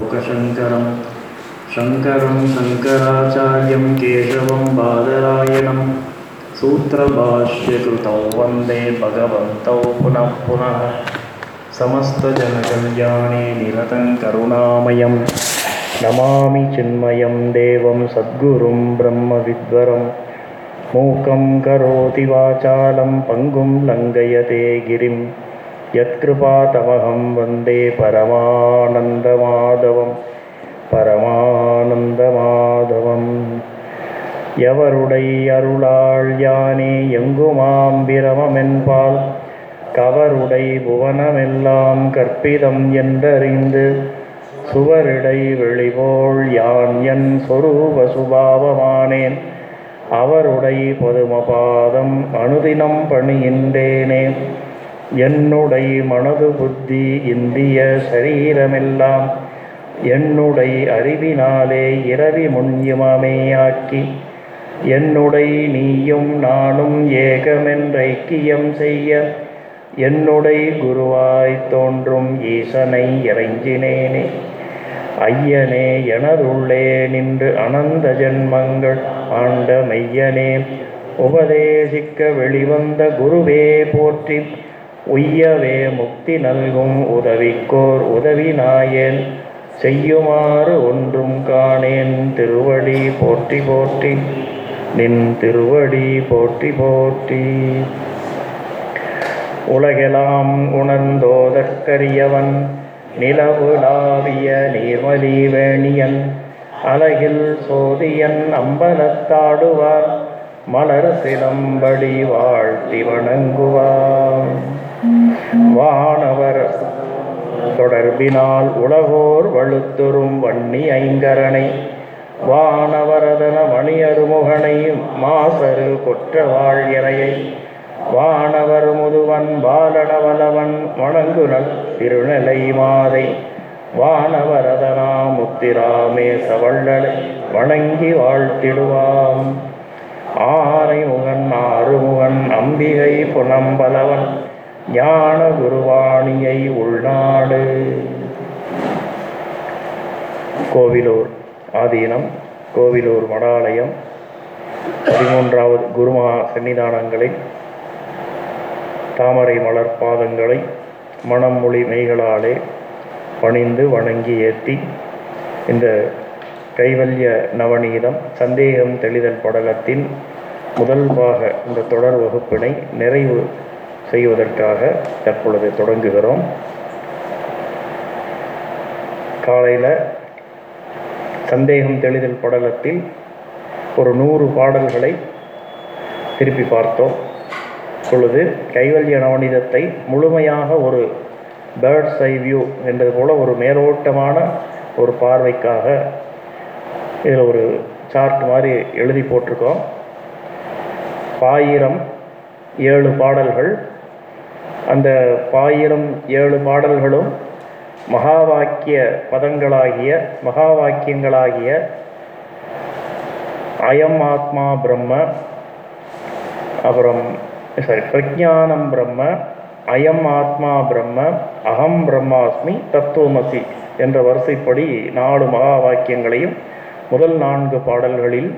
लोकशङ्करं शङ्करं शङ्कराचार्यं केशवं बादरायणं। सूत्रभाष्यकृतौ वन्दे भगवन्तौ पुनः पुनः। समस्तजनकल्याणे निरतं करुणामयं नमामि चिन्मयं देवं सद्गुरुं ब्रह्मविद्वरं। मूकं करोति वाचालं पङ्गुं लङ्घयते गिरिं यत्कृपातमहं वन्दे परमानन्दमाधवं பரமானந்தமாதவம் எவருடை அருளாள் யானே எங்குமாம் பிரமமென்பால் கவருடை புவனமெல்லாம் கற்பிதம் என்றறிந்து சுவரிடை வெளிபோல் யான் என் சொரூப சுபாவமானேன் அவருடை பொதுமபாதம் அனுதினம் பணியின்றேனே என்னுடை மனது புத்தி இந்திய சரீரமெல்லாம் என்னுடை அறிவினாலே இரவி முன்யுமமேயாக்கி என்னுடை நீயும் நானும் ஏகமென்றைக்கியம் செய்ய என்னுடை குருவாய் தோன்றும் ஈசனை இறைஞ்சினேனே. ஐயனே எனதுள்ளே நின்று அனந்த ஜென்மங்கள் ஆண்ட மெய்யனே உபதேசிக்க வெளிவந்த குருவே போற்றி உய்யவே முக்தி நல்கும் உதவிக்கோர் உதவி நாயேன் செய்யுமாறு ஒன்றும் காணேன் திருவடி போற்றி போற்றி. நின் திருவடி போற்றி போற்றி. உலகெலாம் உணர்ந்தோதற்கரியவன் நிலவுலாவிய நீர்மலி வேணியன். அலகில் சோதியன் அம்பலத்தாடுவார் மலர் சிலம்படி வாழ்த்தி வணங்குவார். வானவர். தொடர்பினால் உலகோர் வழுத்துறும் வன்னி ஐங்கரனை வானவரதன மணியருமுகனை மாசரு கொற்றவாழ் இறையை வானவர் முதுவன் பாலடவலவன் வணங்குனல் திருநலை மாதை வானவரதனா முத்திராமே சவள்ளலை வணங்கி வாழ்த்திடுவாம். ஆரை முகன் ஆறுமுகன் அம்பிகை புனம்பலவன் ஞான குருவாணியை உள்நாடு. கோவிலூர் ஆதீனம் கோவிலூர் மடாலயம் பதிமூன்றாவது குருமா சன்னிதானங்களை தாமரை மலர் பாதங்களை மனம் மொழி மெய்களாலே பணிந்து வணங்கி ஏற்றி இந்த கைவல்ய நவநீதம் சந்தேகம் தெளிதல் படலத்தின் முதல் பாக இந்த தொடர் வகுப்பினை நிறைவு செய்வதற்காக தற்பொழுது தொடங்குகிறோம். காலையில் சந்தேகம் தெளிதல் படலத்தில் ஒரு நூறு பாடல்களை திருப்பி பார்த்தோம். பொழுது கைவல்ய நவநீதத்தை முழுமையாக ஒரு பேர்ட்ஸ் ஐ வியூ என்றது போல ஒரு மேலோட்டமான ஒரு பார்வைக்காக இதில் ஒரு சார்ட் மாதிரி எழுதி போட்டிருக்கோம். பாயிரம் ஏழு பாடல்கள் அந்த பாயிரம் ஏழு பாடல்களும் மகா வாக்கிய பதங்களாகிய மகா வாக்கியங்களாகிய அயம் ஆத்மா பிரம்ம அப்புறம் சாரி பிரஜானம் பிரம்ம அயம் ஆத்மா பிரம்ம அகம் பிரம்மாஸ்மி தத்துவமசி என்ற வரிசைப்படி நாலு மகா வாக்கியங்களையும் முதல் நான்கு பாடல்களில்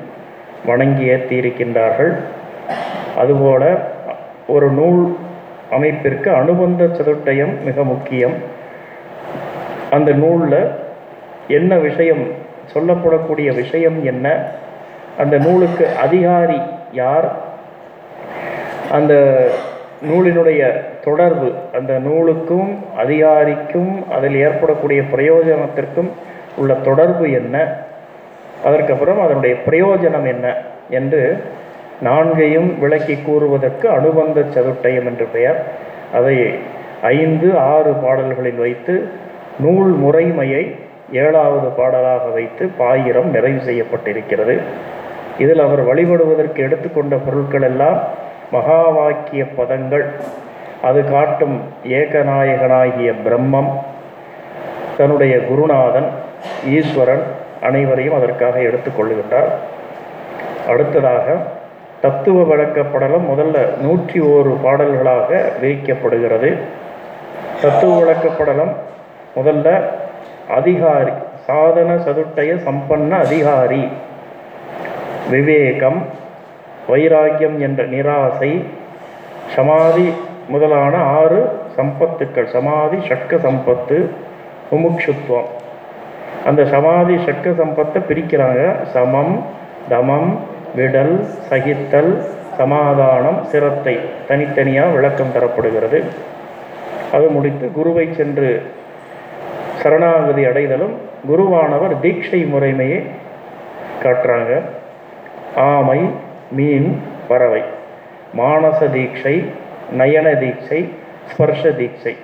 வணங்கி ஏற்றியிருக்கின்றார்கள் அதுபோல ஒரு நூல் அமைப்பிற்கு அனுபந்த சதுட்டயம் மிக முக்கியம். அந்த நூலில் என்ன விஷயம் சொல்லப்படக்கூடிய விஷயம் என்ன அந்த நூலுக்கு அதிகாரி யார் அந்த நூலினுடைய தொடர்பு அந்த நூலுக்கும் அதிகாரிக்கும் அதில் ஏற்படக்கூடிய பிரயோஜனத்திற்கும் உள்ள தொடர்பு என்ன அதற்கப்புறம் அதனுடைய பிரயோஜனம் என்ன என்று நான்கையும் விளக்கி கூறுவதற்கு அனுபந்த சதுட்டயம் என்று பெயர். அதை ஐந்து ஆறு பாடல்களில் வைத்து நூல் முறைமையை ஏழாவது பாடலாக வைத்து பாயிரம் நிறைவு செய்யப்பட்டிருக்கிறது. இதில் அவர் வழிபடுவதற்கு எடுத்துக்கொண்ட பொருட்கள் எல்லாம் மகா வாக்கிய பதங்கள். அது காட்டும் ஏகநாயகனாகிய பிரம்மம் தன்னுடைய குருநாதன் ஈஸ்வரன் அனைவரையும் அதற்காக எடுத்துக்கொள்ளுகின்றார் அடுத்ததாக தத்துவ விளக்கப்படலம் முதல்ல நூற்றி ஓரு பாடல்களாக விரிக்கப்படுகிறது. தத்துவ விளக்கப்படலம் முதல்ல அதிகாரி சாதன சதுட்டய சம்பன்ன அதிகாரி விவேகம் வைராக்கியம் என்ற நிராசை சமாதி முதலான ஆறு சம்பத்துக்கள் சமாதி ஷட்க சம்பத்து முமுட்சுத்துவம் அந்த சமாதி ஷட்க சம்பத்தை பிரிக்கிறாங்க. சமம் தமம் விடல் சகித்தல் சமாதானம் சிரத்தை தனித்தனியாக விளக்கம் தரப்படுகிறது. அது முடித்து குருவை சென்று சரணாகதி அடைதலும் குருவானவர் தீட்சை முறைமையை காட்டுறாங்க. ஆமை மீன் பறவை. மானச தீட்சை நயன தீட்சை ஸ்பர்ஷ தீட்சை.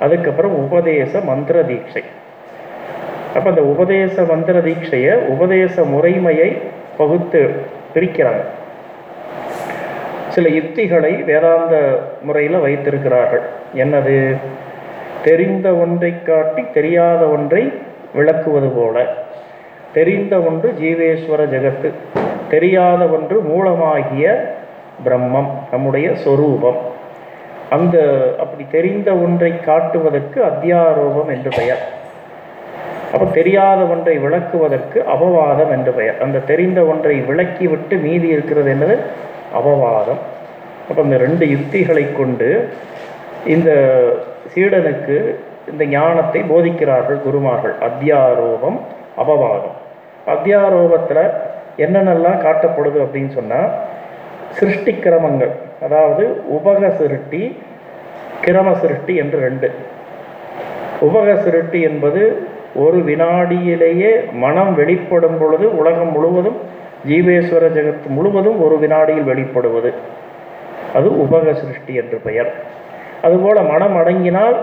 அதுக்கப்புறம் உபதேச மந்திர தீட்சை. அப்போ அந்த உபதேச மந்திர தீட்சையை உபதேச முறைமையை பகுத்து பிரிக்கிறாங்க. சில யுக்திகளை வேதாந்த முறையில் வைத்திருக்கிறார்கள். என்னது? தெரிந்த ஒன்றை காட்டி தெரியாத ஒன்றை விளக்குவது போல. தெரிந்த ஒன்று ஜீவேஸ்வர ஜெகத்து தெரியாத ஒன்று மூலமாகிய பிரம்மம் நம்முடைய சொரூபம். அந்த அப்படி தெரிந்த ஒன்றை காட்டுவதற்கு அத்தியாரோபம் என்று பெயர். அப்போ தெரியாத ஒன்றை விளக்குவதற்கு அபவாதம் என்று பெயர். அந்த தெரிந்த ஒன்றை விளக்கிவிட்டு மீதி இருக்கிறது என்னது அபவாதம். அப்போ இந்த ரெண்டு யுக்திகளை கொண்டு இந்த சீடனுக்கு இந்த ஞானத்தை போதிக்கிறார்கள் குருமார்கள். அத்தியாரோபம் அபவாதம். அத்தியாரோபத்தில் என்னென்னலாம் காட்டப்படுது அப்படின்னு சொன்னால் சிருஷ்டி கிரமங்கள் அதாவது உபக சிருஷ்டி கிரம சிருஷ்டி என்று ரெண்டு. உபக சிருஷ்டி என்பது ஒரு வினாடியிலேயே மனம் வெளிப்படும் பொழுது உலகம் முழுவதும் ஜீவேஸ்வர ஜெகத் முழுவதும் ஒரு வினாடியில் வெளிப்படுவது. அது உபக சிருஷ்டி என்று பெயர். அதுபோல மனம் அடங்கினால்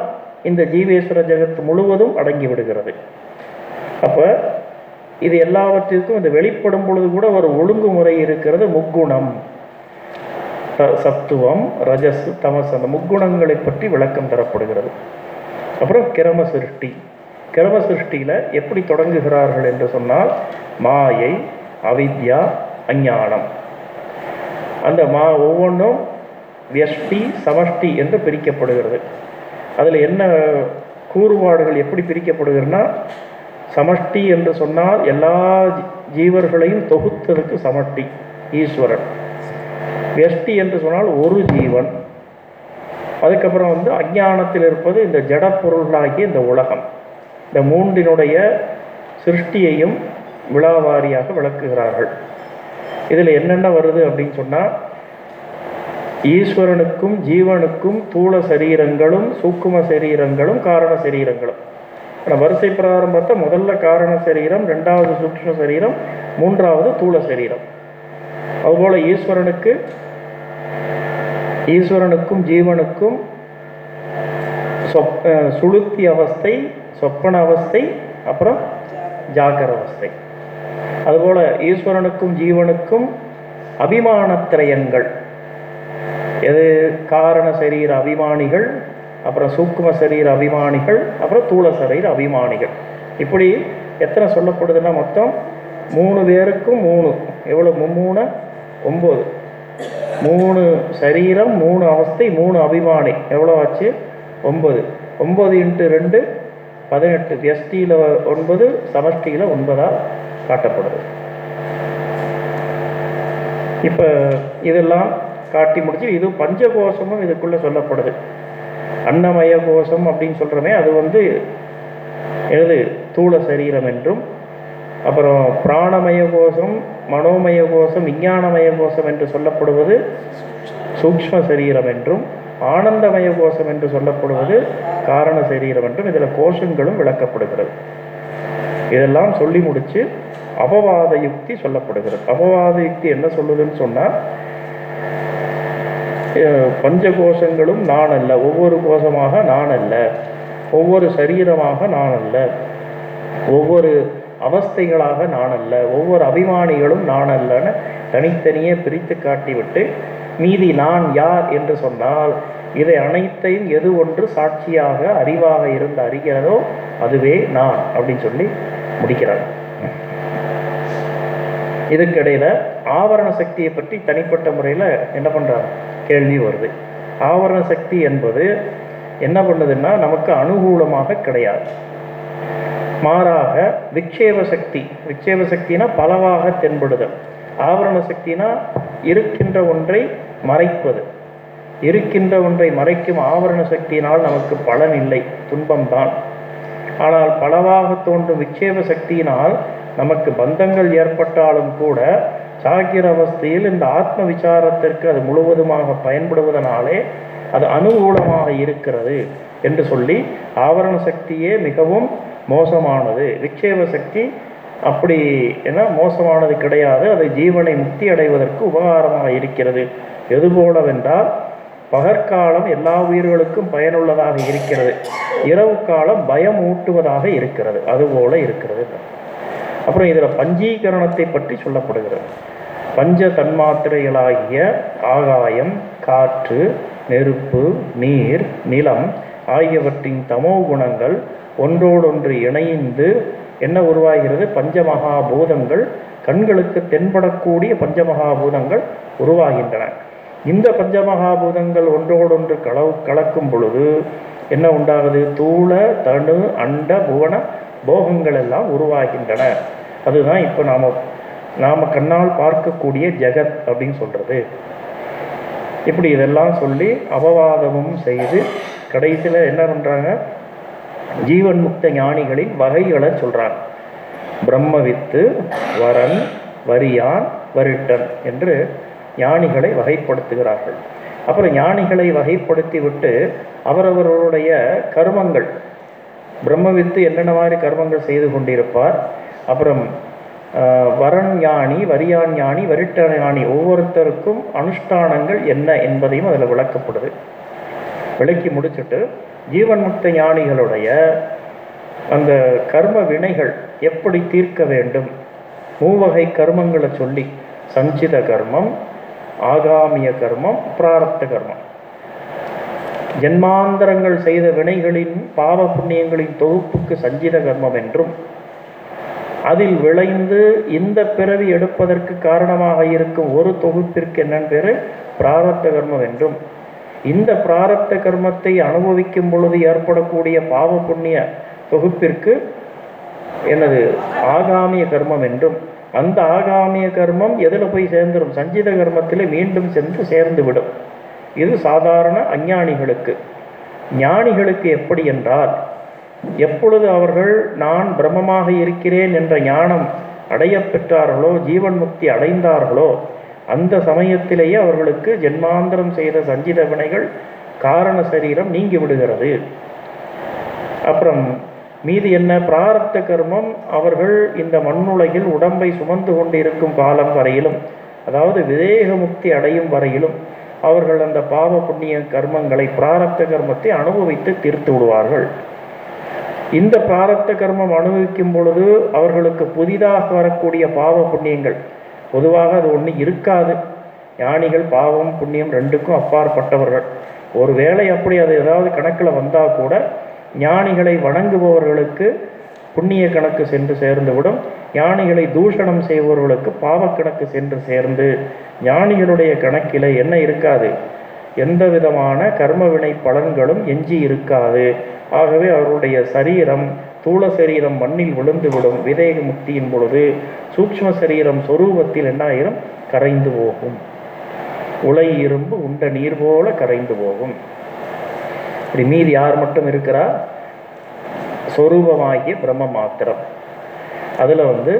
இந்த ஜீவேஸ்வர ஜெகத் முழுவதும் அடங்கி விடுகிறது. அப்போ இது எல்லாவற்றிற்கும் இந்த வெளிப்படும் பொழுது கூட ஒரு ஒழுங்குமுறை இருக்கிறது முக்குணம். சத்துவம் ரஜஸ் தமஸ் அந்த முக்குணங்களை பற்றி விளக்கம் தரப்படுகிறது. அப்புறம் கிரம சிருஷ்டி. கிரம சிருஷ்டியில் எப்படி தொடங்குகிறார்கள் என்று சொன்னால் மாயை அவித்யா அஞ்ஞானம். அந்த மா ஒவ்வொன்றும் வியஷ்டி சமஷ்டி என்று பிரிக்கப்படுகிறது. அதில் என்ன கூறுபாடுகள் எப்படி பிரிக்கப்படுகிறதுனா சமஷ்டி என்று சொன்னால் எல்லா ஜீவர்களையும் தொகுத்ததுக்கு சமஷ்டி ஈஸ்வரன். வியஷ்டி என்று சொன்னால் ஒரு ஜீவன். அதுக்கப்புறம் வந்து அஞ்ஞானத்தில் இருப்பது இந்த ஜட பொருளாகிய இந்த உலகம். இந்த மூன்றினுடைய சிருஷ்டியையும் விழாவாரியாக விளக்குகிறார்கள். இதில் என்னென்ன வருது அப்படின்னு சொன்னால் ஈஸ்வரனுக்கும் ஜீவனுக்கும் தூள சரீரங்களும் சூக்கும சரீரங்களும் காரண சரீரங்களும். ஆனால் வரிசை பிரகாரம் பார்த்தா முதல்ல காரண சரீரம் ரெண்டாவது சூக்ம சரீரம் மூன்றாவது தூள சரீரம். அதுபோல் ஈஸ்வரனுக்கு ஈஸ்வரனுக்கும் ஜீவனுக்கும் சொப் சுளுத்தி அவஸ்தை சொப்பன அவஸ்தை அப்புறம் ஜாகர அவஸ்தை அதுபோல் ஈஸ்வரனுக்கும் ஜீவனுக்கும் அபிமானத்திரயங்கள் எது? காரண சரீர அபிமானிகள் அப்புறம் சூக்கும சரீர அபிமானிகள் அப்புறம் தூள சரீர அபிமானிகள். இப்படி எத்தனை சொல்லப்படுதுன்னா மொத்தம் மூணு பேருக்கும் மூணு. எவ்வளோ மும்மூணு ஒம்பது. மூணு சரீரம் மூணு அவஸ்தை மூணு அபிமானி. எவ்வளோ ஆச்சு? ஒம்பது. ஒம்பது இன்ட்டு ரெண்டு பதினெட்டு எஸ்டியில் ஒன்பது சமஷ்டியில் ஒன்பதாக காட்டப்படுது. இப்போ இதெல்லாம் காட்டி முடிச்சு இது பஞ்சகோஷமும் இதுக்குள்ளே சொல்லப்படுது. அன்னமய கோஷம் அப்படின்னு சொல்கிறோமே அது வந்து எது தூள சரீரம் என்றும் அப்புறம் பிராணமய கோஷம் மனோமய கோஷம் விஞ்ஞானமய கோஷம் என்று சொல்லப்படுவது சூக்ஷ்ம சரீரம் என்றும் ஆனந்தமய கோஷம் என்று சொல்லப்படுவது காரண சரீரம் என்றும் இதில் கோஷங்களும் விளக்கப்படுகிறது. இதெல்லாம் சொல்லி முடிச்சு அபவாத யுக்தி சொல்லப்படுகிறது. அபவாத யுக்தி என்ன சொல்லுதுன்னு சொன்னால் பஞ்சகோஷங்களும் நான் அல்ல. ஒவ்வொரு கோஷமாக நான் அல்ல. ஒவ்வொரு சரீரமாக நான் அல்ல. ஒவ்வொரு அவஸ்தைகளாக நான் அல்ல. ஒவ்வொரு அபிமானிகளும் நான் அல்லன்னு தனித்தனியே பிரித்து காட்டிவிட்டு மீதி நான் யார் என்று சொன்னால் இதை அனைத்தையும் எது ஒன்று சாட்சியாக அறிவாக இருந்து அறிகிறதோ அதுவே நான் அப்படின்னு சொல்லி முடிக்கிறார். இதுக்கிடையில ஆவரண சக்தியை பற்றி தனிப்பட்ட முறையில் என்ன பண்ணுறார் கேள்வி வருது. ஆவரண சக்தி என்பது என்ன பண்ணுதுன்னா நமக்கு அனுகூலமாக கிடையாது. மாறாக விக்ஷேப சக்தி விக்ஷேப சக்தினா பலவாக தென்படுதல். ஆவரண சக்தினா இருக்கின்ற ஒன்றை மறைப்பது. இருக்கின்ற ஒன்றை மறைக்கும் ஆவரண சக்தியினால் நமக்கு பலன் இல்லை துன்பம்தான். ஆனால் பலவாக தோன்றும் விக்ஷேப சக்தியினால் நமக்கு பந்தங்கள் ஏற்பட்டாலும் கூட சாகிர அவஸ்தையில் இந்த ஆத்ம விசாரத்திற்கு அது முழுவதுமாக பயன்படுவதனாலே அது அனுகூலமாக இருக்கிறது என்று சொல்லி ஆவரண சக்தியே மிகவும் மோசமானது. விக்ஷேப சக்தி அப்படி என்ன? மோசமானது கிடையாது. அது ஜீவனை முக்தி அடைவதற்கு உபகாரமாக இருக்கிறது. எதுபோலவென்றால் பகற்காலம் எல்லா உயிர்களுக்கும் பயனுள்ளதாக இருக்கிறது. இரவு காலம் பயம் ஊட்டுவதாக இருக்கிறது. அதுபோல இருக்கிறது. அப்புறம் இதில் பஞ்சீகரணத்தை பற்றி சொல்லப்படுகிறது. பஞ்ச தன்மாத்திரைகளாகிய ஆகாயம் காற்று நெருப்பு நீர் நிலம் ஆகியவற்றின் தமோ குணங்கள் ஒன்றோடொன்று இணைந்து என்ன உருவாகிறது? பஞ்சமகாபூதங்கள் கண்களுக்கு தென்படக்கூடிய பஞ்சமகாபூதங்கள் உருவாகின்றன. இந்த பஞ்சமகாபூதங்கள் ஒன்றோடொன்று கல கலக்கும் பொழுது என்ன உண்டாகுது? தூள தனு அண்ட புவன போகங்கள் எல்லாம் உருவாகின்றன. அதுதான் இப்போ நாம் நாம் கண்ணால் பார்க்கக்கூடிய ஜெகத் அப்படின்னு சொல்கிறது இப்படி இதெல்லாம் சொல்லி அபவாதமும் செய்து கடைசியில் என்ன பண்ணுறாங்க ஜீவன் முக்த ஞானிகளின் வகைகளை சொல்கிறாங்க பிரம்மவித்து வரன் வரியான் வரிட்டன் என்று ஞானிகளை வகைப்படுத்துகிறார்கள். அப்புறம் ஞானிகளை வகைப்படுத்தி விட்டு அவரவர்களுடைய கர்மங்கள் பிரம்மவித்து என்னென்ன மாதிரி கர்மங்கள் செய்து கொண்டிருப்பார்? அப்புறம் வரண் வரன் ஞானி வரியான் ஞானி வரிட்ட ஞானி ஒவ்வொருத்தருக்கும் அனுஷ்டானங்கள் என்ன என்பதையும் அதில் விளக்கப்படுது. விளக்கி முடிச்சுட்டு ஜீவன் முக்த ஞானிகளுடைய அந்த கர்ம வினைகள் எப்படி தீர்க்க வேண்டும்? மூவகை கர்மங்களை சொல்லி சஞ்சித கர்மம் ஆகாமிய கர்மம் பிராரப்த கர்மம். ஜென்மாந்தரங்கள் செய்த வினைகளின் பாவ புண்ணியங்களின் தொகுப்புக்கு சஞ்சித கர்மம் என்றும் அதில் விளைந்து இந்த பிறவி எடுப்பதற்கு காரணமாக இருக்கும் ஒரு தொகுப்பிற்கு என்னன்னு பேரு? பிராரப்த கர்மம் என்றும். இந்த பிராரப்த கர்மத்தை அனுபவிக்கும் பொழுது ஏற்படக்கூடிய பாவ புண்ணிய தொகுப்பிற்கு என்னது? ஆகாமிய கர்மம் என்றும். அந்த ஆகாமிய கர்மம் எதில் போய் சேர்ந்துடும் சஞ்சித கர்மத்தில் மீண்டும் சென்று சேர்ந்து விடும் இது சாதாரண அஞ்ஞானிகளுக்கு. ஞானிகளுக்கு எப்படி என்றால் எப்பொழுது அவர்கள் நான் பிரம்மமாக இருக்கிறேன் என்ற ஞானம் அடையப்பெற்றார்களோ ஜீவன் முக்தி அடைந்தார்களோ அந்த சமயத்திலேயே அவர்களுக்கு ஜென்மாந்திரம் செய்த சஞ்சித வினைகள் காரண சரீரம் நீங்கி விடுகிறது. அப்புறம் மீது என்ன பிராரப்த கர்மம் அவர்கள் இந்த மண்ணுலகில் உடம்பை சுமந்து கொண்டு இருக்கும் காலம் வரையிலும் அதாவது விதேக முக்தி அடையும் வரையிலும் அவர்கள் அந்த பாவ புண்ணிய கர்மங்களை பிராரப்த கர்மத்தை அனுபவித்து தீர்த்து விடுவார்கள். இந்த பிராரப்த கர்மம் அனுபவிக்கும் பொழுது அவர்களுக்கு புதிதாக வரக்கூடிய பாவ புண்ணியங்கள் பொதுவாக அது ஒன்று இருக்காது. ஞானிகள் பாவம் புண்ணியம் ரெண்டுக்கும் அப்பாற்பட்டவர்கள். ஒருவேளை அப்படி அது ஏதாவது கணக்கில் வந்தால் கூட ஞானிகளை வணங்குபவர்களுக்கு புண்ணிய கணக்கு சென்று சேர்ந்துவிடும். ஞானிகளை தூஷணம் செய்பவர்களுக்கு பாவக்கணக்கு சென்று சேர்ந்து. ஞானிகளுடைய கணக்கில் என்ன இருக்காது? எந்த விதமான கர்மவினை பலன்களும் எஞ்சி இருக்காது. ஆகவே அவருடைய சரீரம் தூள சரீரம் மண்ணில் விழுந்துவிடும் விதேக முக்தியின் பொழுது சூக்ஷ்ம சரீரம் சொரூபத்தில் என்னாயிரம் கரைந்து போகும். உலை இரும்பு உண்ட நீர் போல கரைந்து போகும். இப்படி மீதி யார் மட்டும் இருக்கிறா? சொரூபமாகிய பிரம்ம மாத்திரம். அதில் வந்து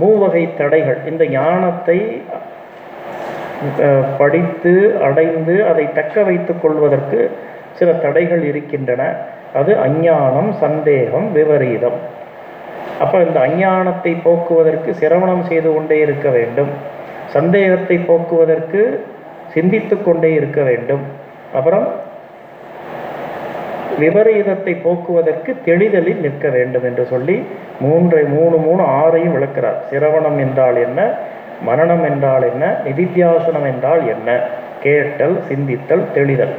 மூவகை தடைகள் இந்த ஞானத்தை படித்து அடைந்து அதை தக்க வைத்து கொள்வதற்கு சில தடைகள் இருக்கின்றன. அது அஞ்ஞானம் சந்தேகம் விபரீதம். அப்போ இந்த அஞ்ஞானத்தை போக்குவதற்கு சிரவணம் செய்து கொண்டே இருக்க வேண்டும். சந்தேகத்தை போக்குவதற்கு சிந்தித்து கொண்டே இருக்க வேண்டும். அப்புறம் விபரீதத்தை போக்குவதற்கு தெளிதலில் நிற்க வேண்டும் என்று சொல்லி மூன்றை மூணு மூணு ஆறையும் விளக்கிறார். சிரவணம் என்றால் என்ன? மரணம் என்றால் என்ன? நிதித்தியாசனம் என்றால் என்ன? கேட்டல் சிந்தித்தல் தெளிதல்.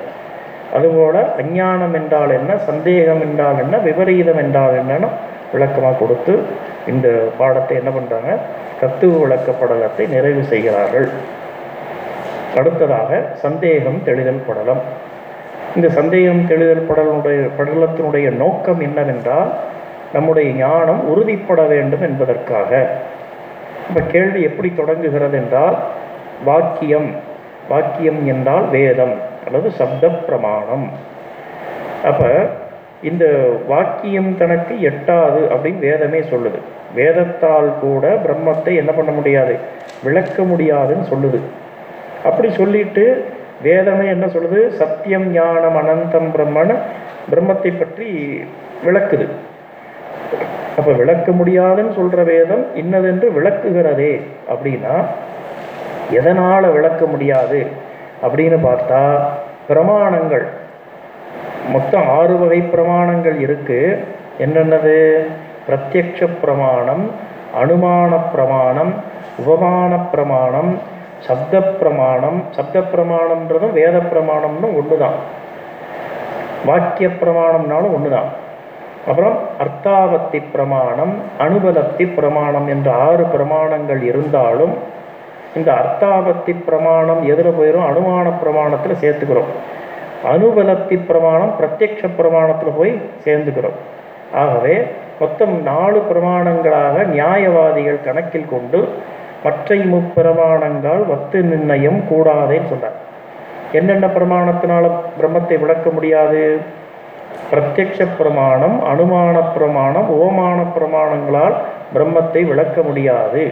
அதுபோல அஞ்ஞானம் என்றால் என்ன? சந்தேகம் என்றால் என்ன? விபரீதம் என்றால் என்னன்னு விளக்கமாக கொடுத்து இந்த பாடத்தை என்ன பண்ணுறாங்க தத்துவ விளக்க படலத்தை நிறைவு செய்கிறார்கள். அடுத்ததாக சந்தேகம் தெளிதல் படலம். இந்த சந்தேகம் தெளிதல் படலுடைய படலத்தினுடைய நோக்கம் என்னவென்றால் நம்முடைய ஞானம் உறுதிப்பட வேண்டும் என்பதற்காக. இப்போ கேள்வி எப்படி தொடங்குகிறது என்றால் வாக்கியம். வாக்கியம் என்றால் வேதம் அல்லது சப்த பிரமாணம் அப்போ இந்த வாக்கியம் தனக்கு எட்டாது அப்படின்னு வேதமே சொல்லுது. வேதத்தால் கூட பிரம்மத்தை என்ன பண்ண முடியாது? விளக்க முடியாதுன்னு சொல்லுது. அப்படி சொல்லிட்டு வேதமே என்ன சொல்லுது? சத்தியம் ஞானம் அனந்தம் பிரம்மன் பிரம்மத்தை பற்றி விளக்குது. அப்போ விளக்க முடியாதுன்னு சொல்கிற வேதம் இன்னதென்று விளக்குகிறதே. அப்படின்னா எதனால் விளக்க முடியாது? அப்படின்னு பார்த்தா பிரமாணங்கள். மொத்தம் ஆறு வகை பிரமாணங்கள் இருக்கு. என்னென்னது? பிரத்யக்ஷ பிரமாணம் அனுமான பிரமாணம் உபமான பிரமாணம் சப்த பிரமாணம் சப்த பிரமாணம்ன்றதும் வேத பிரமாணம்னு ஒன்று தான் வாக்கிய பிரமாணம்னாலும் ஒன்று தான் அப்புறம் அர்த்தாவத்தி பிரமாணம் அனுபலத்தி பிரமாணம் என்ற ஆறு பிரமாணங்கள் இருந்தாலும் இந்த அர்த்தாவத்தி பிரமாணம் எதில் போயிடும் அனுமான பிரமாணத்தில் சேர்த்துக்கிறோம். அனுபலத்தி பிரமாணம் பிரத்யக்ஷ பிரமாணத்தில் போய் சேர்ந்துக்கிறோம். ஆகவே மொத்தம் நாலு பிரமாணங்களாக நியாயவாதிகள் கணக்கில் கொண்டு மற்றை முப்பிரமாணங்கள் வத்து நிர்ணயம் கூடாதேன்னு சொன்னார் என்னென்ன பிரமாணத்தினால பிரம்மத்தை விளக்க முடியாது? பிரத்யக்ஷ பிரமாணம் அனுமான பிரமாணம் ஓமான பிரமாணங்களால் பிரம்மத்தை விளக்க முடியாது.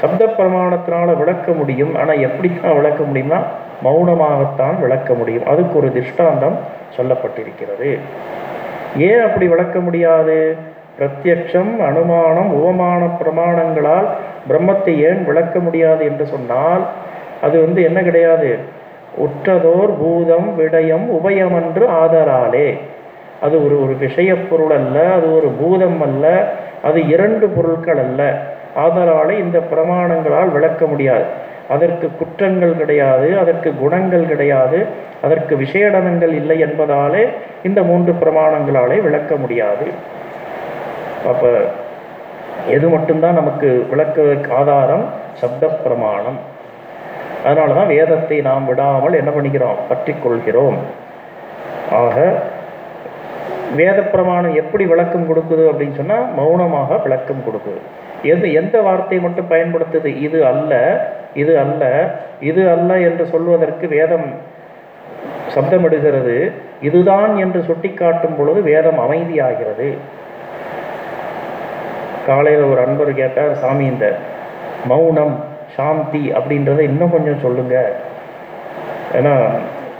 சப்த பிரமாணத்தினால விளக்க முடியும். ஆனால் எப்படித்தான் விளக்க முடியும்னா மௌனமாகத்தான் விளக்க முடியும். அதுக்கு ஒரு திஷ்டாந்தம் சொல்லப்பட்டிருக்கிறது. ஏன் அப்படி விளக்க முடியாது? பிரத்யக்ஷம் அனுமானம் உவமான பிரமாணங்களால் பிரம்மத்தை ஏன் விளக்க முடியாது என்று சொன்னால் அது வந்து என்ன கிடையாது? உற்றதோர் பூதம் விடயம் உபயமன்று ஆதராலே. அது ஒரு ஒரு விஷய பொருள் அல்ல அது ஒரு பூதம் அல்ல அது இரண்டு பொருட்கள் அல்ல. ஆதலாலே இந்த பிரமாணங்களால் விளக்க முடியாது. அதற்கு குற்றங்கள் கிடையாது அதற்கு குணங்கள் கிடையாது அதற்கு விஷேடனங்கள் இல்லை என்பதாலே இந்த மூன்று பிரமாணங்களாலே விளக்க முடியாது. அப்போ எது மட்டும்தான் நமக்கு விளக்குவதற்கு ஆதாரம்? சப்த பிரமாணம் அதனால தான் வேதத்தை நாம் விடாமல் என்ன பண்ணிக்கிறோம் பற்றி கொள்கிறோம் ஆக வேத பிரமாணம் எப்படி விளக்கம் கொடுக்குது அப்படின்னு சொன்னால் மௌனமாக விளக்கம் கொடுக்குது. எது எந்த வார்த்தை மட்டும் பயன்படுத்துது? இது அல்ல இது அல்ல இது அல்ல என்று சொல்வதற்கு வேதம் சப்தமிடுகிறது. இதுதான் என்று சுட்டிக்காட்டும் பொழுது வேதம் அமைதியாகிறது. காலையில் ஒரு அன்பர் கேட்டார் சாமி இந்த மௌனம் சாந்தி அப்படின்றத இன்னும் கொஞ்சம் சொல்லுங்க. ஏன்னா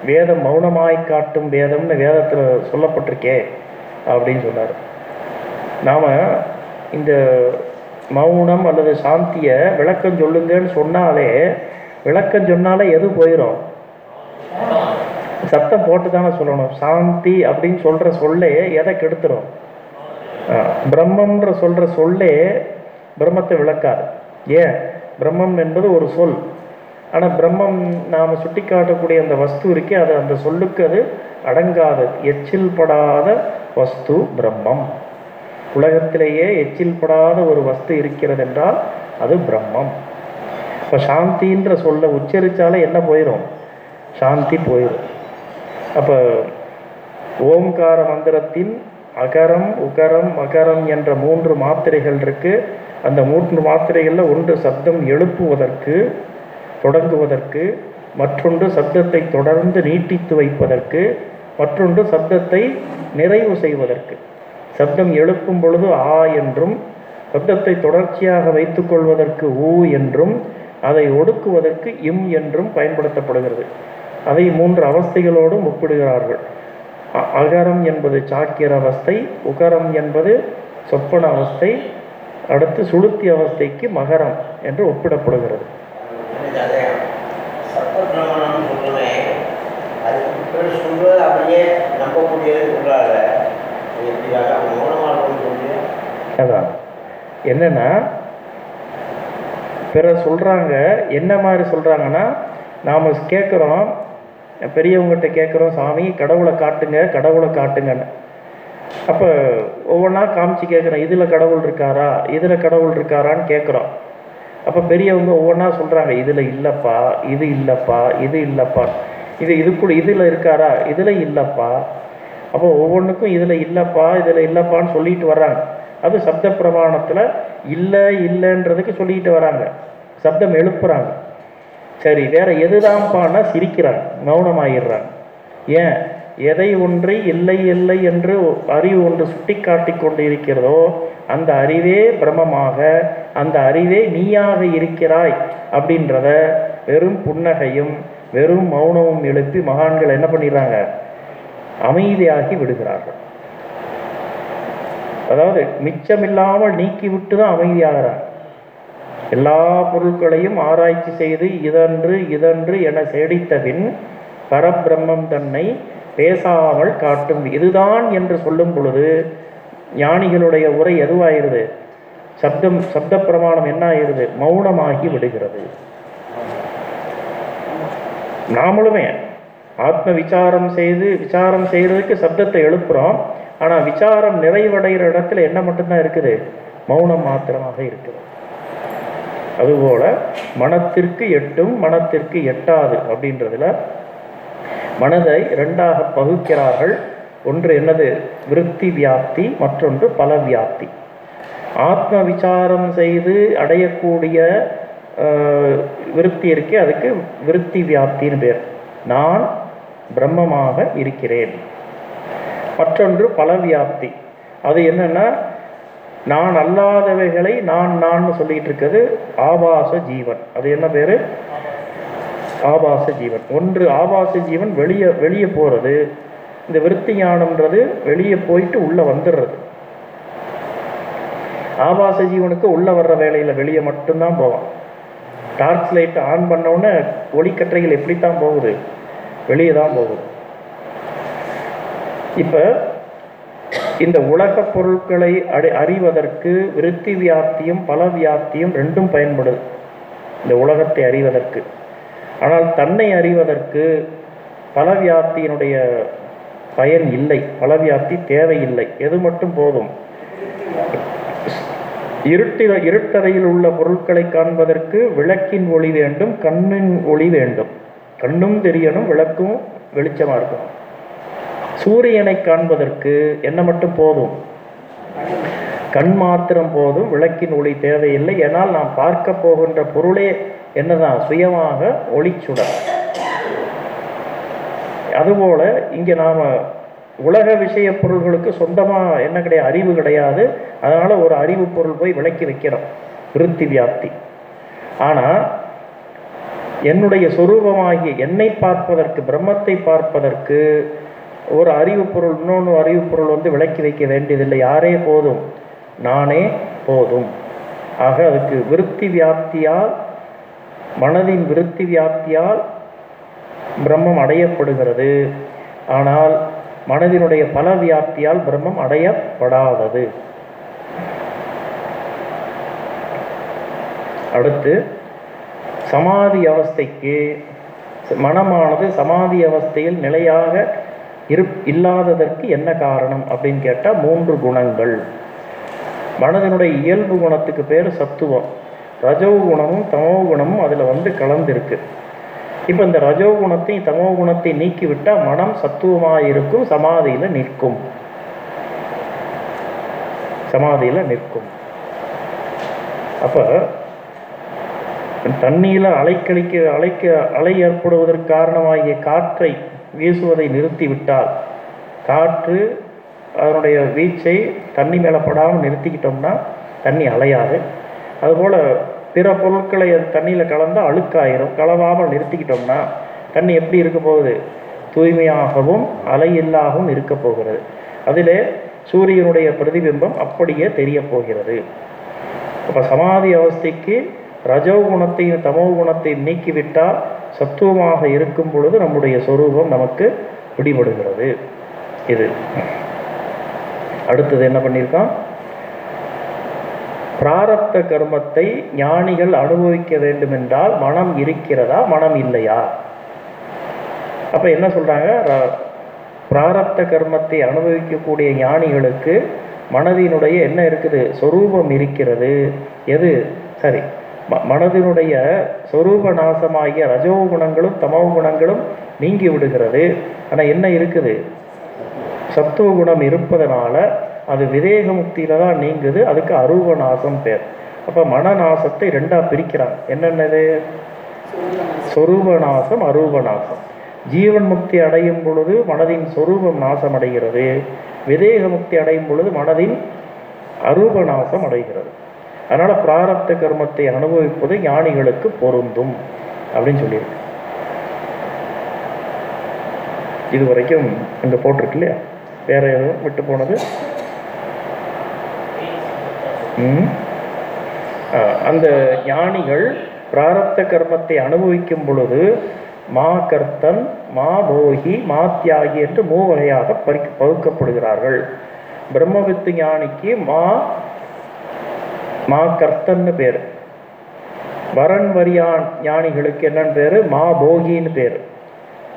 வேதம் மௌனமாய் காட்டும் வேதம்னு வேதத்தில் சொல்லப்பட்டிருக்கே அப்படின்னு சொன்னார். நாம் இந்த மௌனம் அல்லது சாந்தியை விளக்கம் சொல்லுங்கன்னு சொன்னாலே விளக்கம் சொன்னாலே எது போயிடும் சத்தம் போட்டு தானே சொல்லணும். சாந்தி அப்படின்னு சொல்கிற சொல்லே எதை கெடுத்துரும்? பிரம்மம்ன்ற சொல்கிற சொல்லே பிரம்மத்தை விளக்காது. ஏன்? பிரம்மம் என்பது ஒரு சொல். ஆனால் பிரம்மம் நாம் சுட்டிக்காட்டக்கூடிய அந்த வஸ்து இருக்கே அது அந்த சொல்லுக்கு அது அடங்காது. எச்சில் படாத வஸ்து பிரம்மம். உலகத்திலேயே எச்சில் படாத ஒரு வஸ்து இருக்கிறது என்றால் அது பிரம்மம். இப்போ சாந்தின்ற சொல்ல உச்சரித்தாலே என்ன போயிடும் சாந்தி போயிடும் அப்போ ஓம்கார மந்திரத்தின் அகரம் உகரம் மகரம் என்ற மூன்று மாத்திரைகள் இருக்குது அந்த மூன்று மாத்திரைகளில் ஒன்று சப்தம் எழுப்புவதற்கு தொடங்குவதற்கு மற்றொன்று சப்தத்தை தொடர்ந்து நீட்டித்து வைப்பதற்கு மற்றொன்று சப்தத்தை நிறைவு செய்வதற்கு. சப்தம் எழுப்பும் பொழுது ஆ என்றும் சப்தத்தை தொடர்ச்சியாக வைத்துக்கொள்வதற்கு ஊ என்றும் அதை ஒடுக்குவதற்கு இம் என்றும் பயன்படுத்தப்படுகிறது. அதை மூன்று அவஸ்தைகளோடும் ஒப்பிடுகிறார்கள். அகரம் என்பது சாக்கிர அவஸ்தை உகரம் என்பது சொப்பன அவஸ்தை அடுத்து சுளுத்தி அவஸ்தைக்கு மகரம் என்று ஒப்பிடப்படுகிறது. அதான். என்னன்னா பிறர் சொல்கிறாங்க என்ன மாதிரி சொல்கிறாங்கன்னா நாம் கேட்குறோம் பெரியவங்ககிட்ட கேட்குறோம் சாமி கடவுளை காட்டுங்க கடவுளை காட்டுங்கன்னு. அப்போ ஒவ்வொன்றா காமிச்சு கேட்குறோம் இதில் கடவுள் இருக்காரா? இதில் கடவுள் இருக்காரான்னு கேட்குறோம் அப்போ பெரியவங்க ஒவ்வொன்றா சொல்கிறாங்க இதில் இல்லைப்பா இது இல்லைப்பா இது இல்லைப்பா. இது இதுக்குள்ள இதில் இருக்காரா? இதில் இல்லைப்பா. அப்போ ஒவ்வொன்றுக்கும் இதில் இல்லைப்பா இதில் இல்லைப்பான்னு சொல்லிட்டு வர்றாங்க. அது சப்த பிரமாணத்தில் இல்லை இல்லைன்றதுக்கு சொல்லிட்டு வராங்க சப்தம் எழுப்புறாங்க. சரி வேற எதுதான்ப்பான்னா சிரிக்கிறான் மௌனமாயிடுறாங்க ஏன் எதை ஒன்றை இல்லை இல்லை என்று அறிவு ஒன்று சுட்டி காட்டி கொண்டு இருக்கிறதோ அந்த அறிவே பிரமமாக அந்த அறிவே நீயாக இருக்கிறாய் அப்படின்றத வெறும் புன்னகையும் வெறும் மௌனமும் எழுப்பி மகான்கள் என்ன பண்ணிடுறாங்க? அமைதியாகி விடுகிறார்கள். அதாவது மிச்சமில்லாமல் நீக்கிவிட்டு தான் அமைதியாகிறாங்க எல்லா பொருட்களையும் ஆராய்ச்சி செய்து இதன்று இதன்று என சேடித்தபின் பரபிரம்மம் தன்னை பேசாமல் காட்டும். இதுதான் என்று சொல்லும் பொழுது ஞானிகளுடைய உரை எதுவாயிருது சப்தம் சப்த பிரமாணம் என்ன ஆயிருது மௌனமாகி விடுகிறது. நாமளுமே ஆத்ம விசாரம் செய்து விசாரம் செய்யறதுக்கு சப்தத்தை எழுப்புறோம். ஆனால் விசாரம் நிறைவடைகிற இடத்துல என்ன மட்டும்தான் இருக்குது? மௌனம் மாத்திரமாக இருக்குது. அதுபோல மனத்திற்கு எட்டும் மனத்திற்கு எட்டாது அப்படின்றதுல மனதை ரெண்டாக பகுக்கிறார்கள். ஒன்று என்னது? விருத்தி வியாப்தி. மற்றொன்று பல வியாப்தி. ஆத்ம விசாரம் செய்து அடையக்கூடிய விருத்தி இருக்கே அதுக்கு விருத்தி வியாப்தின்னு பேர். நான் பிரம்மமாக இருக்கிறேன். மற்றொன்று பல வியாப்தி. அது என்னென்னா நான் அல்லாதவைகளை நான் நான் சொல்லிட்டு இருக்கிறது ஆபாச ஜீவன். அது என்ன பேரு? ஆபாச ஜீவன். ஒன்று ஆபாச ஜீவன் வெளியே வெளியே போறது. இந்த விருத்தி ஞானம்ன்றது வெளியே போயிட்டு உள்ள வந்துடுறது ஆபாச ஜீவனுக்கு உள்ள வர்ற வேலையில வெளியே மட்டும்தான் போவான். டார்ச் லைட் ஆன் பண்ணவுடனே ஒளிக்கற்றைகள் எப்படித்தான் போகுது? வெளியே தான் போகுது. இப்போ இந்த உலகப் பொருட்களை அடி அறிவதற்கு விருத்தி வியாப்தியும் பல வியாப்தியும் ரெண்டும் பயன்படுது இந்த உலகத்தை அறிவதற்கு. ஆனால் தன்னை அறிவதற்கு பல வியாப்தியினுடைய பயன் இல்லை. பல வியாப்தி தேவையில்லை. எது மட்டும் போதும்? இருட்டில இருட்டறையில் உள்ள பொருட்களை காண்பதற்கு விளக்கின் ஒளி வேண்டும் கண்ணின் ஒளி வேண்டும். கண்ணும் தெரியணும் விளக்கும் வெளிச்சமாக இருக்கணும். சூரியனை காண்பதற்கு என்ன மட்டும் போதும்? கண் மாத்திரம் போதும் விளக்கின் ஒளி தேவையில்லை. ஏனால் நாம் பார்க்க போகின்ற பொருளே என்னதான்? சுயமாக ஒளிச்சுடர். அதுபோல இங்கே நாம் உலக விஷய பொருள்களுக்கு சொந்தமாக என்ன கிடையாது? அறிவு கிடையாது. அதனால் ஒரு அறிவு பொருள் போய் விளக்கி வைக்கிறோம். விருத்தி வியாப்தி. ஆனால் என்னுடைய சொரூபமாகிய என்னை பார்ப்பதற்கு பிரம்மத்தை பார்ப்பதற்கு ஒரு அறிவு பொருள் இன்னொன்று அறிவு பொருள் வந்து விளக்கி வைக்க வேண்டியதில்லை. யாரே போதும்? நானே போதும். ஆக அதுக்கு விருத்தி வியாப்தியால் மனதின் விருத்தி வியாப்தியால் பிரம்மம் அடையப்படுகிறது. ஆனால் மனதினுடைய பல வியாப்தியால் பிரம்மம் அடையப்படாதது. அடுத்து சமாதி அவஸ்தைக்கு மனமானது சமாதி அவஸ்தையில் நிலையாக இரு இல்லாததற்கு என்ன காரணம் அப்படின்னு கேட்டால் மூன்று குணங்கள். மனதினுடைய இயல்பு குணத்துக்கு பேர் சத்துவம். ரஜோ குணமும் தமோ குணமும் அதில் வந்து கலந்துருக்கு. இப்போ இந்த ரஜோ குணத்தையும் தமோ குணத்தை நீக்கிவிட்டால் மனம் சத்துவமாக இருக்கும் சமாதியில் நிற்கும். சமாதியில் நிற்கும். அப்போ தண்ணியில் அலைக்கழிக்க அலைக்க அலை ஏற்படுவதற்கு காரணமாகிய காற்றை வீசுவதை நிறுத்திவிட்டால் காற்று அதனுடைய வீச்சை தண்ணி மேலே படாமல் நிறுத்திக்கிட்டோம்னா தண்ணி அலையாது. அதுபோல் பிற பொருட்களை அது தண்ணியில் கலந்தால் அழுக்காயிரும். கலவாமல் நிறுத்திக்கிட்டோம்னா தண்ணி எப்படி இருக்க போகுது? தூய்மையாகவும் அலையில்லாகவும் இருக்க போகிறது. அதிலே சூரியனுடைய பிரதிபிம்பம் அப்படியே தெரிய போகிறது. அப்போ சமாதி அவஸ்தைக்கு ரஜோ குணத்தையும் தமோ குணத்தையும் நீக்கிவிட்டால் சத்துவமாக இருக்கும் பொழுது நம்முடைய சொரூபம் நமக்கு பிடிபடுகிறது. இது. அடுத்தது என்ன பண்ணியிருக்கான்? பிராரப்த கர்மத்தை ஞானிகள் அனுபவிக்க வேண்டுமென்றால் மனம் இருக்கிறதா மனம் இல்லையா? அப்ப என்ன சொல்றாங்க? ர- பிராரப்த கர்மத்தை அனுபவிக்கக்கூடிய ஞானிகளுக்கு மனதினுடைய என்ன இருக்குது? சொரூபம் இருக்கிறது. எது? சரி. மனதினுடைய சொரூப நாசமாகிய ரஜோ குணங்களும் தமோ குணங்களும் நீங்கி விடுகிறது. ஆனால் என்ன இருக்குது? சத்துவ குணம் இருப்பதனால அது விதேக முக்தியில தான் நீங்குது அதுக்கு அரூப நாசம் பேர். அப்போ மனநாசத்தை ரெண்டாக பிரிக்கிறாங்க. என்னென்னது? சொரூப நாசம் அரூப நாசம். ஜீவன் முக்தி அடையும் பொழுது மனதின் சொரூபம் நாசம் அடைகிறது விதேக முக்தி அடையும் பொழுது மனதின் அரூப நாசம் அடைகிறது. அதனால பிராரப்த கர்மத்தை அனுபவிப்பது ஞானிகளுக்கு பொருந்தும் அப்படின்னு சொல்லியிருக்கு. இது வரைக்கும் இங்கே போட்டிருக்கு இல்லையா? வேற எதுவும் விட்டு போனது? அந்த ஞானிகள் பிராரப்த கர்மத்தை அனுபவிக்கும் பொழுது மா கர்த்தன் மா போகி மா தியாகி என்று மூவகையாக பறி பகுக்கப்படுகிறார்கள். பிரம்மவித்து ஞானிக்கு மா மா கர்த்தன்னு பேர். வரன் வரியான் ஞானிகளுக்கு என்னன்னு பேர்? மா போகின்னு பேர்.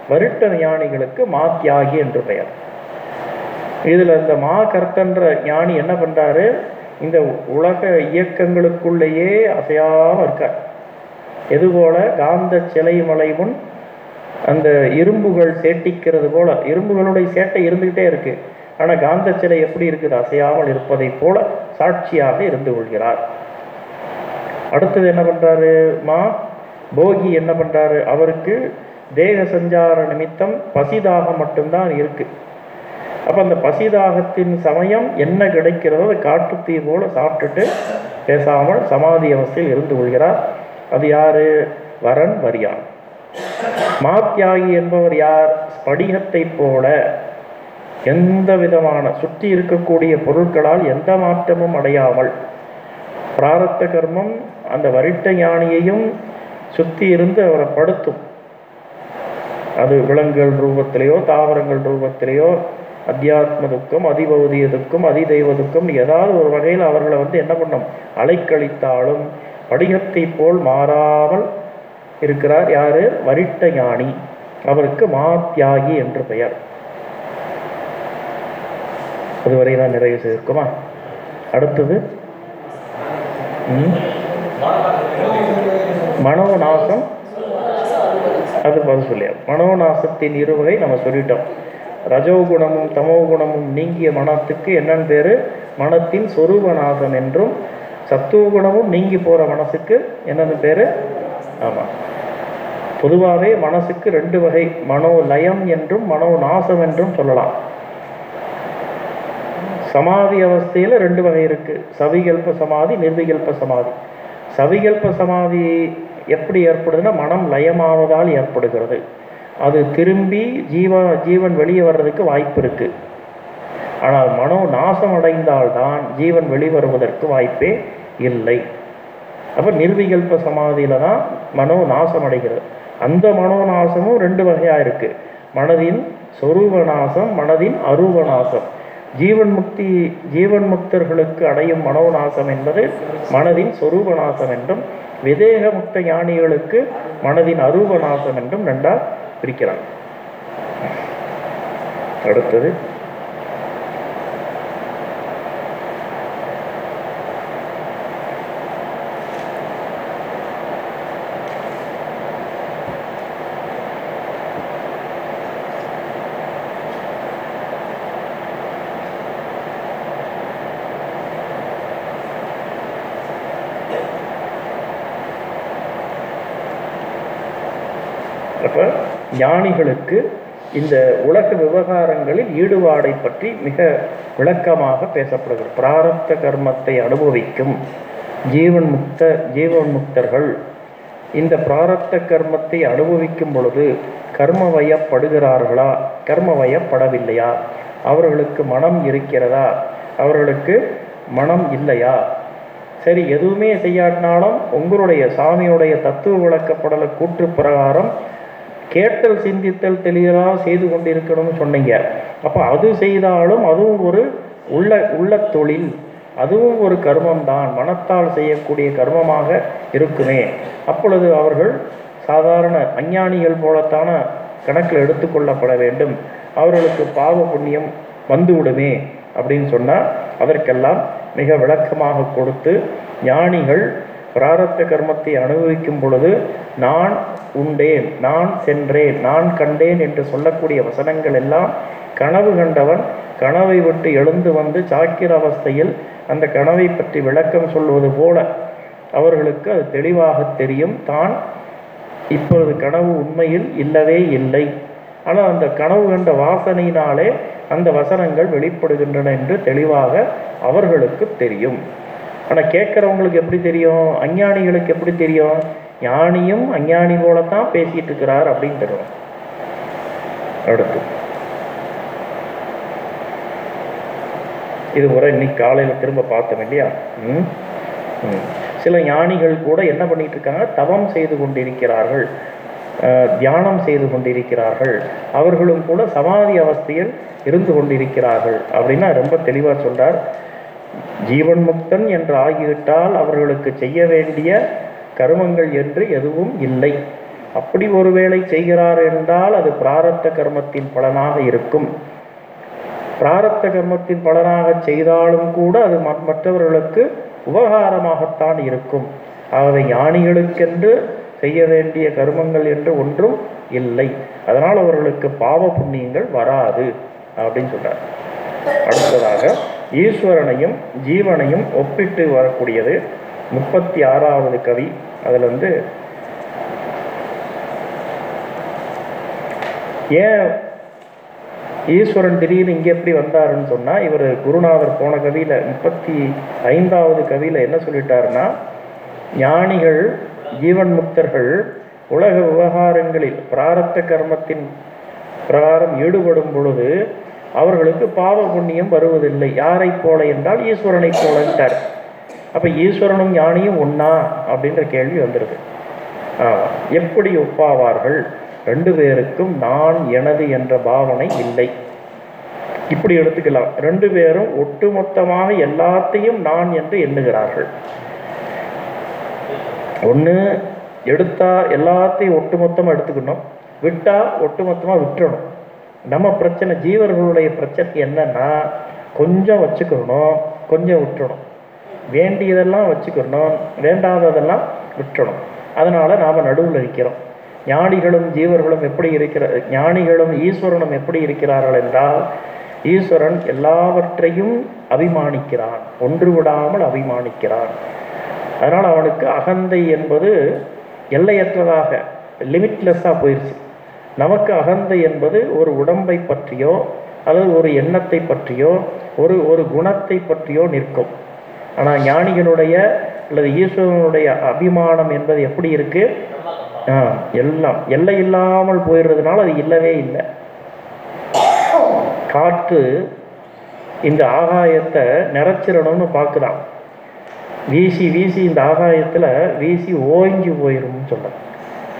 வருட்ட ஞானிகளுக்கு மா தியாகி என்று பெயர். இதில் இந்த மா கர்த்தன்ற ஞானி என்ன பண்ணுறாரு இந்த உலக இயக்கங்களுக்குள்ளேயே அசையாம இருக்கார். எதுபோல காந்த சிலை மலை முன் அந்த இரும்புகள் சேட்டிக்கிறது போல. இரும்புகளுடைய சேட்டை இருந்துகிட்டே இருக்குது ஆனால் காந்த சிலை எப்படி இருக்குது? அசையாமல் இருப்பதை போல சாட்சியாக இருந்து கொள்கிறார். அடுத்தது என்ன பண்ணுறாரு மா போகி என்ன பண்ணுறாரு அவருக்கு தேக சஞ்சார நிமித்தம் பசிதாகம் மட்டும்தான் இருக்குது அப்போ அந்த பசிதாகத்தின் சமயம் என்ன கிடைக்கிறதோ அதை காட்டுத்தீ போல சாப்பிட்டுட்டு பேசாமல் சமாதி அவஸ்தையில் இருந்து கொள்கிறார். அது யார்? வரன் வரியான். மாத்தியாகி என்பவர் யார்? ஸ்படிகத்தை போல. எந்த விதமான சுற்றி இருக்கக்கூடிய பொருட்களால் எந்த மாற்றமும் அடையாமல் பிராரத்த கர்மம் அந்த வரிட்ட ஞானியையும் சுற்றி இருந்து அவரை படுத்தும். அது விலங்குகள் ரூபத்திலேயோ தாவரங்கள் ரூபத்திலேயோ அத்தியாத்ம துக்கம் அதிபௌதிய துக்கம் அதிதெய்வ துக்கம் ஏதாவது ஒரு வகையில் அவர்களை வந்து என்ன பண்ணும்? அலைக்கழித்தாலும் படிகத்தை போல் மாறாமல் இருக்கிறார் யாரு? வரிட்ட ஞானி. அவருக்கு மாத்தியாகி என்று பெயர். அதுவரை தான் நிறைவு செய்திருக்குமா? அடுத்தது மனோநாசம். அது பதில் சொல்லியா? மனோநாசத்தின் இருவகை நம்ம சொல்லிட்டோம். ரஜோகுணமும் தமோகுணமும் நீங்கிய மனத்துக்கு என்னன்னு பேரு? மனத்தின் சொரூபநாசம் என்றும் சத்துவகுணமும் நீங்கி போற மனசுக்கு என்னன்னு பேரு? ஆமா. பொதுவாகவே மனசுக்கு ரெண்டு வகை மனோலயம் என்றும் மனோநாசம் என்றும் சொல்லலாம். சமாதி அவஸ்தையில் ரெண்டு வகை இருக்குது சவிகல்ப சமாதி நிர்விகல்ப சமாதி. சவிகல்ப சமாதி எப்படி ஏற்படுதுன்னா மனம் லயமாவதால் ஏற்படுகிறது. அது திரும்பி ஜீவ ஜீவன் வெளியே வர்றதுக்கு வாய்ப்பு இருக்குது ஆனால் மனோ நாசம் அடைந்தால்தான் ஜீவன் வெளிவருவதற்கு வாய்ப்பே இல்லை. அப்போ நிர்விகல்ப சமாதியில தான் மனோ நாசம் அடைகிறது. அந்த மனோ நாசமும் ரெண்டு வகையாக இருக்குது மனதின் சொரூப நாசம் மனதின் அரூப நாசம். ஜீவன் முக்தி ஜீவன் முக்தர்களுக்கு அடையும் மனோநாசம் என்பது மனதின் சொரூப நாசம் என்றும் விதேக முக்த ஞானிகளுக்கு மனதின் அரூப நாசம் என்றும் ரெண்டா பிரிக்கிறாங்க அடுத்தது அப்போ ஞானிகளுக்கு இந்த உலக விவகாரங்களில் ஈடுபாடை பற்றி மிக விளக்கமாக பேசப்படுகிறது. பிராரப்த கர்மத்தை அனுபவிக்கும் ஜீவன் முக்த ஜீவன் முக்தர்கள் இந்த பிராரப்த கர்மத்தை அனுபவிக்கும் பொழுது கர்மவயப்படுகிறார்களா கர்மவயப்படவில்லையா அவர்களுக்கு மனம் இருக்கிறதா? அவர்களுக்கு மனம் இல்லையா? சரி எதுவுமே செய்யாட்டினாலும் உங்களுடைய சாமியுடைய தத்துவ விளக்கப்படல கூற்று பிரகாரம் கேட்டல் சிந்தித்தல் தெளிவாக செய்து கொண்டிருக்கணும்னு சொன்னீங்க. அப்போ அது செய்தாலும் அதுவும் ஒரு உள்ள உள்ள தொழில். அதுவும் ஒரு கர்மம் தான் மனத்தால் செய்யக்கூடிய கர்மமாக இருக்குமே. அப்பொழுது அவர்கள் சாதாரண அஞ்ஞானிகள் போலத்தான கணக்கில் எடுத்துக்கொள்ளப்பட வேண்டும். அவர்களுக்கு பாவ புண்ணியம் வந்துவிடுமே அப்படின்னு சொன்னால் அதற்கெல்லாம் மிக விளக்கமாக கொடுத்து ஞானிகள் பிராரத்த கர்மத்தை அனுபவிக்கும் பொழுது நான் உண்டேன். நான் சென்றேன். நான் கண்டேன் என்று சொல்லக்கூடிய வசனங்கள் எல்லாம் கனவு கண்டவன் கனவை விட்டு எழுந்து வந்து சாக்கிர அவஸ்தையில் அந்த கனவை பற்றி விளக்கம் சொல்வது போல அவர்களுக்கு அது தெளிவாக தெரியும். தான் இப்பொழுது கனவு உண்மையில் இல்லவே இல்லை. ஆனால் அந்த கனவு கண்ட வாசனையினாலே அந்த வசனங்கள் வெளிப்படுகின்றன என்று தெளிவாக அவர்களுக்கு தெரியும். ஆனால் கேட்குறவங்களுக்கு எப்படி தெரியும்? அஞ்ஞானிகளுக்கு எப்படி தெரியும்? ஞானியும் அஞ்ஞானி போலத்தான் பேசிட்டு இருக்கிறார் அப்படின்னு தெரியும். அடுத்து. இது முறை இன்னைக்கு காலையில் திரும்ப பார்த்தோம் இல்லையா? ம்? ம். சில ஞானிகள் கூட என்ன பண்ணிட்டு இருக்காங்க? தவம் செய்து கொண்டிருக்கிறார்கள். தியானம் செய்து கொண்டிருக்கிறார்கள். அவர்களும் கூட சமாதி அவஸ்தையில் இருந்து கொண்டிருக்கிறார்கள் அப்படின்னா ரொம்ப தெளிவாக சொல்றார். ஜீவன் முக்தன் என்று ஆகிவிட்டால் அவர்களுக்கு செய்ய வேண்டிய கர்மங்கள் என்று எதுவும் இல்லை. அப்படி ஒருவேளை செய்கிறார் என்றால் அது பிராரத்த கர்மத்தின் பலனாக இருக்கும். பிராரத்த கர்மத்தின் பலனாக செய்தாலும் கூட அது மற்றவர்களுக்கு உபகாரமாகத்தான் இருக்கும். ஆகவே ஞானிகளுக்கென்று செய்ய வேண்டிய கர்மங்கள் என்று ஒன்றும் இல்லை. அதனால் அவர்களுக்கு பாவ புண்ணியங்கள் வராது அப்படின்னு சொல்றார். அடுத்ததாக ஈஸ்வரனையும் ஜீவனையும் ஒப்பிட்டு வரக்கூடியது முப்பத்தி ஆறாவது கவி. அதில் வந்து ஏன் ஈஸ்வரன் திடீர்னு இங்கே எப்படி வந்தாருன்னு சொன்னால் இவர் குருநாதர் போன கவியில் முப்பத்தி ஐந்தாவது கவியில் என்ன சொல்லிட்டாருன்னா ஞானிகள் ஜீவன் முக்தர்கள் உலக விவகாரங்களில் பிராரத்த கர்மத்தின் பிரகாரம் ஈடுபடும் பொழுது அவர்களுக்கு பாவ புண்ணியம் வருவதில்லை. யாரை போல என்றால் ஈஸ்வரனை போலன்ட்டார். அப்போ ஈஸ்வரனும் ஞானியும் ஒன்னா அப்படின்ற கேள்வி வந்துடுது எப்படி ஒப்பாவார்கள்? ரெண்டு பேருக்கும் நான் எனது என்ற பாவனை இல்லை. இப்படி எடுத்துக்கலாம். ரெண்டு பேரும் ஒட்டுமொத்தமாக எல்லாத்தையும் நான் என்று எண்ணுகிறார்கள். ஒன்று எடுத்தா எல்லாத்தையும் ஒட்டுமொத்தமாக எடுத்துக்கணும். விட்டா ஒட்டுமொத்தமாக விட்டுறணும். நம்ம பிரச்சனை ஜீவர்களுடைய பிரச்சனை என்னன்னா கொஞ்சம் வச்சுக்கணும் கொஞ்சம் விட்டுறணும். வேண்டியதெல்லாம் வச்சுக்கணும் வேண்டாததெல்லாம் விட்டுறணும். அதனால் நாம் நடுவில் இருக்கிறோம் ஞானிகளும் ஜீவர்களும் எப்படி இருக்கிற ஞானிகளும் ஈஸ்வரனும் எப்படி இருக்கிறார்கள் என்றால் ஈஸ்வரன் எல்லாவற்றையும் அபிமானிக்கிறான் ஒன்று விடாமல் அபிமானிக்கிறான். அதனால் அவனுக்கு அகந்தை என்பது எல்லையற்றதாக லிமிட்லெஸ்ஸாக போயிடுச்சு நமக்கு அகந்தை என்பது ஒரு உடம்பை பற்றியோ அல்லது ஒரு எண்ணத்தை பற்றியோ ஒரு ஒரு குணத்தை பற்றியோ நிற்கும். ஆனால் ஞானிகளுடைய அல்லது ஈஸ்வரனுடைய அபிமானம் என்பது எப்படி இருக்கு? ஆ, எல்லாம். எல்லை இல்லாமல் போயிடுறதுனால அது இல்லவே இல்லை. காற்று இந்த ஆகாயத்தை நிறச்சிடணும்னு பார்க்குதான். வீசி வீசி இந்த ஆகாயத்தில் வீசி ஓய்ஞ்சு போயிடும்னு சொல்கிறேன்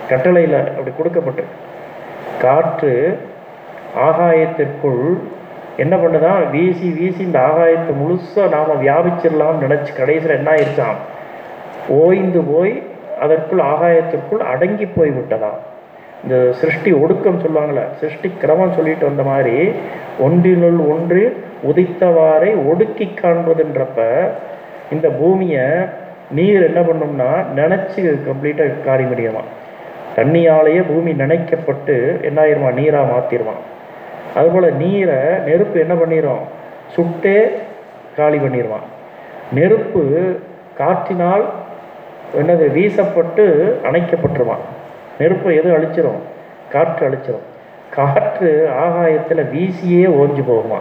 கட்டளையில் அப்படி கொடுக்கப்பட்டு. காற்று ஆகாயத்திற்குள் என்ன பண்ணுதான் வீசி வீசி இந்த ஆகாயத்தை முழுசாக நாம் வியாபிச்சிடலாம்னு நினச்சி கடைசியில் என்ன ஆயிடுச்சான் ஓய்ந்து போய் அதற்குள் ஆகாயத்திற்குள் அடங்கி போய் விட்டதாம். இந்த சிருஷ்டி ஒடுக்கம் சொல்லுவாங்களே சிருஷ்டி கிரமம் சொல்லிட்டு வந்த மாதிரி ஒன்றினுள் ஒன்று உதித்தவாறே ஒடுக்கி காண்பதுன்றப்ப இந்த பூமியை நீர் என்ன பண்ணும்னா நினச்சி கம்ப்ளீட்டாக காரி முடியுமா தண்ணியாலேயே பூமி நினைக்கப்பட்டு என்ன ஆயிருமா? நீராக மாற்றிடுவான் அதுபோல் நீரை நெருப்பு என்ன பண்ணிடும் சுட்டே காலி பண்ணிடுவான் நெருப்பு காற்றினால் என்னது? வீசப்பட்டு அணைக்கப்பட்டுருவான். நெருப்பை எது அழிச்சிரும்? காற்று அழிச்சிரும். காற்று ஆகாயத்தில் வீசியே ஓஞ்சி போகுமா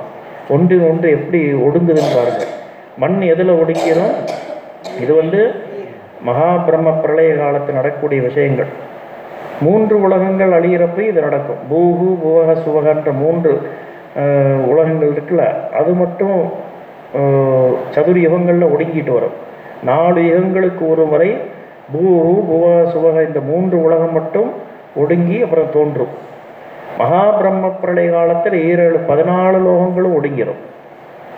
ஒன்று ஒன்று எப்படி ஒடுங்குதுன்னு பாருங்கள். மண் எதில் ஒடுங்கிடும் இது வந்து மகா பிரம்ம பிரளய காலத்தில் நடக்கக்கூடிய விஷயங்கள். மூன்று உலகங்கள் அழிகிறப்ப இது நடக்கும். பூகு புவக சுவகன்ற மூன்று உலகங்கள் இருக்குல்ல அது மட்டும் சதுர் யுகங்களில் ஒடுங்கிட்டு வரும். நாலு யுகங்களுக்கு ஒரு முறை பூகு புவக சுவக இந்த மூன்று உலகம் மட்டும் ஒடுங்கி அப்புறம் தோன்றும். மகா பிரம்ம பிரளய காலத்தில் ஈரேழு பதினாலு லோகங்களும் ஒடுங்கிடும்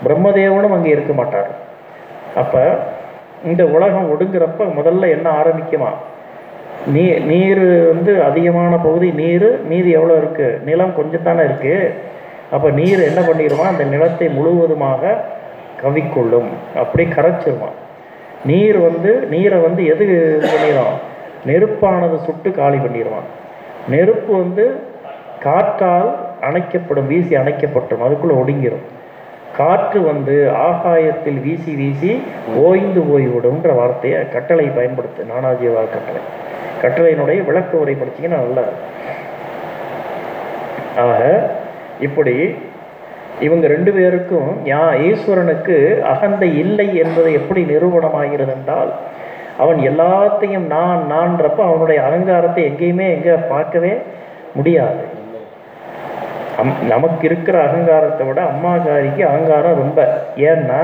பிரம்மதேவனும் அங்கே இருக்க மாட்டார். அப்போ இந்த உலகம் ஒடுங்குறப்ப முதல்ல என்ன ஆரம்பிக்குமா? நீ நீர் வந்து அதிகமான பகுதி நீர் மீதி எவ்வளோ இருக்குது நிலம் கொஞ்சம் தானே இருக்குது அப்போ நீர் என்ன பண்ணிடுமா அந்த நிலத்தை முழுவதுமாக கவிக்கொள்ளும். அப்படியே கரைச்சிருவான் நீர் வந்து நீரை வந்து எது இது பண்ணிடும் நெருப்பானது சுட்டு காலி பண்ணிடுவான் நெருப்பு வந்து காற்றால் அணைக்கப்படும் வீசி அணைக்கப்பட்டும் அதுக்குள்ளே ஒடுங்கிடும் காற்று வந்து ஆகாயத்தில் வீசி வீசி ஓய்ந்து போய்விடும்ன்ற வார்த்தையை கட்டளை பயன்படுத்து நானாஜிவா கட்டளை. கட்டுரையினுடைய விளக்க உரை படிச்சிங்கன்னா நல்லா ஆக இப்படி இவங்க ரெண்டு பேருக்கும் யா ஈஸ்வரனுக்கு அகந்தை இல்லை என்பது எப்படி நிரூபணமாகிறது என்றால் அவன் எல்லாத்தையும் நான் நான்றப்ப அவனுடைய அகங்காரத்தை எங்கேயுமே எங்க பார்க்கவே முடியாது. அம் நமக்கு இருக்கிற அகங்காரத்தை விட அம்மாக்காரிக்கு அகங்காரம் ரொம்ப. ஏன்னா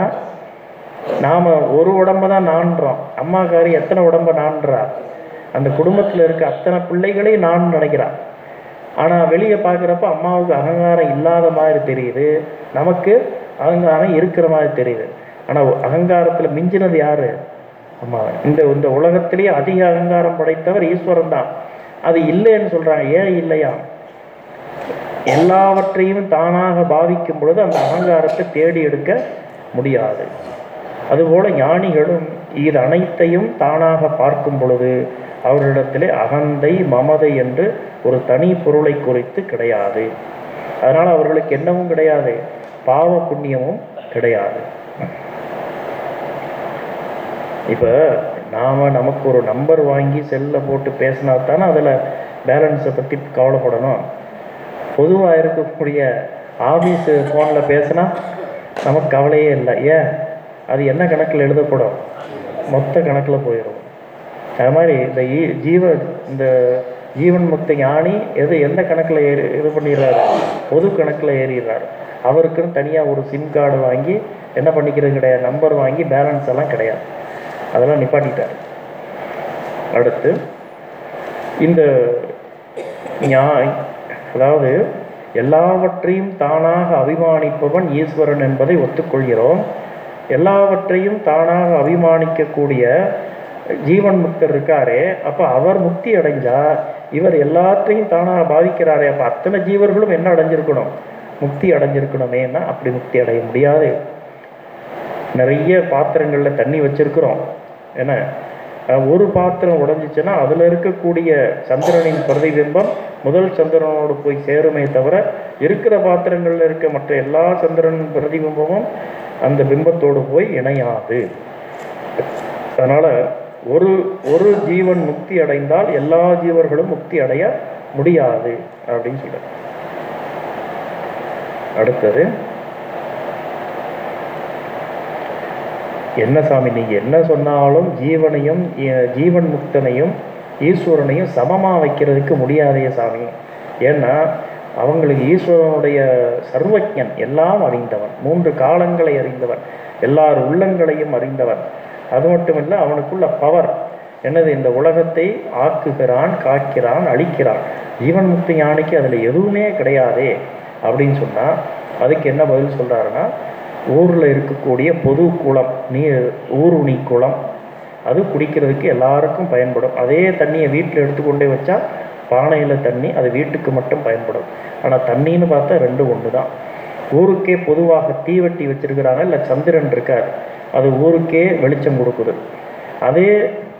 நாம ஒரு உடம்ப தான் நான்றோம் அம்மாக்காரி எத்தனை உடம்ப நான்றா? அந்த குடும்பத்தில் இருக்க அத்தனை பிள்ளைகளையும் நான் நினைக்கிறான். ஆனால் வெளியே பார்க்குறப்ப அம்மாவுக்கு அகங்காரம் இல்லாத மாதிரி தெரியுது. நமக்கு அகங்காரம் இருக்கிற மாதிரி தெரியுது. ஆனால் அகங்காரத்தில் மிஞ்சினது யாரு? அம்மா. இந்த இந்த உலகத்திலேயே அதிக அகங்காரம் படைத்தவர் ஈஸ்வரன் தான். அது இல்லைன்னு சொல்கிறாங்க ஏன் இல்லையா? எல்லாவற்றையும் தானாக பாவிக்கும் பொழுது அந்த அகங்காரத்தை தேடி எடுக்க முடியாது. அதுபோல ஞானிகளும் இது அனைத்தையும் தானாக பார்க்கும் பொழுது அவர்களிடத்திலே அகந்தை மமதை என்று ஒரு தனி பொருளை குறித்து கிடையாது. அதனால் அவர்களுக்கு என்னமும் கிடையாது பாவ புண்ணியமும் கிடையாது. இப்போ நாம் நமக்கு ஒரு நம்பர் வாங்கி செல்லை போட்டு பேசினா தானே அதில் பேலன்ஸை பற்றி கவலைப்படணும். பொதுவாக இருக்கக்கூடிய ஆஃபீஸ் ஃபோனில் பேசினா நமக்கு கவலையே இல்லை. ஏன்? அது என்ன கணக்கில் எழுதப்படும்? மொத்த கணக்கில் போயிடும் அது மாதிரி இந்த ஜீவ இந்த ஜீவன் முக்த ஞானி எது எந்த கணக்கில் ஏறி இது பண்ணிடுறாரு? பொது கணக்கில் ஏறிடுறாரு. அவருக்குன்னு தனியாக ஒரு சிம் கார்டு வாங்கி என்ன பண்ணிக்கிறது கிடையாது. நம்பர் வாங்கி பேலன்ஸ் எல்லாம் கிடையாது. அதெல்லாம் நிப்பாட்டிட்டார். அடுத்து இந்த ஞா அதாவது எல்லாவற்றையும் தானாக அபிமானிப்பவன் ஈஸ்வரன் என்பதை ஒத்துக்கொள்கிறோம். எல்லாவற்றையும் தானாக அபிமானிக்கக்கூடிய ஜீவன் முக்தர் இருக்காரே அப்போ அவர் முக்தி அடைஞ்சா இவர் எல்லாத்தையும் தானாக பாதிக்கிறாரே. அப்போ அத்தனை ஜீவர்களும் என்ன அடைஞ்சிருக்கணும்? முக்தி அடைஞ்சிருக்கணுமேன்னா அப்படி முக்தி அடைய முடியாது. நிறைய பாத்திரங்களில் தண்ணி வச்சிருக்கிறோம். ஏன்னா ஒரு பாத்திரம் உடஞ்சிச்சுன்னா அதில் இருக்கக்கூடிய சந்திரனின் பிரதிபிம்பம் முதல் சந்திரனோடு போய் சேருமே தவிர இருக்கிற பாத்திரங்களில் இருக்க மற்ற எல்லா சந்திரனின் பிரதிபிம்பமும் அந்த பிம்பத்தோடு போய் இணையாது. அதனால் ஒரு ஒரு ஜீவன் முக்தி அடைந்தால் எல்லா ஜீவர்களும் முக்தி அடைய முடியாது அப்படின்னு சொல்ற அடுத்தது என்ன சாமி நீங்க என்ன சொன்னாலும் ஜீவனையும் ஜீவன் முக்தனையும் ஈஸ்வரனையும் சமமா வைக்கிறதுக்கு முடியாதே சாமி. ஏன்னா அவங்களுக்கு ஈஸ்வரனுடைய சர்வஜன் எல்லாம் அறிந்தவன். மூன்று காலங்களை அறிந்தவன். எல்லார் உள்ளங்களையும் அறிந்தவன். அது மட்டும் இல்லை அவனுக்குள்ள பவர் என்னது? இந்த உலகத்தை ஆக்குகிறான் காக்கிறான் அழிக்கிறான். ஜீவன் முக்தி ஞானிக்கு அதில் எதுவுமே கிடையாதே அப்படின்னு சொன்னால் அதுக்கு என்ன பதில் சொல்கிறாருன்னா ஊரில் இருக்கக்கூடிய பொது குளம் நீர் ஊருணி குளம் அது குடிக்கிறதுக்கு எல்லாருக்கும் பயன்படும். அதே தண்ணியை வீட்டில் எடுத்துக்கொண்டே வச்சா பானையில் தண்ணி அது வீட்டுக்கு மட்டும் பயன்படும். ஆனால் தண்ணின்னு பார்த்தா ரெண்டு ஒன்று தான் ஊருக்கே பொதுவாக தீவெட்டி வச்சிருக்கிறாங்க இல்லை சந்திரன் இருக்கார்? அது ஊருக்கே வெளிச்சம் கொடுக்குது. அதே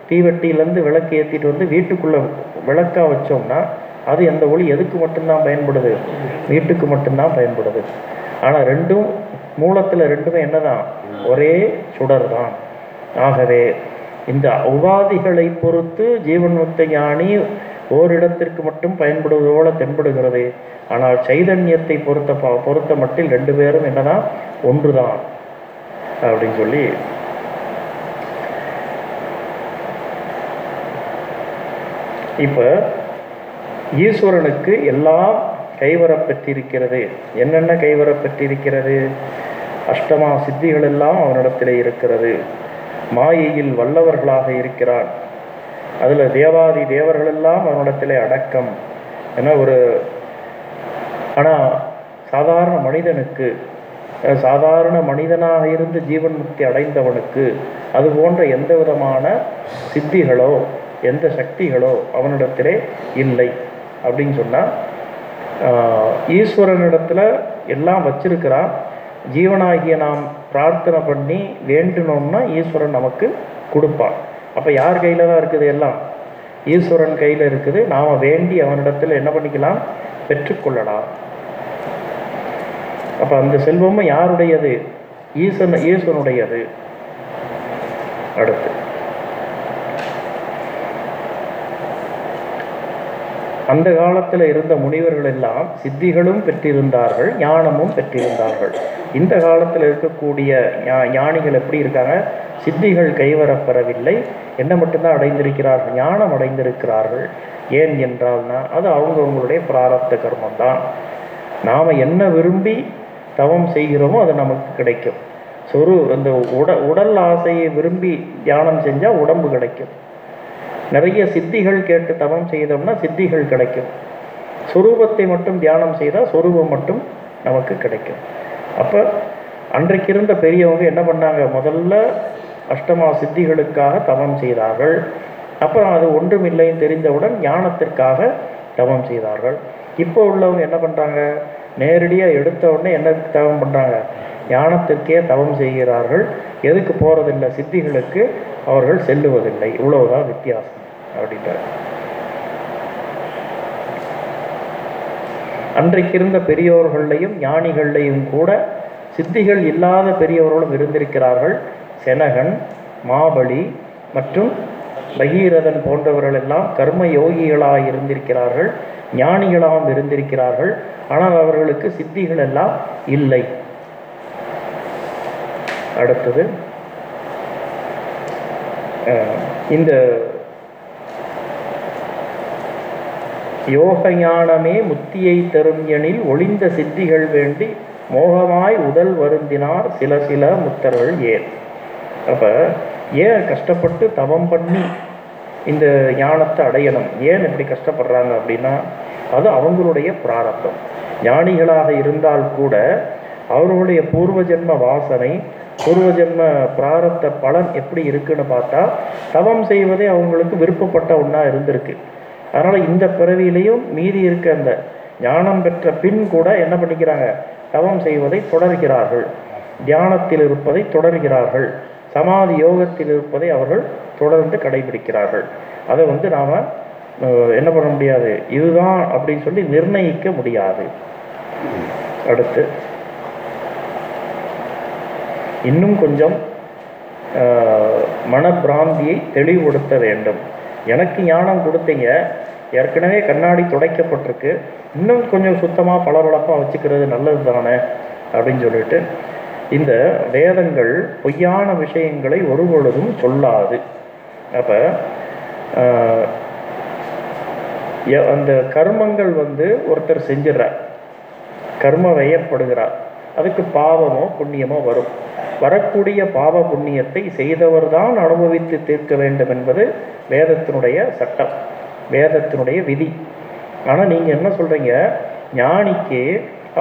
தீவட்டியிலேருந்து விளக்கு ஏற்றிட்டு வந்து வீட்டுக்குள்ளே விளக்கா வச்சோம்னா அது எந்த ஒளி எதுக்கு மட்டும்தான் பயன்படுது? வீட்டுக்கு மட்டும்தான் பயன்படுது. ஆனால் ரெண்டும் மூலத்தில் ரெண்டுமே என்னதான்? ஒரே சுடர் தான் ஆகவே இந்த உபாதிகளை பொறுத்து ஜீவன் முக்த ஞானி ஓரிடத்திற்கு மட்டும் பயன்படுவது போல தென்படுகிறது. ஆனால் சைதன்யத்தை பொறுத்த ப- பொறுத்த மட்டில் ரெண்டு பேரும் என்னதான் ஒன்றுதான் அப்படின்னு சொல்லி இப்போ ஈஸ்வரனுக்கு எல்லாம் கைவரப்பெற்றிருக்கிறது என்னென்ன கைவரப்பெற்றிருக்கிறது அஷ்டமா சித்திகள் எல்லாம் அவனிடத்திலே இருக்கிறது. மாயையில் வல்லவர்களாக இருக்கிறான். அதில் தேவாதி தேவர்களெல்லாம் அவனிடத்திலே அடக்கம். என ஒரு ஆனால் சாதாரண மனிதனுக்கு சாதாரண மனிதனாக இருந்து ஜீவன் முக்தி அடைந்தவனுக்கு அது போன்ற எந்த விதமான சித்திகளோ எந்த சக்திகளோ அவனிடத்திலே இல்லை. அப்படின்னு சொன்னால் ஈஸ்வரனிடத்தில் எல்லாம் வச்சிருக்கிறான். ஜீவனாகிய நாம் பிரார்த்தனை பண்ணி வேண்டினோம்னா ஈஸ்வரன் நமக்கு கொடுப்பான். அப்போ யார் கையில் தான் இருக்குது எல்லாம்? ஈஸ்வரன் கையில் இருக்குது. நாம் வேண்டி அவனிடத்தில் என்ன பண்ணிக்கலாம்? பெற்றுக்கொள்ளலாம் அப்போ அந்த செல்வமும் யாருடையது? ஈசன் ஈசனுடையது. அடுத்து. அந்த காலத்தில் இருந்த முனிவர்கள் எல்லாம் சித்திகளும் பெற்றிருந்தார்கள் ஞானமும் பெற்றிருந்தார்கள். இந்த காலத்தில் இருக்கக்கூடிய ஞானிகள் எப்படி இருக்காங்க? சித்திகள் கைவரப்பெறவில்லை. என்ன மட்டும்தான் அடைந்திருக்கிறார்கள்? ஞானம் அடைந்திருக்கிறார்கள். ஏன் என்றால்னா அது அவங்கவங்களுடைய பிராரப்த கர்மம் தான் நாம் என்ன விரும்பி தவம் செய்கிறோமோ அது நமக்கு கிடைக்கும். சொரு அந்த உட உடல் ஆசையை விரும்பி தியானம் செஞ்சால் உடம்பு கிடைக்கும். நிறைய சித்திகள் கேட்டு தவம் செய்தோம்னா சித்திகள் கிடைக்கும். சொரூபத்தை மட்டும் தியானம் செய்தால் சொரூபம் மட்டும் நமக்கு கிடைக்கும். அப்போ அன்றைக்கு இருந்த பெரியவங்க என்ன பண்ணாங்க? முதல்ல அஷ்டமா சித்திகளுக்காக தவம் செய்தார்கள். அப்புறம் அது ஒன்றுமில்லைன்னு தெரிந்தவுடன் ஞானத்திற்காக தவம் செய்தார்கள். இப்போ உள்ளவங்க என்ன பண்ணுறாங்க நேரடியாக எடுத்த உடனே என்ன தவம் பண்ணுறாங்க ஞானத்திற்கே தவம் செய்கிறார்கள். எதுக்கு போகிறதில்லை சித்திகளுக்கு அவர்கள் செல்லுவதில்லை. இவ்வளவுதான் வித்தியாசம் அப்படின்றார். அன்றைக்கு இருந்த பெரியோர்களையும் ஞானிகள்லையும் கூட சித்திகள் இல்லாத பெரியவர்களும் இருந்திருக்கிறார்கள். செனகன் மாபலி மற்றும் பகீரதன் போன்றவர்கள் எல்லாம் கர்ம யோகிகளாக இருந்திருக்கிறார்கள் ஞானிகளாகவும் இருந்திருக்கிறார்கள் ஆனால் அவர்களுக்கு சித்திகள் எல்லாம் இல்லை. அடுத்தது இந்த யோக ஞானமே முத்தியை தரும் எனில் ஒளிந்த சித்திகள் வேண்டி மோகமாய் உடல் வருந்தினார் சில சில முத்தர்கள் ஏன்? அப்போ ஏன் கஷ்டப்பட்டு தவம் பண்ணி இந்த ஞானத்தை அடையணும்? ஏன் இப்படி கஷ்டப்படுறாங்க அப்படின்னா அது அவங்களுடைய பிராரத்தம் ஞானிகளாக இருந்தால் கூட அவர்களுடைய பூர்வ ஜென்ம வாசனை பூர்வ ஜென்ம பலன் எப்படி இருக்குன்னு பார்த்தா தவம் செய்வதே அவங்களுக்கு விருப்பப்பட்ட ஒன்றா இருந்திருக்கு. அதனால் இந்த பிறவியிலையும் மீதி இருக்க அந்த ஞானம் பெற்ற பின் கூட என்ன பண்ணிக்கிறாங்க? தவம் செய்வதை தொடர்கிறார்கள். தியானத்தில் இருப்பதை தொடர்கிறார்கள். சமாதி யோகத்தில் இருப்பதை அவர்கள் தொடர்ந்து கடைபிடிக்கிறார்கள். அதை வந்து நாம் என்ன பண்ண முடியாது? இதுதான் அப்படின்னு சொல்லி நிர்ணயிக்க முடியாது. அடுத்து இன்னும் கொஞ்சம் மனப்பிராந்தியை தெளிவுபடுத்த வேண்டும். எனக்கு ஞானம் கொடுத்தீங்க. ஏற்கனவே கண்ணாடி துடைக்கப்பட்டிருக்கு. இன்னும் கொஞ்சம் சுத்தமாக பளபளப்பாக வச்சுக்கிறது நல்லது தானே அப்படின்னு சொல்லிட்டு இந்த வேதங்கள் பொய்யான விஷயங்களை ஒரு பொழுதும் சொல்லாது. அப்போ அந்த கர்மங்கள் வந்து ஒருத்தர் செஞ்சிடறார் கர்ம வயப்படுகிறார். அதுக்கு பாவமோ புண்ணியமோ வரும். வரக்கூடிய பாவ புண்ணியத்தை செய்தவர் தான் அனுபவித்து தீர்க்க வேண்டும் என்பது வேதத்தினுடைய சட்டம் வேதத்தினுடைய விதி. ஆனால் நீங்கள் என்ன சொல்கிறீங்க ஞானிக்கு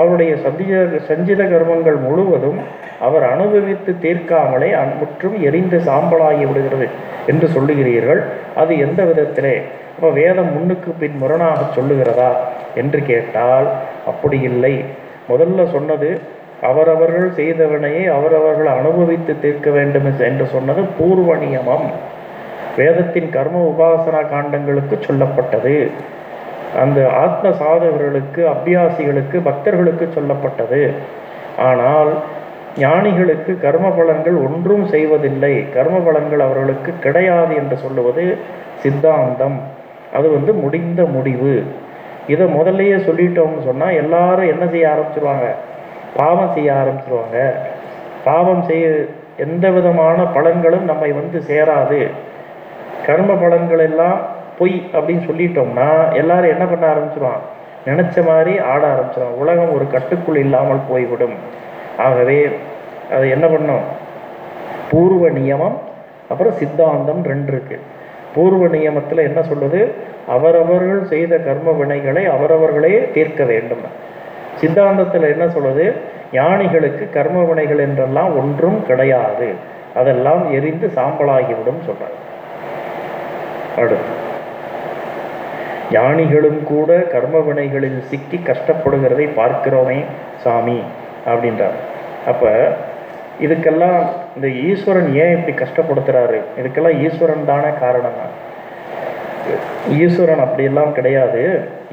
அவருடைய சந்திய சஞ்சித கர்மங்கள் முழுவதும் அவர் அனுபவித்து தீர்க்காமலே அன்- முற்றும் எரிந்து சாம்பலாகி விடுகிறது என்று சொல்லுகிறீர்கள். அது எந்த விதத்திலே? அப்போ வேதம் முன்னுக்கு பின் முரணாக சொல்லுகிறதா என்று கேட்டால் அப்படி இல்லை. முதல்ல சொன்னது அவரவர்கள் செய்த வினையை அவரவர்கள் அனுபவித்து தீர்க்க வேண்டும் என்று சொன்னது பூர்வ நியமம் வேதத்தின் கர்ம உபாசனா காண்டங்களுக்கு சொல்லப்பட்டது. அந்த ஆத்ம சாதகர்களுக்கு அபியாசிகளுக்கு பக்தர்களுக்கு சொல்லப்பட்டது. ஆனால் ஞானிகளுக்கு கர்ம பலன்கள் ஒன்றும் செய்வதில்லை. கர்ம பலன்கள் அவர்களுக்கு கிடையாது என்று சொல்லுவது சித்தாந்தம். அது வந்து முடிந்த முடிவு. இதை முதல்லையே சொல்லிட்டோம்னு சொன்னால் எல்லாரும் என்ன செய்ய ஆரம்பிச்சிருவாங்க? பாவம் செய்ய ஆரம்பிச்சிருவாங்க. பாவம் செய்ய எந்த விதமான பலன்களும் நம்மை வந்து சேராது. கர்ம பலன்கள் எல்லாம் பொய் அப்படின்னு சொல்லிட்டோம்னா எல்லாரும் என்ன பண்ண ஆரம்பிச்சிருவான் நினச்ச மாதிரி ஆட ஆரம்பிச்சிடும் உலகம் ஒரு கட்டுக்குள் இல்லாமல் போய்விடும். ஆகவே அதை என்ன பண்ணோம்? பூர்வ நியமம் அப்புறம் சித்தாந்தம் ரெண்டு இருக்கு. பூர்வ நியமத்தில் என்ன சொல்லுது? அவரவர்கள் செய்த கர்ம வினைகளை அவரவர்களே தீர்க்க வேண்டும். சித்தாந்தத்தில் என்ன சொல்லுது? ஞானிகளுக்கு கர்ம வினைகள் என்றெல்லாம் ஒன்றும் கிடையாது. அதெல்லாம் எரிந்து சாம்பலாகிவிடும் சொல்றாங்க அடுத்து. ஞானிகளும் கூட கர்ம வினைகளில் சிக்கி கஷ்டப்படுகிறதை பார்க்கிறோமே சாமி அப்படின்றார். அப்போ இதுக்கெல்லாம் இந்த ஈஸ்வரன் ஏன் இப்படி கஷ்டப்படுத்துறாரு? இதுக்கெல்லாம் ஈஸ்வரன் தானே காரணம். ஈஸ்வரன் அப்படியெல்லாம் கிடையாது.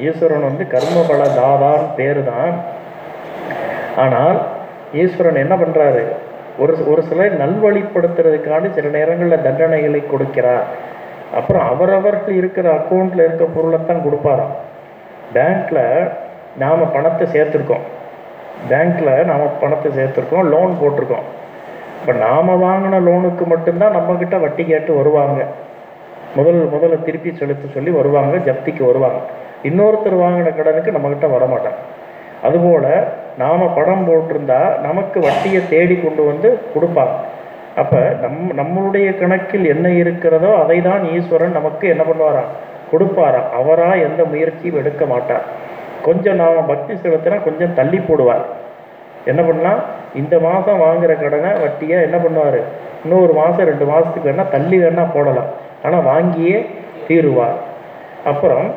ஈஸ்வரன் வந்து கர்மபல தாதான் பேர் தான் ஆனால் ஈஸ்வரன் என்ன பண்ணுறாரு ஒரு ஒரு சிலர் நல்வழிப்படுத்துறதுக்காண்டி சில நேரங்களில் தண்டனைகளை கொடுக்கிறார். அப்புறம் அவரவர்கள் இருக்கிற அக்கௌண்ட்டில் இருக்க பொருளைத்தான் கொடுப்பாராம். பேங்க்கில் நாம் பணத்தை சேர்த்துருக்கோம். பேங்க்கில் நாம் பணத்தை சேர்த்துருக்கோம் லோன் போட்டிருக்கோம். இப்போ நாம் வாங்கின லோனுக்கு மட்டும்தான் நம்மக்கிட்ட வட்டி கேட்டு வருவாங்க. முதல் முதல்ல திருப்பி செலுத்த சொல்லி வருவாங்க ஜப்திக்கு வருவாங்க. இன்னொருத்தர் வாங்கின கடனுக்கு நம்மக்கிட்ட வரமாட்டாங்க. அதுபோல் நாம் பணம் போட்டிருந்தா நமக்கு வட்டியை தேடி கொண்டு வந்து கொடுப்பாங்க. அப்போ நம் நம்மளுடைய கணக்கில் என்ன இருக்கிறதோ அதை தான் ஈஸ்வரன் நமக்கு என்ன பண்ணுவாராம் கொடுப்பாராம் அவராக எந்த முயற்சியும் எடுக்க மாட்டார். கொஞ்சம் நான் பக்தி செலுத்தினா கொஞ்சம் தள்ளி போடுவார். என்ன பண்ணலாம்? இந்த மாதம் வாங்குற கடனை வட்டியை என்ன பண்ணுவார்? இன்னொரு மாதம் ரெண்டு மாதத்துக்கு வேணால் தள்ளி வேணால் போடலாம். ஆனால் வாங்கியே தீருவார். அப்புறம்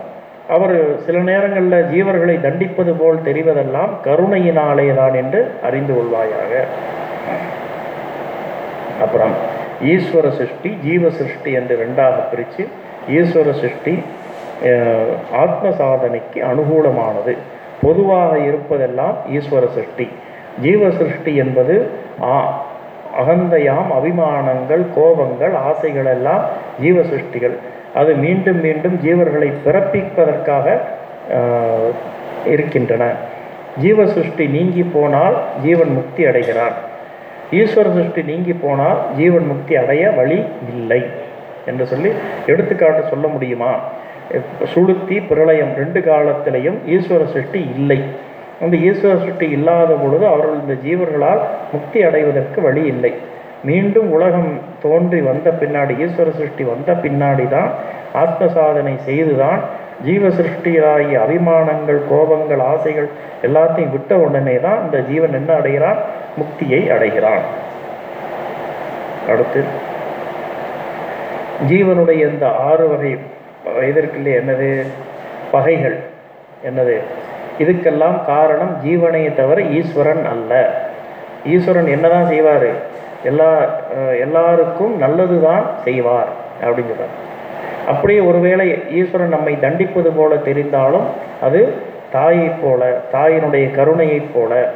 அவர் சில நேரங்களில் ஜீவர்களை தண்டிப்பது போல் தெரிவதெல்லாம் கருணையினாலே தான் என்று அறிந்து கொள்வாயாக. அப்புறம் ஈஸ்வர சிருஷ்டி ஜீவ சிருஷ்டி என்று ரெண்டாக பிரித்து ஈஸ்வர சிருஷ்டி ஆத்ம சாதனைக்கு அனுகூலமானது. பொதுவாக இருப்பதெல்லாம் ஈஸ்வர சிருஷ்டி. ஜீவ சிருஷ்டி என்பது ஆ அகந்தையாம் அபிமானங்கள் கோபங்கள் ஆசைகள் எல்லாம் ஜீவ சிருஷ்டிகள். அது மீண்டும் மீண்டும் ஜீவர்களை பிறப்பிப்பதற்காக இருக்கின்றன. ஜீவ சிருஷ்டி நீங்கி போனால் ஜீவன் முக்தி அடைகிறான் ஈஸ்வர சிருஷ்டி நீங்கி போனால் ஜீவன் முக்தி அடைய வழி இல்லை என்று சொல்லி எடுத்துக்காட்டு சொல்ல முடியுமா? சுளுத்தி பிரளயம் ரெண்டு காலத்திலையும் ஈஸ்வர சிருஷ்டி இல்லை. அந்த ஈஸ்வர சிருஷ்டி இல்லாத பொழுது அவர்கள் இந்த ஜீவர்களால் முக்தி அடைவதற்கு வழி இல்லை. மீண்டும் உலகம் தோன்றி வந்த பின்னாடி ஈஸ்வர சிருஷ்டி வந்த பின்னாடி தான் ஆத்ம சாதனை செய்துதான் ஜீவ சிருஷ்டியாகிய அபிமானங்கள் கோபங்கள் ஆசைகள் எல்லாத்தையும் விட்ட உடனே தான் இந்த ஜீவன் என்ன அடைகிறான்? முக்தியை அடைகிறான். அடுத்து ஜீவனுடைய இந்த ஆறு வகை இதற்குள்ளே என்னது? பகைகள். என்னது? இதுக்கெல்லாம் காரணம் ஜீவனையை தவிர ஈஸ்வரன் அல்ல. ஈஸ்வரன் என்னதான் செய்வார்? எல்லா எல்லாருக்கும் நல்லது தான் செய்வார் அப்படின்னு சொல்றார். அப்படியே ஒருவேளை ஈஸ்வரன் நம்மை தண்டிப்பது போல தெரிந்தாலும் அது தாயைப் போல தாயினுடைய கருணையைப் போல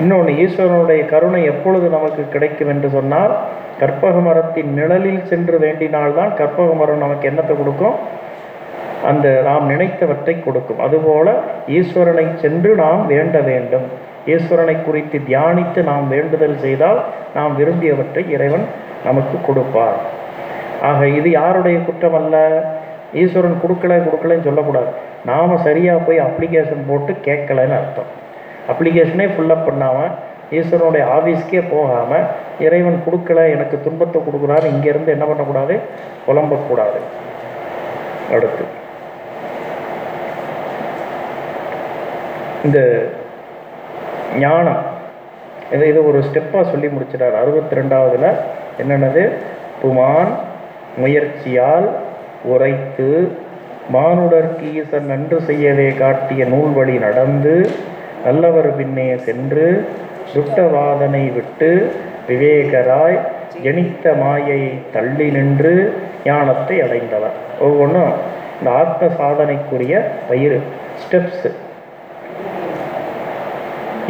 இன்னொன்று ஈஸ்வரனுடைய கருணை எப்பொழுது நமக்கு கிடைக்கும் என்று சொன்னால் கற்பக மரத்தின் நிழலில் சென்று வேண்டினால்தான் கற்பக மரம் நமக்கு என்னத்தை கொடுக்கும்? அந்த நாம் நினைத்தவற்றை கொடுக்கும். அதுபோல ஈஸ்வரனை சென்று நாம் வேண்ட வேண்டும். ஈஸ்வரனை குறித்து தியானித்து நாம் வேண்டுதல் செய்தால் நாம் விரும்பியவற்றை இறைவன் நமக்கு கொடுப்பார். ஆக இது யாருடைய குற்றம் அல்ல? ஈஸ்வரன் கொடுக்கல கொடுக்கலன்னு சொல்லக்கூடாது. நாம் சரியாக போய் அப்ளிகேஷன் போட்டு கேட்கலன்னு அர்த்தம். அப்ளிகேஷனே ஃபுல்லப் பண்ணாமல் ஈஸ்வரனுடைய ஆஃபீஸ்க்கே போகாமல் இறைவன் கொடுக்கல எனக்கு துன்பத்தை கொடுக்குறாரு இங்கேருந்து என்ன பண்ணக்கூடாது? புலம்பக்கூடாது. அடுத்து. இந்த ஞானம் இதை இதை ஒரு ஸ்டெப்பாக சொல்லி முடிச்சிட்டார். அறுபத்தி ரெண்டாவதுல என்னென்னது? புமான் முயற்சியால் உரைத்து மானுடர்க்கு ஈசன் நன்று செய்யவே காட்டிய நூல் வழி நடந்து நல்லவர் பின்னே சென்று சுட்டவாதனை விட்டு விவேகராய் ஜனித்த மாயை தள்ளி நின்று ஞானத்தை அடைந்தவர். ஒவ்வொன்றும் இந்த ஆத்ம சாதனைக்குரிய பயிர் ஸ்டெப்ஸு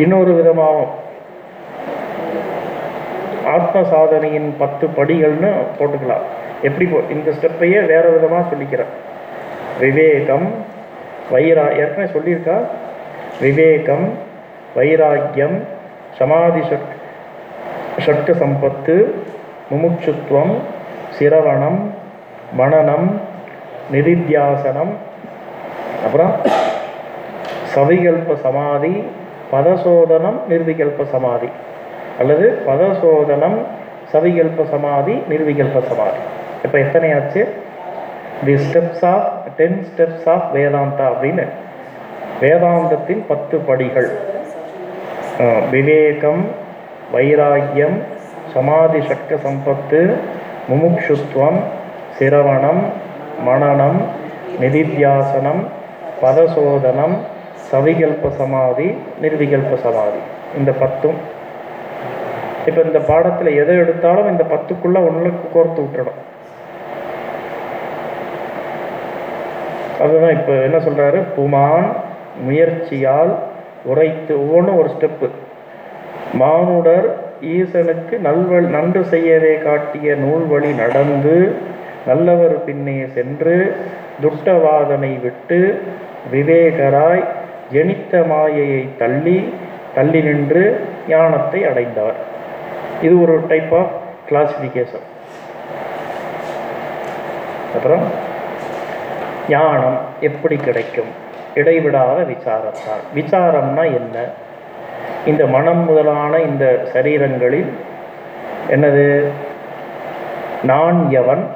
இன்னொரு விதமாகவும் ஆத்ம சாதனையின் பத்து படிகள்னு போட்டுக்கலாம். எப்படி போ இந்த ஸ்டெப்பையே வேற விதமாக சொல்லிக்கிறேன். விவேகம் வைரா ஏற்கனவே சொல்லியிருக்கா? விவேகம் வைராக்கியம் சமாதி ஷட் ஷட்க சம்பத்து முமுட்சுத்துவம் சிரவணம் மனநம் நிதித்தியாசனம் அப்புறம் சவிகல்ப சமாதி பதசோதனம் நிர்விகல்ப சமாதி அல்லது பதசோதனம் சவிகல்ப சமாதி நிர்விகல்ப சமாதி. இப்போ எத்தனை ஆச்சு? The steps of ten steps of Vedanta அப்படின்னு வேதாந்தத்தின் பத்து படிகள். விவேகம் வைராக்கியம் சமாதி சட்க சம்பத்து முமுக்ஷுத்வம் சிரவணம் மனநம் நிதித்தியாசனம் பதசோதனம் சவிகல்ப சமாதி நிர்விகல்ப சமாதி. இந்த பத்தும். இப்போ இந்த பாடத்தில் எதை எடுத்தாலும் இந்த பத்துக்குள்ளே ஒன்று கோர்த்து விட்டுடும். அதுதான் இப்போ என்ன சொல்கிறாரு புமான் முயற்சியால் உரைத்து ஒவ்வொன்றும் ஒரு ஸ்டெப்பு. மானுடர் ஈசனுக்கு நல்வழி நன்று செய்யவே காட்டிய நூல் வழி நடந்து நல்லவர் பின்னே சென்று துட்டவாதனை விட்டு விவேகராய் ஜனித்த மாயையை தள்ளி தள்ளி நின்று ஞானத்தை அடைந்தார். இது ஒரு டைப் ஆஃப் கிளாசிஃபிகேஷன் அப்புறம் ஞானம் எப்படி கிடைக்கும்? இடைவிடாத விசாரத்தால் விசாரம்னா என்ன? இந்த மனம் முதலான இந்த சரீரங்களில் என்னது? நான் எவன்?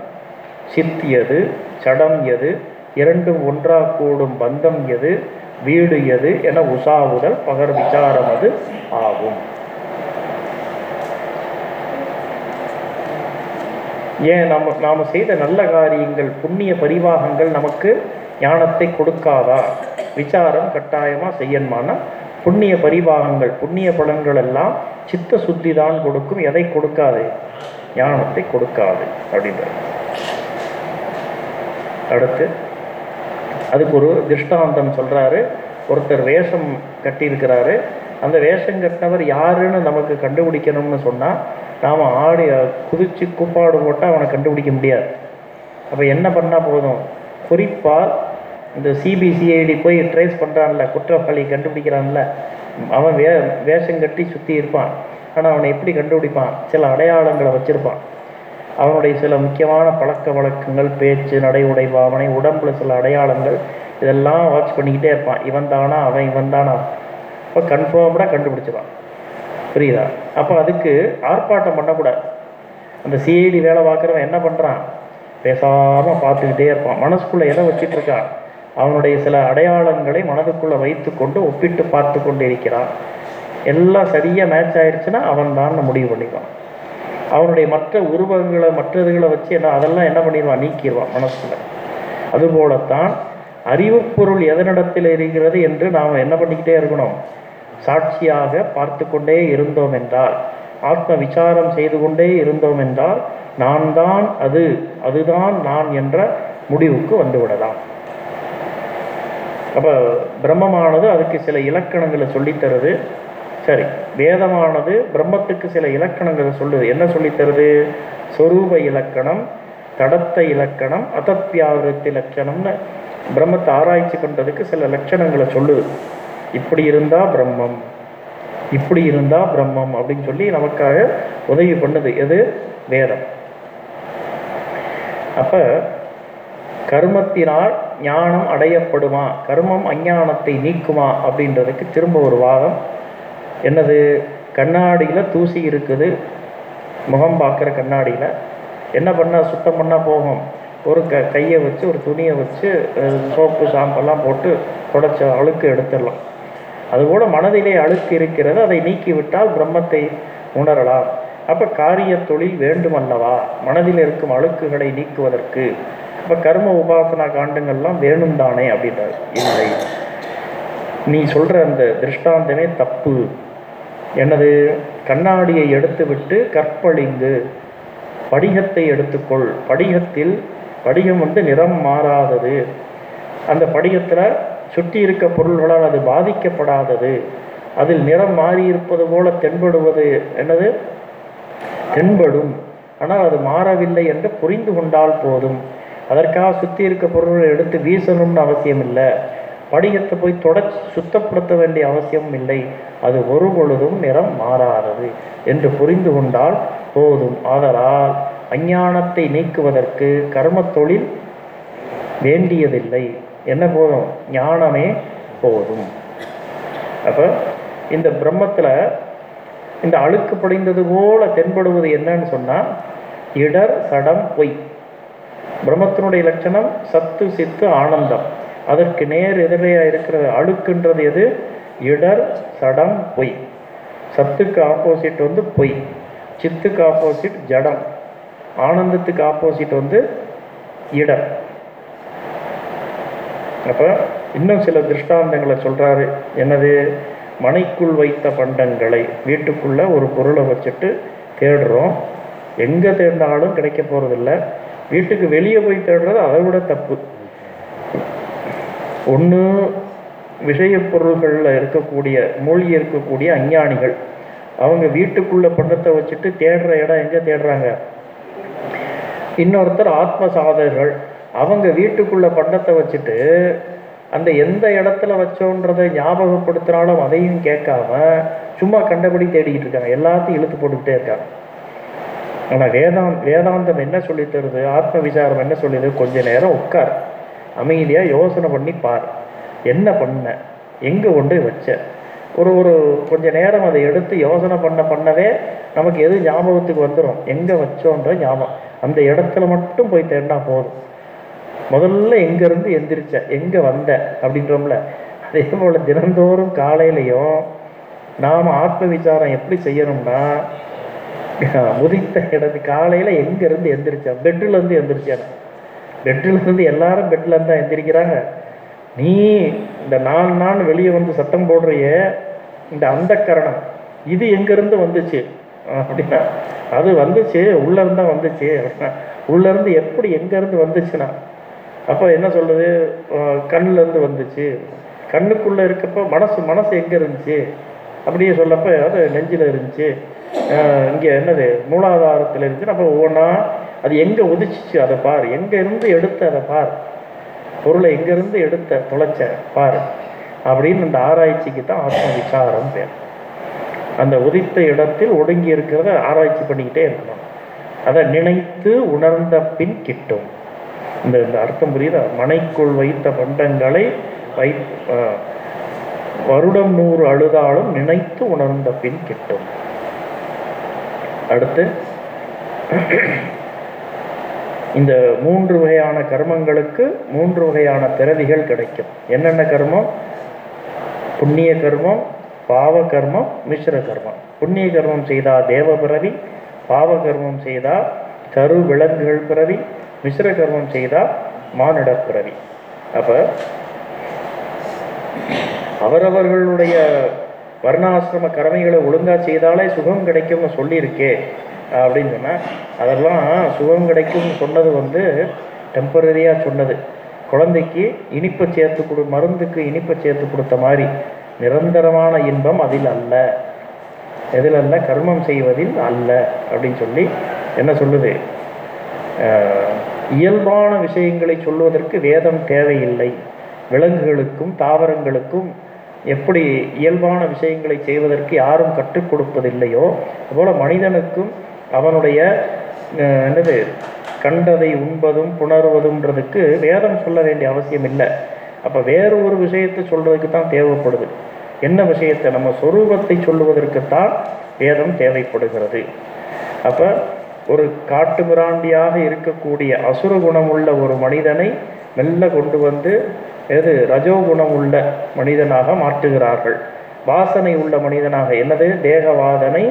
சித் எது? சடம் எது? இரண்டும் ஒன்றாக கூடும் பந்தம் எது? வீடு எது? என உசாவுதல் பகர் விசாரம் அது ஆகும். ஏன் நம்ம நாம் செய்த நல்ல காரியங்கள் புண்ணிய பரிவாகங்கள் நமக்கு ஞானத்தை கொடுக்காதா? விசாரம் கட்டாயமாக செய்யணுமானா புண்ணிய பரிவாகங்கள் புண்ணிய பலன்கள் எல்லாம் சித்த சுத்தி தான் கொடுக்கும். எதை கொடுக்காது? ஞானத்தை கொடுக்காது அப்படின்ற அடுத்து அதுக்கு ஒரு திருஷ்டாந்தம் சொல்றாரு. ஒருத்தர் வேஷம் கட்டியிருக்கிறாரு. அந்த வேஷம் கட்டினவர் யாருன்னு நமக்கு கண்டுபிடிக்கணும்னு சொன்னால் நாம் ஆடி குதிச்சு கூப்பாடு போட்டால் அவனை கண்டுபிடிக்க முடியாது. அப்போ என்ன பண்ணால் போதும்? குறிப்பாக இந்த சிபிசிஐடி போய் ட்ரேஸ் பண்ணுறான்ல குற்றவாளி கண்டுபிடிக்கிறான்ல அவன் வே வேஷம் கட்டி சுற்றி இருப்பான். ஆனால் அவனை எப்படி கண்டுபிடிப்பான்? சில அடையாளங்களை வச்சுருப்பான். அவனுடைய சில முக்கியமான பழக்க வழக்கங்கள் பேச்சு நடை உடை பாவனை உடம்புல சில அடையாளங்கள் இதெல்லாம் வாட்ச் பண்ணிக்கிட்டே இருப்பான். இவன் தானா? அவன் இவன் தானா? அப்போ கன்ஃபார்ம்டாக கண்டுபிடிச்சிடான் புரியுதா? அப்போ அதுக்கு ஆர்ப்பாட்டம் பண்ணக்கூடாது. அந்த சிஐடி வேலை பார்க்குறவன் என்ன பண்ணுறான் பேசாமல் பார்த்துக்கிட்டே இருப்பான். மனசுக்குள்ளே எதை வச்சிட்டு இருக்கா? அவனுடைய சில அடையாளங்களை மனதுக்குள்ளே வைத்து கொண்டு ஒப்பிட்டு பார்த்து கொண்டு இருக்கிறான் எல்லாம் சரியாக மேட்ச் ஆயிடுச்சுன்னா அவன் தான் முடிவு பண்ணிக்குவான். அவனுடைய மற்ற உருவங்களை மற்றதுகளை வச்சு என்ன அதெல்லாம் என்ன பண்ணிடுவான்? நீக்கிடுவான் மனசுல அதுபோலத்தான் அறிவுப்பொருள் எதனிடத்தில் இருக்கிறது என்று நாம் என்ன பண்ணிக்கிட்டே இருக்கணும்? சாட்சியாக பார்த்து கொண்டே இருந்தோம் என்றால் ஆத்ம விசாரம் செய்து கொண்டே இருந்தோம் என்றால் நான் தான் அது அதுதான் நான் என்ற முடிவுக்கு வந்துவிடலாம். அப்போ பிரம்மமானது அதுக்கு சில இலக்கணங்களை சொல்லித் தருது சரி வேதமானது பிரம்மத்துக்கு சில இலக்கணங்களை சொல்லுது. என்ன சொல்லித்தருது? சொரூப இலக்கணம் தடத்த இலக்கணம் அதத்யாவிரத்தி லட்சணம்னு பிரம்மத்தை ஆராய்ச்சி பண்ணுறதுக்கு சில லட்சணங்களை சொல்லுது. இப்படி இருந்தால் பிரம்மம் இப்படி இருந்தால் பிரம்மம் அப்படின்னு சொல்லி நமக்காக உதவி பண்ணுது. எது? வேதம். அப்போ கர்மத்தினால் ஞானம் அடையப்படுமா? கர்மம் அஞ்ஞானத்தை நீக்குமா? அப்படின்றதுக்கு திரும்ப ஒரு வாதம். என்னது? கண்ணாடியில் தூசி இருக்குது. முகம் பார்க்குற கண்ணாடியில். என்ன பண்ணால் சுத்தம் பண்ணால் போகும். ஒரு க கையை வச்சு ஒரு துணியை வச்சு சோப்பு ஷாம்பெல்லாம் போட்டு தொடச்ச அழுக்கு எடுத்துடலாம். அதுபோல மனதிலே அழுக்கு இருக்கிறது. அதை நீக்கிவிட்டால் பிரம்மத்தை உணரலாம். அப்போ காரிய தொழில் வேண்டுமல்லவா? மனதில் இருக்கும் அழுக்குகளை நீக்குவதற்கு. அப்போ கர்ம உபாசனா காண்டங்கள்லாம் வேணும் தானே அப்படின்றார். இல்லை. நீ சொல்கிற அந்த திருஷ்டாந்தமே தப்பு. எனது கண்ணாடியை எடுத்துவிட்டு கற்பழிங்கு. படிகத்தை எடுத்துக்கொள். படிகத்தில் படிகம் வந்து நிறம் மாறாதது. அந்த படிகத்தில் சுற்றி இருக்க பொருள்களால் அது பாதிக்கப்படாதது. அதில் நிறம் மாறியிருப்பது போல தென்படுவது. என்னது? தென்படும். ஆனால் அது மாறவில்லை என்று புரிந்து கொண்டால் போதும். அதற்காக சுற்றி இருக்க பொருள்களை எடுத்து வீசணும்னு அவசியம் இல்லை. படிகத்தை போய் தொடச்சி சுத்தப்படுத்த வேண்டிய அவசியம் இல்லை. அது ஒரு பொழுதும் நிறம் மாறாதது என்று புரிந்து கொண்டால் போதும். ஆதலால் அஞ்ஞானத்தை நீக்குவதற்கு கர்ம தொழில் வேண்டியதில்லை. என்ன போதும்? ஞானமே போதும். அப்போ இந்த பிரம்மத்தில் இந்த அழுக்கு படைந்தது போல தென்படுவது என்னன்னு சொன்னால் இடர் சடம் பொய். பிரம்மத்தினுடைய லட்சணம் சத்து சித்து ஆனந்தம். அதற்கு நேர் எதிரையாக இருக்கிறது அழுக்குன்றது எது? இடர் சடம் பொய். சத்துக்கு ஆப்போசிட் வந்து பொய். சித்துக்கு ஆப்போசிட் ஜடம். ஆனந்தத்துக்கு ஆப்போசிட் வந்து இடர். அப்போ இன்னும் சில திருஷ்டாந்தங்களை சொல்கிறாரு என்னது? மனைக்குள் வைத்த பண்டங்களை வீட்டுக்குள்ளே ஒரு பொருளை வச்சுட்டு தேடுறோம். எங்கே தேடினாலும் கிடைக்க போகிறதில்ல வீட்டுக்கு வெளியே போய் தேடுறது அதை விட தப்பு. ஒன்று விஷயப் பொருள்களில் இருக்கக்கூடிய மூழ்கி இருக்கக்கூடிய அஞ்ஞானிகள் அவங்க வீட்டுக்குள்ள பண்டத்தை வச்சுட்டு தேடுற இடம் எங்கே தேடுறாங்க? இன்னொருத்தர் ஆத்ம சாதகர்கள் அவங்க வீட்டுக்குள்ள பண்டத்தை வச்சுட்டு அந்த எந்த இடத்துல வச்சோன்றதை ஞாபகப்படுத்தினாலும் அதையும் கேட்காம சும்மா கண்டபடி தேடிக்கிட்டு இருக்காங்க. எல்லாத்தையும் இழுத்து போட்டுக்கிட்டே இருக்காங்க. ஆனால் வேதாந்த் வேதாந்தம் என்ன சொல்லி தருது? ஆத்ம விசாரம் என்ன சொல்லுது கொஞ்ச நேரம் உட்கார். அமைதியாக யோசனை பண்ணி பார். என்ன பண்ண? எங்கே கொண்டு வச்ச? ஒரு ஒரு கொஞ்ச நேரம் அதை எடுத்து யோசனை பண்ண பண்ணவே நமக்கு எது ஞாபகத்துக்கு வந்துடும் எங்கே வச்சோன்ற ஞாபகம். அந்த இடத்துல மட்டும் போய் தேடினா போதும். முதல்ல எங்கேருந்து எந்திரிச்ச? எங்கே வந்த? அப்படின்றோம்ல. அதே போல் தினந்தோறும் காலையிலையும் நாம் ஆத்ம விசாரம் எப்படி செய்யணும்னா உதித்த இடத்து காலையில் எங்கேருந்து எந்திரிச்சேன் பெட்டிலேருந்து எந்திரிச்சேன் பெட்டிலேருந்து எல்லாரும் பெட்டில் தான் எந்திரிக்கிறாங்க. நீ இந்த நாலு நாள் வெளியே வந்து சத்தம் போடுறிய இந்த அந்த கரணம். இது எங்கேருந்து வந்துச்சு? அப்படின்னா அது வந்துச்சு உள்ளேருந்து தான் வந்துச்சு. அப்படின்னா உள்ளேருந்து எப்படி எங்கேருந்து வந்துச்சுன்னா அப்போ என்ன சொல்கிறது கண்ணிலேருந்து கண்ணுலேருந்து வந்துச்சு. கண்ணுக்குள்ளே இருக்கப்போ மனசு மனசு எங்கே இருந்துச்சு? அப்படியே சொல்லப்போ அது நெஞ்சில் இருந்துச்சு. இங்கே என்னது? மூலாதாரத்தில் இருந்துச்சு. அப்போ ஒவ்வொன்றா அது எங்கே உதிச்சிச்சு? அதை பார். எங்கே இருந்து எடுத்த அதை பார். பொருளை எங்கேருந்து எடுத்த? தொலைச்ச? பார். அப்படின்னு அந்த ஆராய்ச்சிக்கு தான் ஆத்ம விசாரம் பேர். அந்த உதித்த இடத்தில் ஒடுங்கி இருக்கிறத ஆராய்ச்சி பண்ணிக்கிட்டே இருக்கணும். அதை நினைத்து உணர்ந்த பின் கிட்டும். இந்த இந்த அர்த்தம் புரியுதா? மனைக்குள் வைத்த பண்டங்களை வை வருடம் நூறு அழுதாலும் நினைத்து உணர்ந்த பின் கிட்டும். அடுத்து இந்த மூன்று வகையான கர்மங்களுக்கு மூன்று வகையான பிறவிகள் கிடைக்கும். என்னென்ன கர்மம்? புண்ணிய கர்மம் பாவ கர்மம் மிஸ்ர கர்மம். புண்ணிய கர்மம் செய்தா தேவ பிறவி பாவ கர்மம் செய்தா கரு விலங்குகள் பிறவி மிஸ்ர கர்மம் செய்தால் மானிட பிறவி. அப்போ அவரவர்களுடைய வர்ணாசிரம கடமைகளை ஒழுங்காக செய்தாலே சுகம் கிடைக்கும்னு சொல்லியிருக்கே அப்படின்னு சொன்னால் அதெல்லாம் சுகம் கிடைக்கும்னு சொன்னது வந்து டெம்பரரியாக சொன்னது. குழந்தைக்கு இனிப்பை சேர்த்து கொடு மருந்துக்கு இனிப்பை சேர்த்து கொடுத்த மாதிரி நிரந்தரமான இன்பம் அதில் அல்ல. எதில் அல்ல? கர்மம் செய்வதில் அல்ல அப்படின்னு சொல்லி என்ன சொல்லுது? இயல்பான விஷயங்களை சொல்வதற்கு வேதம் தேவையில்லை. விலங்குகளுக்கும் தாவரங்களுக்கும் எப்படி இயல்பான விஷயங்களை செய்வதற்கு யாரும் கற்றுக் கொடுப்பதில்லையோ அதுபோல் மனிதனுக்கும் அவனுடைய என்னது கண்டதை உண்பதும் புணர்வதும்ன்றதுக்கு வேதம் சொல்ல வேண்டிய அவசியம் இல்லை. அப்போ வேறு ஒரு விஷயத்தை சொல்றதுக்கு தான் தேவைப்படுது. என்ன விஷயத்தை? நம்ம சொரூபத்தை சொல்லுவதற்குத்தான் வேதம் தேவைப்படுகிறது. அப்போ ஒரு காட்டு மிராண்டியாக இருக்கக்கூடிய அசுர குணமுள்ள ஒரு மனிதனை மெல்ல கொண்டு வந்து எது ரஜோகுணம் உள்ள மனிதனாக மாற்றுகிறார்கள். வாசனை உள்ள மனிதனாக என்னது? தேகவாதனை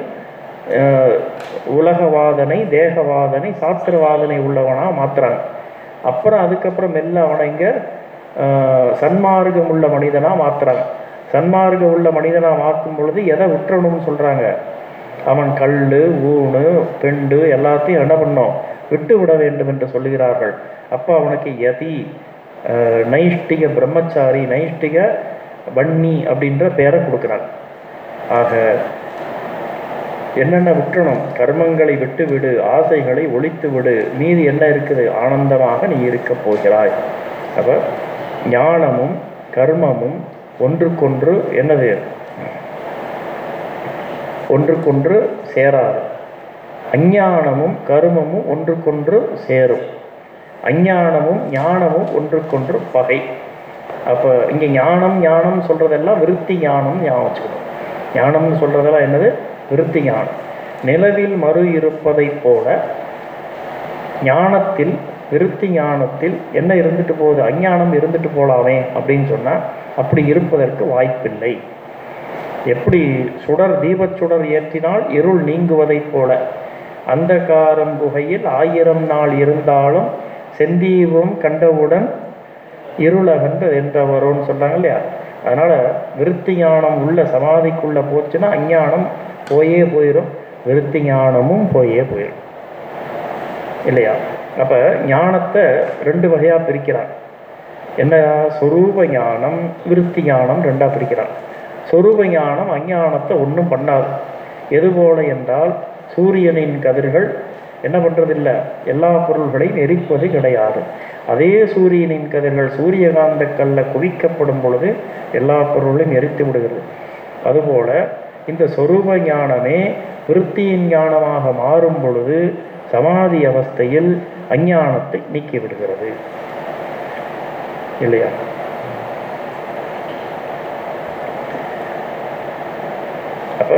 உலகவாதனை தேகவாதனை சாஸ்திரவாதனை உள்ளவனாக மாற்றுறாங்க அப்புறம் அதுக்கப்புறம் மெல்ல அவனை இங்கே சன்மார்க்கம் உள்ள மனிதனாக மாற்றுறாங்க சன்மார்க்கம் உள்ள மனிதனாக மாற்றும் பொழுது எதை உற்றணும்னு சொல்கிறாங்க அவன் கல் ஊனு பெண்டு எல்லாத்தையும் என்ன பண்ணோம்? விட்டு விட வேண்டும் என்று சொல்லுகிறார்கள். அப்போ அவனுக்கு யதி நைஷ்டிக பிரம்மச்சாரி நைஷ்டிக வன்னி அப்படின்ற பெயரை கொடுக்குறாங்க ஆக என்னென்ன விட்டுணும்? கர்மங்களை விட்டு விடு ஆசைகளை ஒழித்து விடு மீதி என்ன இருக்குது? ஆனந்தமாக நீ இருக்க போகிறாய். அப்போ ஞானமும் கர்மமும் ஒன்றுக்கொன்று என்னது? ஒன்றுக்கொன்று சேராது. அஞ்ஞானமும் கருமமும் ஒன்றுக்கொன்று சேரும். அஞ்ஞானமும் ஞானமும் ஒன்றுக்கொன்று பகை. அப்போ இங்கே ஞானம் ஞானம் சொல்கிறதெல்லாம் விருத்தி ஞானம் ஞாபகம் வச்சுக்கணும். ஞானம்னு சொல்கிறதெல்லாம் என்னது? விருத்தி ஞானம். நிலவில் மறு இருப்பதைப் போல ஞானத்தில் விருத்தி ஞானத்தில் என்ன இருந்துட்டு போகுது? அஞ்ஞானம் இருந்துட்டு போகலாமே அப்படின்னு சொன்னால் அப்படி இருப்பதற்கு வாய்ப்பில்லை. எப்படி சுடர் தீபச் சுடர் ஏற்றினால் இருள் நீங்குவதைப் போல. அந்தகாரம் குகையில் ஆயிரம் நாள் இருந்தாலும் செந்தீபம் கண்டவுடன் இருளகன்று என்றவரோன்னு சொல்றாங்க இல்லையா? அதனால விருத்தி ஞானம் உள்ள சமாதிக்குள்ள போச்சுன்னா அஞ்ஞானம் போயே போயிடும் விருத்தி ஞானமும் போயே போயிடும் இல்லையா? அப்ப ஞானத்தை ரெண்டு வகையா பிரிக்கிறான். என்ன? சொரூப ஞானம் விருத்தி ஞானம் ரெண்டா பிரிக்கிறான். சொரூப ஞானம் அஞ்ஞானத்தை ஒன்றும் பண்ணாது. எது போல என்றால் சூரியனின் கதிர்கள் என்ன பண்ணுறதில்ல எல்லா பொருள்களையும் எரிப்பது கிடையாது. அதே சூரியனின் கதிர்கள் சூரியகாந்த கல்ல குவிக்கப்படும் பொழுது எல்லா பொருளையும் எரித்து விடுகிறது. அதுபோல இந்த சொரூப ஞானமே விருத்தியின் ஞானமாக மாறும் பொழுது சமாதி அவஸ்தையில் அஞ்ஞானத்தை நீக்கி விடுகிறது. இல்லையா? அப்போ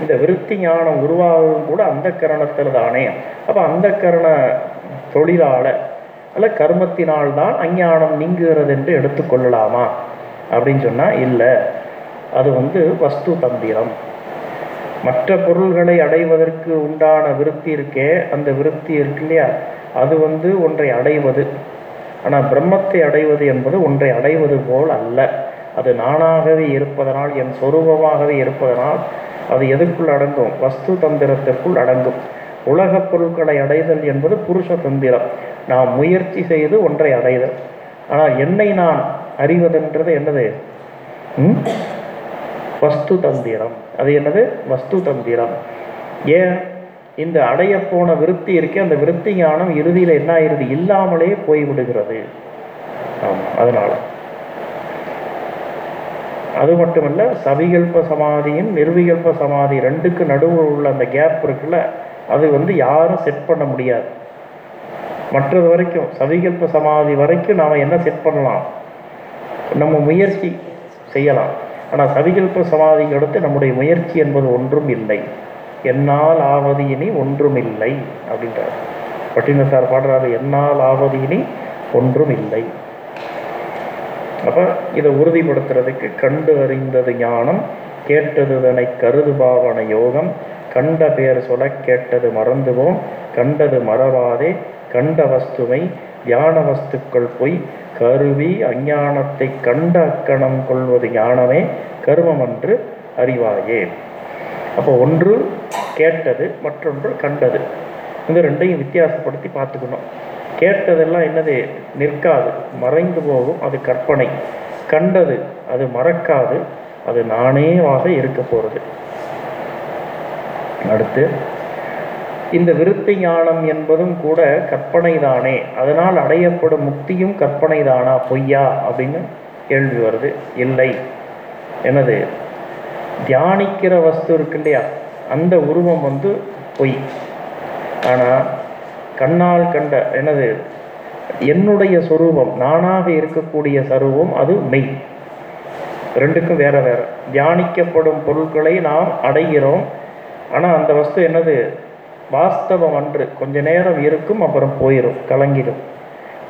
இந்த விருத்தி ஞானம் உருவாகவும் கூட அந்த கரணத்தில் தானே அப்போ அந்த கரண தொழிலால அல்ல கர்மத்தினால் தான் அஞ்ஞானம் நீங்குகிறது என்று எடுத்துக்கொள்ளலாமா அப்படின்னு சொன்னால் இல்லை. அது வந்து வஸ்து தந்திரம். மற்ற பொருள்களை அடைவதற்கு உண்டான விருத்தி இருக்கே அந்த விருத்தி இருக்கு இல்லையா? அது வந்து ஒன்றை அடைவது. ஆனால் பிரம்மத்தை அடைவது என்பது ஒன்றை அடைவது போல் அல்ல. அது நானாகவே இருப்பதனால் என் சொரூபமாகவே இருப்பதனால் அது எதுக்குள் அடங்கும்? வஸ்து தந்திரத்திற்குள் அடங்கும். உலகப் பொருட்களை அடைதல் என்பது புருஷ தந்திரம். நாம் முயற்சி செய்து ஒன்றை அடைதல். ஆனால் என்னை நான் அறிவதென்றது என்னது? ம்? வஸ்து தந்திரம். அது என்னது? வஸ்து தந்திரம். ஏன்? இந்த அடைய போன விருத்தி இருக்கே அந்த விருத்தி ஞானம் இறுதியில் என்ன ஆயிருது இல்லாமலே போய்விடுகிறது. ஆமாம் அதனால. அது மட்டுமல்ல சவிகல்ப சமாதியும் நிர்விகல்ப சமாதி ரெண்டுக்கு நடுவில் உள்ள அந்த கேப் இருக்குல்ல அது வந்து யாரும் செட் பண்ண முடியாது. மற்றது வரைக்கும் சவிகல்ப சமாதி வரைக்கும் நாம் என்ன செட் பண்ணலாம்? நம்ம முயற்சி செய்யலாம். ஆனால் சவிகல்ப சமாதிக்கு அடுத்து நம்முடைய முயற்சி என்பது ஒன்றும் இல்லை. என்னால் ஆவது இனி ஒன்றும் இல்லை அப்படின்றார். பட்டினத்தார் சார் பாடுறாரு என்னால் ஆவது இனி ஒன்றும் இல்லை. அப்போ இதை உறுதிப்படுத்துறதுக்கு கண்டு அறிந்தது ஞானம் கேட்டது தனை கருது பாவன யோகம் கண்ட பெயர் சொல கேட்டது மறந்துவோம் கண்டது மறவாதே கண்ட வஸ்துவை தியான வஸ்துக்கள் பொய் கருவி அஞ்ஞானத்தை கண்ட அக்கணம் கொள்வது ஞானமே கருமம் என்று அறிவாயே. அப்போ ஒன்று கேட்டது மற்றொன்று கண்டது. இந்த ரெண்டையும் வித்தியாசப்படுத்தி பார்த்துக்கணும். கேட்டதெல்லாம் என்னது? நிற்காது. மறைந்து போகும் அது கற்பனை. கண்டது அது மறக்காது. அது நானேவாக இருக்க போகிறது அடுத்து இந்த விருத்தி ஞானம் என்பதும் கூட கற்பனை தானே அதனால் அடையப்படும் முக்தியும் கற்பனை தானா பொய்யா? அப்படின்னு கேள்வி வருது. இல்லை. எனது தியானிக்கிற வஸ்து இருக்கு இல்லையா? அந்த உருவம் வந்து பொய். ஆனால் கண்ணால் கண்ட எனது என்னுடைய சொரூபம் நானாக இருக்கக்கூடிய சரூபம் அது மெய். ரெண்டுக்கும் வேற வேற. தியானிக்கப்படும் பொருட்களை நாம் அடைகிறோம். ஆனால் அந்த வஸ்து என்னது? வாஸ்தவம் அன்று. கொஞ்ச நேரம் இருக்கும் அப்புறம் போயிடும் கலங்கிடும்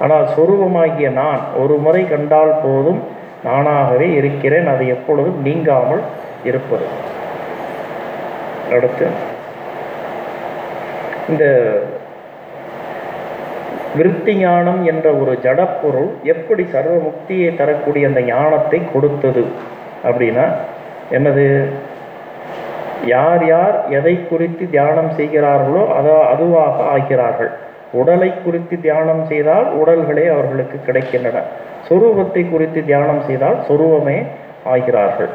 ஆனால் சொரூபமாகிய நான் ஒரு முறை கண்டால் போதும் நானாகவே இருக்கிறேன். அது எப்பொழுதும் நீங்காமல் இருப்பது. அடுத்து இந்த விருத்தி ஞானம் என்ற ஒரு ஜடப்பொருள் எப்படி சர்வ முக்தியை தரக்கூடிய அந்த ஞானத்தை கொடுத்தது? அப்படின்னா என்னது? யார் யார் எதை குறித்து தியானம் செய்கிறார்களோ அதா அதுவாக ஆகிறார்கள். உடலை குறித்து தியானம் செய்தால் உடல்களே அவர்களுக்கு கிடைக்கின்றன. சொரூபத்தை குறித்து தியானம் செய்தால் சொரூபமே ஆகிறார்கள்.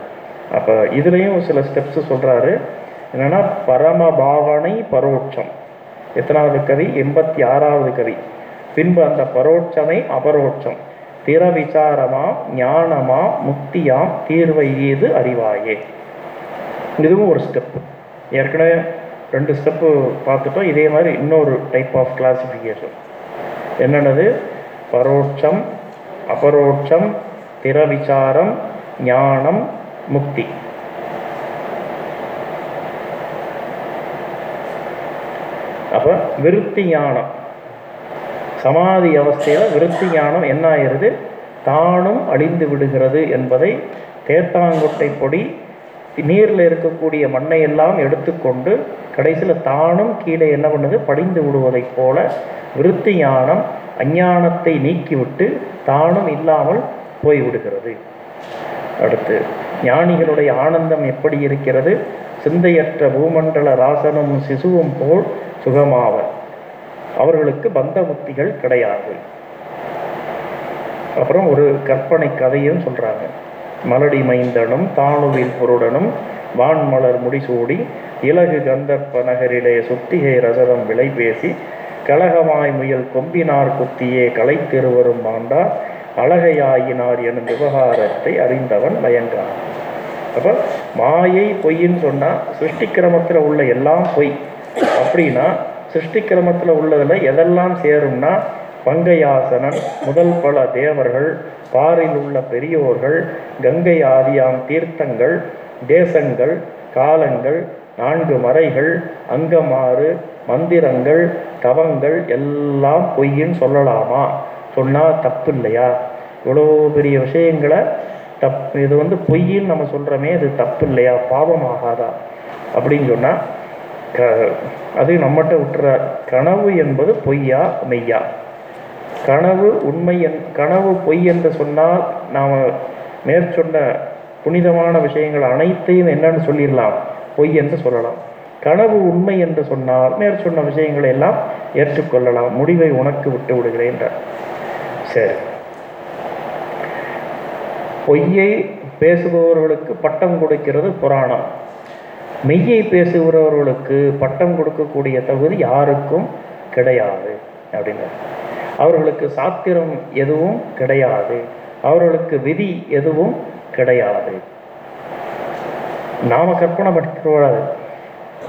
அப்போ இதுலேயும் சில ஸ்டெப்ஸ் சொல்கிறாரு என்னென்னா பரம பாவனை பரோட்சம். எத்தனாவது கவி? எண்பத்தி ஆறாவது கவி. பின்பு அந்த பரோட்சமை அபரோட்சம். திற விசாரமா ஞானமா முக்தியாம் தீர்வை ஈது அறிவாயே. இதுவும் ஒரு ஸ்டெப் ஏற்கனவே ரெண்டு ஸ்டெப்பு பார்த்துட்டோம். இதே மாதிரி இன்னொரு டைப் ஆஃப் கிளாசிஃபிகேஷன் என்னென்னது? பரோட்சம் அபரோட்சம் திற விசாரம் ஞானம் முக்தி. அப்போ விருத்தி ஞானம். சமாதி அவஸ்தையில் விருத்தி ஞானம் என்ன ஆயிருது தானும் அழிந்து விடுகிறது என்பதை தேத்தாங்கொட்டை பொடி நீரில் இருக்கக்கூடிய மண்ணை எல்லாம் எடுத்துக்கொண்டு கடைசியில் தானும் கீழே என்ன பண்ணுது? படிந்து விடுவதைப் போல விருத்தி ஞானம் அஞ்ஞானத்தை நீக்கிவிட்டு தானும் இல்லாமல் போய்விடுகிறது அடுத்து ஞானிகளுடைய ஆனந்தம் எப்படி இருக்கிறது? சிந்தையற்ற பூமண்டல ராசனும் சிசுவும் போல் சுகமாவர். அவர்களுக்கு பந்த முக்திகள் கிடையாது. அப்புறம் ஒரு கற்பனை கதையும் சொல்கிறாங்க மலடி மைந்தனும் தானுவில் பொருடனும் வான்மலர் முடிசூடி இலகு கந்தப்ப நகரிலே சுத்திகை ரசதம் விலை பேசி கலகமாய் முயல் கொம்பினார் குத்தியே கலைத்திருவரும் மாண்டார் அழகையாயினார் எனும் விவகாரத்தை அறிந்தவன் மயங்கான். அப்போ மாயை பொய்ன்னு சொன்னால் சிருஷ்டிக்கிரமத்தில் உள்ள எல்லாம் பொய். அப்படின்னா சிருஷ்டி கிரமத்தில் உள்ளதில் எதெல்லாம் சேரும்னா பங்கையாசனன் முதல் பல தேவர்கள் பாரில் உள்ள பெரியோர்கள் கங்கை ஆதியாம் தீர்த்தங்கள் தேசங்கள் காலங்கள் நான்கு மறைகள் அங்கமாறு மந்திரங்கள் தவங்கள் எல்லாம் பொய்ன்னு சொல்லலாமா? சொன்னால் தப்பு இல்லையா இவ்வளோ பெரிய விஷயங்களை தப் இது வந்து பொய்ன்னு நம்ம சொல்கிறோமே இது தப்பு இல்லையா பாவமாகாதா? அப்படின்னு சொன்னால் க அது நம்மகிட்ட விட்டுறார் கனவு என்பது பொய்யா மெய்யா? கனவு உண்மை என் கனவு பொய் என்று சொன்னால் நாம் மேற்சொன்ன புனிதமான விஷயங்கள் அனைத்தையும் என்னன்னு சொல்லிடலாம். பொய் என்று சொல்லலாம். கனவு உண்மை என்று சொன்னால் மேற்சொன்ன விஷயங்களை எல்லாம் ஏற்றுக்கொள்ளலாம். முடிவை உனக்கு விட்டு விடுகிறேன் சரி. பொய்யை பேசுபவர்களுக்கு பட்டம் கொடுக்கிறது புராணம். மெய்யை பேசுகிறவர்களுக்கு பட்டம் கொடுக்கக்கூடிய தகுதி யாருக்கும் கிடையாது அப்படின்னு. அவர்களுக்கு சாத்திரம் எதுவும் கிடையாது. அவர்களுக்கு விதி எதுவும் கிடையாது. நாம கற்பனை பண்ணிக்கூடாது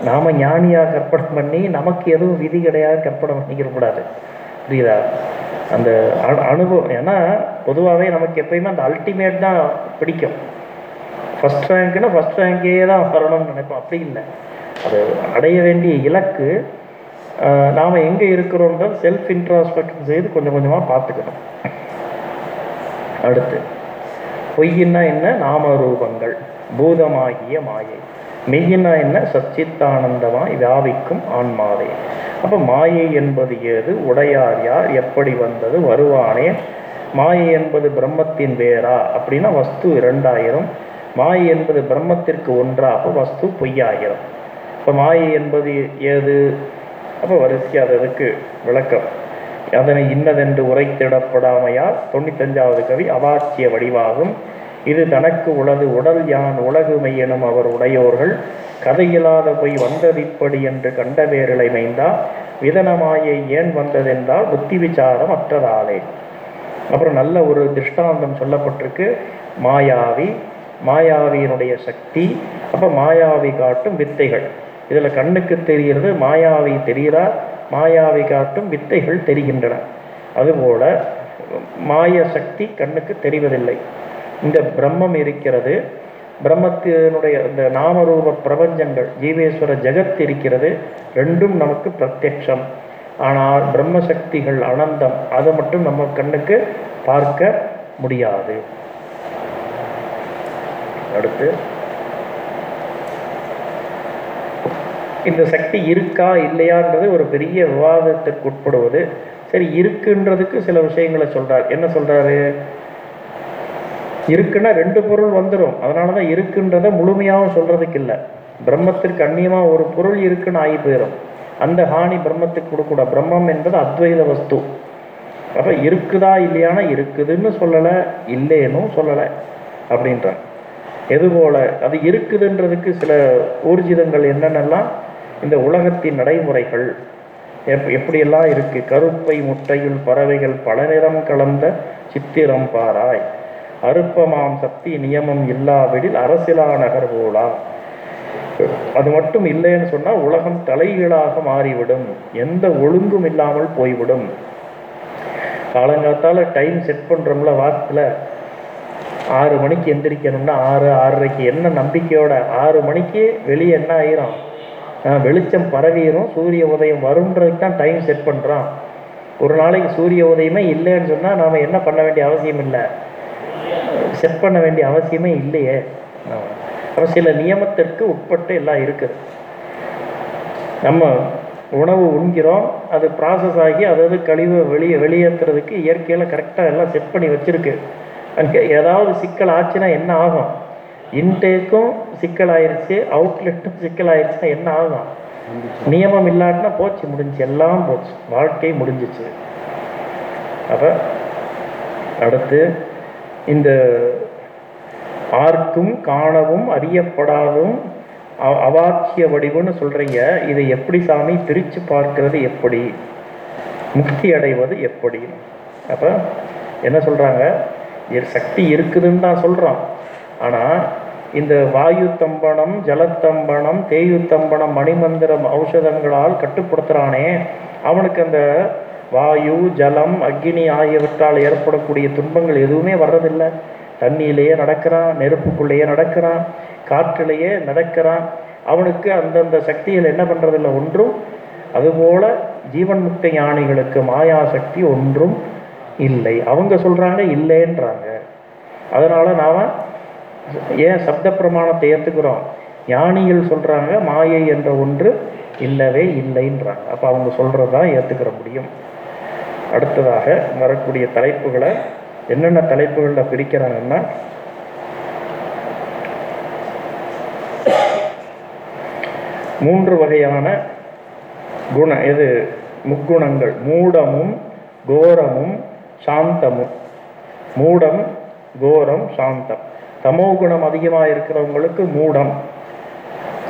நாம ஞானியாக கற்பனை பண்ணி நமக்கு எதுவும் விதி கிடையாது கற்பனை பண்ணிக்கிற கூடாது. புரியுதா? அந்த அனு அனுபவம் ஏன்னா பொதுவாகவே நமக்கு எப்பயுமே அந்த அல்டிமேட் தான் பிடிக்கும். ஃபஸ்ட் ரேங்க்னா ஃபஸ்ட் ரேங்கே தான் வரணும்னு நினைப்போம். அப்படி இல்லை. அது அடைய வேண்டிய இலக்கு நாம் எங்கே இருக்கிறோன்ற செல்ஃப் இன்ட்ராஸ்பெக்ஷன் செய்து கொஞ்சம் கொஞ்சமாக பார்த்துக்கணும். அடுத்து பொய்யின்னா என்ன? நாம ரூபங்கள் பூதமாகிய மாயை. மெய்யினா என்ன? சச்சித்தானந்தமாய் வியாபிக்கும் ஆன்மாவே. அப்போ மாயை என்பது ஏது? உடையார் யார்? எப்படி வந்தது? வருவானே. மாயை என்பது பிரம்மத்தின் வேரா. அப்படின்னா வஸ்து இரண்டாயிரம் மாயை என்பது பிரம்மத்திற்கு ஒன்றாக வஸ்து பொய்யாயிரம் இப்போ மாயை என்பது ஏது? அப்போ வரிசையாக அது அதுக்கு விளக்கம். அதனை இன்னதென்று உரைத்திடப்படாமையால் தொண்ணூத்தஞ்சாவது கவி அவாச்சிய வடிவாகும். இது தனக்கு உளது உடல் யான் உலகுமை எனும் அவர் உடையோர்கள். கதையில்லாத பொய் வந்ததிப்படி என்று கண்ட வேரலை மைந்தா விதனமாயை ஏன் வந்ததென்றால் புத்தி விசாரம் அற்றதாலே. அப்புறம் நல்ல ஒரு திருஷ்டாந்தம் சொல்லப்பட்டிருக்கு. மாயாவி மாயாவியினுடைய சக்தி அப்போ மாயாவி காட்டும் வித்தைகள். இதில் கண்ணுக்கு தெரிகிறது மாயாவி தெரிகிறா மாயாவி காட்டும் வித்தைகள் தெரிகின்றன. அதுபோல மாய சக்தி கண்ணுக்கு தெரிவதில்லை. இந்த பிரம்மம் இருக்கிறது. பிரம்மத்தினுடைய இந்த நாமரூப பிரபஞ்சங்கள் ஜீவேஸ்வர ஜெகத் இருக்கிறது. ரெண்டும் நமக்கு பிரத்யட்சம் ஆனால் பிரம்மசக்திகள் அனந்தம் அதை மட்டும் நம்ம கண்ணுக்கு பார்க்க முடியாது. அடுத்து. இந்த சக்தி இருக்கா இல்லையான்றது ஒரு பெரிய விவாதத்திற்கு உட்படுவது. சரி இருக்குன்றதுக்கு சில விஷயங்களை சொல்றார். என்ன சொல்றாரு? இருக்குன்னா ரெண்டு பொருள் வந்துடும் அதனால தான் இருக்குன்றத முழுமையாகவும் சொல்றதுக்கு இல்லை. பிரம்மத்திற்கு அந்நியமாக ஒரு பொருள் இருக்குன்னு ஆகி போயிடும் அந்த ஹானி பிரம்மத்துக்கு கொடுக்கூட பிரம்மம் என்பது அத்வைத வஸ்து. அப்போ இருக்குதா இல்லையானா இருக்குதுன்னு சொல்லலை இல்லைன்னு சொல்லலை அப்படின்றான் எதுபோல அது இருக்குதுன்றதுக்கு சில ஊர்ஜிதங்கள் என்னென்னலாம்? இந்த உலகத்தின் நடைமுறைகள் எப் எப்படியெல்லாம் இருக்குது கருப்பை முட்டையுள் பறவைகள் பல நிறம் கலந்த சித்திரம் பாராய். அருப்பமாம் சக்தி நியமம் இல்லாவிடில் அரசியலா நகர் போலா. அது மட்டும் இல்லைன்னு சொன்னால் உலகம் தலைகீழாக மாறிவிடும். எந்த ஒழுங்கும் இல்லாமல் போய்விடும். காலங்காத்தால டைம் செட் பண்ணுறோம்ல வாரத்தில் ஆறு மணிக்கு எந்திரிக்கணும்னா ஆறு ஆறரைக்கு என்ன நம்பிக்கையோட ஆறு மணிக்கு வெளியே என்ன ஆயிரும்? வெளிச்சம் பரவிடும் சூரிய உதயம் வரும்ன்றதுக்கு தான் டைம் செட் பண்ணுறான் ஒரு நாளைக்கு சூரிய உதயமே இல்லைன்னு சொன்னால் நாம் என்ன பண்ண வேண்டிய அவசியம் இல்லை. செட் பண்ண வேண்டிய அவசியமே இல்லையே. அப்போ சில நியமத்திற்கு உட்பட்டு எல்லாம் இருக்குது நம்ம உணவு உண்கிறோம் அது ப்ராசஸ் ஆகி அதாவது கழிவை வெளியே வெளியேற்றுறதுக்கு இயற்கையில் கரெக்டாக எல்லாம் செட் பண்ணி வச்சுருக்கு. ஏதாவது சிக்கல் ஆச்சுன்னா என்ன ஆகும்? இன்டேக்கும் சிக்கல் ஆயிடுச்சு அவுட்லெட்டும் சிக்கல் ஆயிடுச்சுன்னா என்ன ஆகும்? நியமம் இல்லாட்டினா போச்சு முடிஞ்சு. எல்லாம் போச்சு. வாழ்க்கை முடிஞ்சிச்சு. அப்போ அடுத்து இந்த ஆர்க்கும் காணவும் அறியப்படாதும் அவாட்சிய வடிவுன்னு சொல்கிறீங்க இதை எப்படி சாமி பிரித்து பார்க்கிறது எப்படி? முக்தி அடைவது எப்படி? அப்போ என்ன சொல்கிறாங்க சக்தி இருக்குதுன்னு தான் சொல்கிறோம் ஆனால் இந்த வாயு தம்பனம் ஜலத்தம்பனம் தேயு தம்பனம் மணிமந்திரம் ஔஷதங்களால் கட்டுப்படுத்துகிறானே அவனுக்கு அந்த வாயு ஜலம் அக்னி ஆகியவற்றால் ஏற்படக்கூடிய துன்பங்கள் எதுவுமே வர்றதில்லை. தண்ணியிலேயே நடக்கிறான் நெருப்புக்குள்ளேயே நடக்கிறான் காற்றிலேயே நடக்கிறான். அவனுக்கு அந்தந்த சக்திகள் என்ன பண்ணுறதில்லை ஒன்றும். அதுபோல ஜீவன் முக்த ஞானிகளுக்கு மாயா சக்தி ஒன்றும் இல்லை. அவங்க சொல்கிறாங்க இல்லைன்றாங்க. அதனால் நாம் ஏன் சப்த பிரமாணத்தை ஏற்றுக்கிறோம் ஞானிகள் சொல்கிறாங்க மாயை என்ற ஒன்று இல்லவே இல்லைன்றாங்க. அப்போ அவங்க சொல்றதுதான் ஏற்றுக்கிற முடியும். அடுத்ததாக வரக்கூடிய தலைப்புகளை என்னென்ன தலைப்புகளில் பிரிக்கிறாங்கன்னா மூன்று வகையான குண இது முக்குணங்கள். மூடமும் கோரமும் சாந்தமும் மூடம் கோரம் சாந்தம். தமோ குணம் அதிகமாக இருக்கிறவங்களுக்கு மூடம்.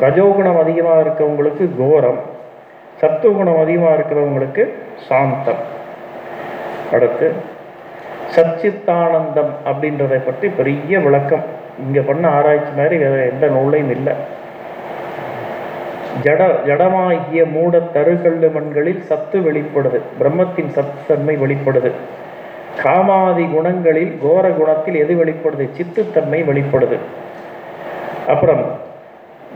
ரஜோகுணம் அதிகமாக இருக்கிறவங்களுக்கு கோரம். சத்துவகுணம் அதிகமாக இருக்கிறவங்களுக்கு சாந்தம். அடுத்து சச்சித்தானந்தம் அப்படின்றதை பற்றி பெரிய விளக்கம். இங்கே பண்ண ஆராய்ச்சி மாதிரி வேறு எந்த நூலையும் இல்லை. ஜட ஜடமாகிய மூட தருகல்லு மண்களில் சத்து வெளிப்படுது. பிரம்மத்தின் சத்து தன்மை வெளிப்படுது. காமாதி குணங்களில் கோர குணத்தில் எது வெளிப்படுது? சித்துத்தன்மை வெளிப்படுது. அப்புறம்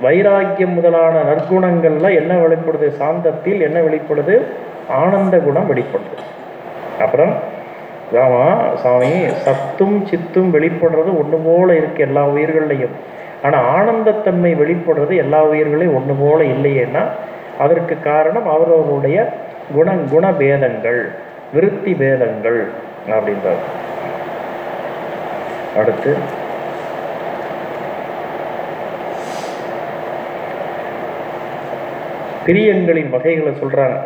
வைராக்கியம் முதலான நற்குணங்கள்ல என்ன வெளிப்படுது? சாந்தத்தில் என்ன வெளிப்படுது? ஆனந்த குணம் வெளிப்படுது. அப்புறம் ராமா சாமி சத்தும் சித்தும் வெளிப்படுறது ஒன்று போல இருக்கு எல்லா உயிர்கள்லையும். ஆனா ஆனந்தத்தன்மை வெளிப்படுறது எல்லா உயிர்களையும் ஒன்று போல இல்லையேன்னா அதற்கு காரணம் அவரவருடைய குண குணபேதங்கள் விருத்தி பேதங்கள். அப்படின்றார் அடுத்து பிரியங்களின் வகைகளை சொல்றாங்க.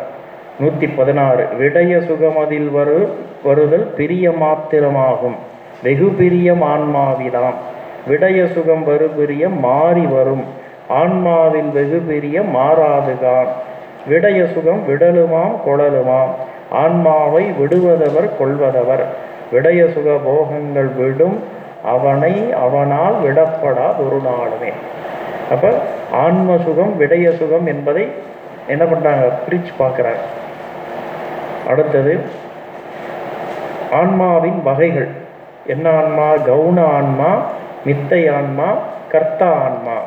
நூத்தி பதினாறு விடய சுகமதில் வரு வருதல் பிரிய மாத்திரமாகும் வெகு பிரியம் ஆன்மாவிதாம். விடய சுகம் வரு பிரியம் மாறி வரும். ஆன்மாவில் வெகு பிரியம் மாறாதுகான் விடய சுகம் விடலுமாம் கொடலுமாம். ஆன்மாவை விடுவதவர் கொள்வதவர். விடய சுக போகங்கள் விடும் அவனை அவனால் விடப்படாது ஒரு நாளுமே. அப்ப ஆன்ம சுகம் விடய சுகம் என்பதை என்ன பண்றாங்க? பிரிச்சு பார்க்குறாங்க. அடுத்தது ஆன்மாவின் வகைகள். என்ன ஆன்மா? கவுன ஆன்மா மித்தை ஆன்மா கர்த்தா ஆன்மா.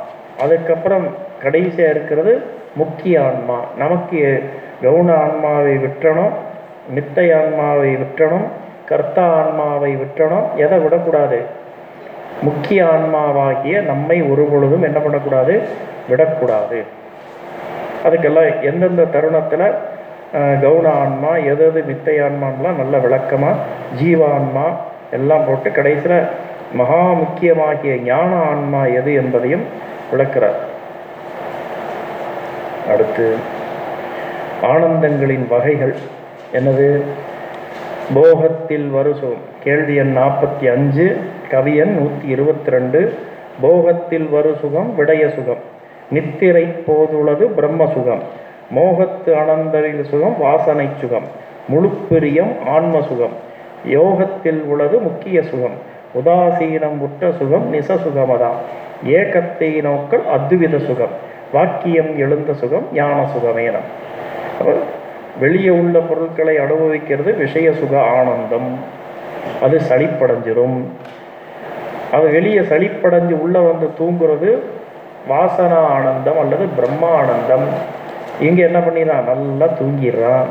அதுக்கப்புறம் கடைசியா இருக்கிறது முக்கிய ஆன்மா. நமக்கு கவுன ஆன்மாவை விட்டணும் மித்தை ஆன்மாவை விற்றணும் கர்த்தா ஆன்மாவை விற்றணும் எதை விடக்கூடாது? முக்கிய ஆன்மாவாகிய நம்மை ஒரு பொழுதும் என்ன பண்ணக்கூடாது? விடக்கூடாது. அதுக்கெல்லாம் எந்தெந்த தருணத்தில் கவுன ஆன்மா எது எது வித்தை ஆன்மான்லாம் நல்ல விளக்கமாக ஜீவான்மா எல்லாம் போட்டு கடைசியில் மகா முக்கியமாகிய ஞான ஆன்மா எது என்பதையும் விளக்கிறார். அடுத்து ஆனந்தங்களின் வகைகள். என்னது? போகத்தில் வருசோம் கேள்வி எண் நாற்பத்தி அஞ்சு கவியன் நூற்றி இருபத்தி ரெண்டு. போகத்தில் வரு சுகம் விடய சுகம். நித்திரை போதுள்ளது பிரம்ம சுகம் மோகத்து அனந்தரில் சுகம் வாசனை சுகம். முழுப்பிரியம் ஆன்ம சுகம் யோகத்தில் உள்ளது முக்கிய சுகம். உதாசீனம் உற்ற சுகம் நிச சுகமதாம் ஏகத்தை நோக்கல் அத்வித சுகம். வாக்கியம் எழுந்த சுகம் ஞான சுகமேனம் வெளியே உள்ள பொருட்களை அனுபவிக்கிறது விஷய சுக ஆனந்தம். அது சளிப்படைஞ்சிரும். அது வெளியே சளிப்படைஞ்சு உள்ளே வந்து தூங்குறது வாசனா ஆனந்தம் அல்லது பிரம்மா ஆனந்தம். இங்கே என்ன பண்ணிடுறான் நல்லா தூங்கிடுறான்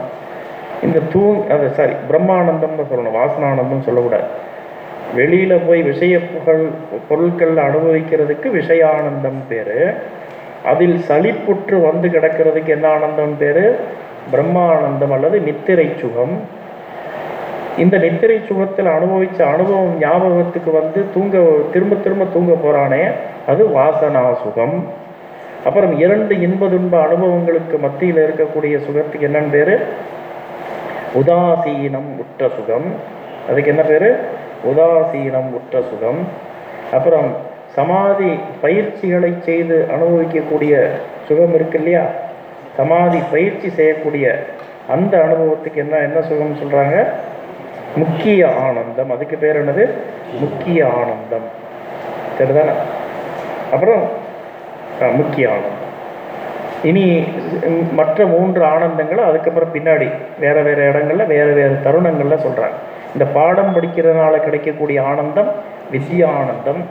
இந்த தூ அது சாரி பிரம்மானந்தம்னு சொல்லணும் வாசனானந்தம் சொல்லக்கூடாது. வெளியில் போய் விஷய புகழ் பொருட்கள் அனுபவிக்கிறதுக்கு விஷயானந்தம் பேர். அதில் சளிப்புற்று வந்து கிடக்கிறதுக்கு என்ன ஆனந்தம் பேர்? பிரம்மானந்தம் அல்லது நித்திரை சுகம். இந்த நித்திரை சுகத்தில் அனுபவிச்ச அனுபவம் ஞாபகத்துக்கு வந்து தூங்க திரும்ப திரும்ப தூங்க போறானே அது வாசனா சுகம். அப்புறம் இரண்டு இன்ப துன்ப அனுபவங்களுக்கு மத்தியில் இருக்கக்கூடிய சுகத்துக்கு என்னன்னு பேர்? உதாசீனம் உற்ற சுகம். அதுக்கு என்ன பேரு? உதாசீனம் உற்ற சுகம். அப்புறம் சமாதி பயிற்சிகளை செய்து அனுபவிக்கக்கூடிய சுகம் இருக்கு இல்லையா? சமாதி பயிற்சி செய்யக்கூடிய அந்த அனுபவத்துக்கு என்ன என்ன சொல்லணும்னு சொல்கிறாங்க முக்கிய ஆனந்தம். அதுக்கு பேர் என்னது? முக்கிய ஆனந்தம். சரிதானே? அப்புறம் முக்கிய ஆனந்தம். இனி மற்ற மூன்று ஆனந்தங்களை அதுக்கப்புறம் பின்னாடி வேறு வேறு இடங்களில் வேறு வேறு தருணங்களில் சொல்கிறாங்க இந்த பாடம் படிக்கிறதுனால கிடைக்கக்கூடிய ஆனந்தம் வித்யா ஆனந்தம்.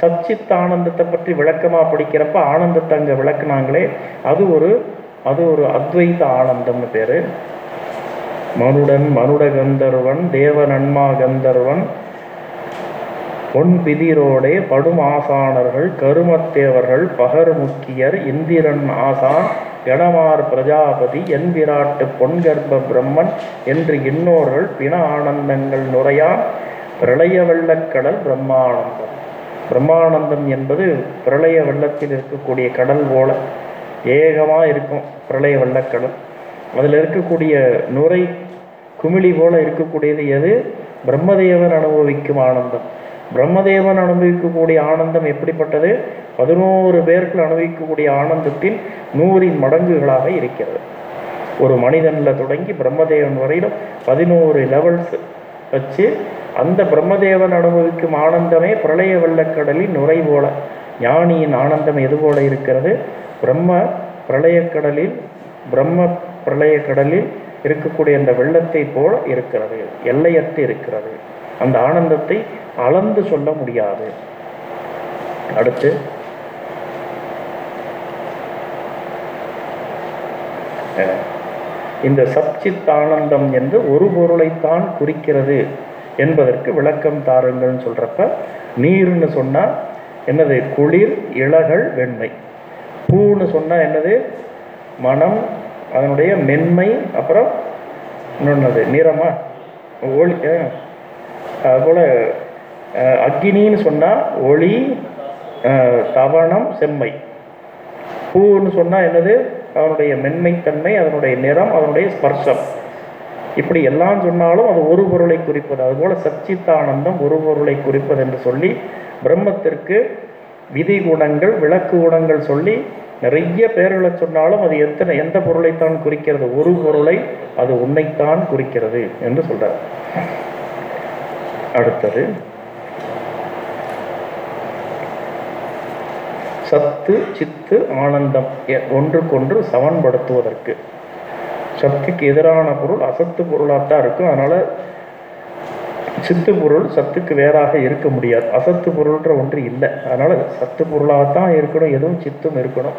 சச்சித் ஆனந்தத்தை பற்றி விளக்கமாக படிக்கிறப்ப ஆனந்தத்தை அங்கே விளக்குனாங்களே அது ஒரு அது ஒரு அத்வைத ஆனந்தம்னு பேரு. மனுடன் மனுட கந்தர்வன் தேவ நன்மா கந்தர்வன் பொன் பிதிரோடே படும் ஆசானர்கள் கருமத்தேவர்கள் பகர் முக்கியர் இந்திரன் ஆசான் எடமார் பிரஜாபதி என் விராட்டு பொன்கர்ப்ப பிரம்மன் என்று இன்னோர்கள் பிண ஆனந்தங்கள் நுரையா பிரளய வெள்ளக்கடல் பிரம்மானந்தம். பிரம்மானந்தம் என்பது பிரளய வெள்ளத்தில் இருக்கக்கூடிய கடல் போல. ஏகமாக இருக்கும் பிரளய வெள்ளக்கடல் அதில் இருக்கக்கூடிய நுரை குமிழி போல இருக்கக்கூடியது எது? பிரம்மதேவன் அனுபவிக்கும் ஆனந்தம். பிரம்மதேவன் அனுபவிக்கக்கூடிய ஆனந்தம் எப்படிப்பட்டது? பதினோரு பேர்கள் அனுபவிக்கக்கூடிய ஆனந்தத்தின் நூறின் மடங்குகளாக இருக்கிறது. ஒரு மனிதனில் தொடங்கி பிரம்மதேவன் வரையிலும் பதினோரு லெவல்ஸ் வச்சு அந்த பிரம்மதேவன் அனுபவிக்கும் ஆனந்தமே பிரளய வெள்ளக்கடலின் நுரை போல ஞானியின் ஆனந்தம் எது போல இருக்கிறது? பிரம்ம பிரளயக்கடலில் பிரம்ம பிரளயக்கடலில் இருக்கக்கூடிய அந்த வெள்ளத்தை போல இருக்கிறது எல்லையற்று இருக்கிறது. அந்த ஆனந்தத்தை அளந்து சொல்ல முடியாது. அடுத்து இந்த சச்சித் ஆனந்தம் என்று ஒரு பொருளைத்தான் குறிக்கிறது என்பதற்கு விளக்கம் தாருங்கள்னு சொல்றப்ப நீர்னு சொன்னா என்னது? குளிர் இலகள் வெண்மை. பூன்னு சொன்னால் என்னது? மனம் அதனுடைய மென்மை அப்புறம் இன்னொன்னது நிறமா? ஒளி அதுபோல் அக்னின்னு அக்கினின்னு சொன்னால் ஒளி தவணம் செம்மை. பூன்னு சொன்னால் என்னது? அதனுடைய மென்மைத்தன்மை அதனுடைய நிறம் அதனுடைய ஸ்பர்ஷம். இப்படி எல்லாம் சொன்னாலும் அது ஒரு பொருளை குறிப்பது. அதுபோல் சச்சித்தானந்தம் ஒரு பொருளை குறிப்பது என்று சொல்லி பிரம்மத்திற்கு விதி குணங்கள் விளக்கு குணங்கள் சொல்லி நிறைய பெயர்களை சொன்னாலும் அது எத்தனை எந்த பொருளைத்தான் குறிக்கிறது ஒரு பொருளை அது உன்னைத்தான் குறிக்கிறது என்று சொல்றார். அடுத்தது சத்து சித்து ஆனந்தம் எ- ஒன்றுக்கொன்று சமன்படுத்துவதற்கு. சத்துக்கு எதிரான பொருள் அசத்து பொருளாகத்தான் இருக்கும். அதனால சித்து பொருள் சத்துக்கு வேறாக இருக்க முடியாது. அசத்து பொருள்ன்ற ஒன்று இல்லை. அதனால சத்து பொருளாகத்தான் இருக்கணும் எதுவும் சித்தும் இருக்கணும்.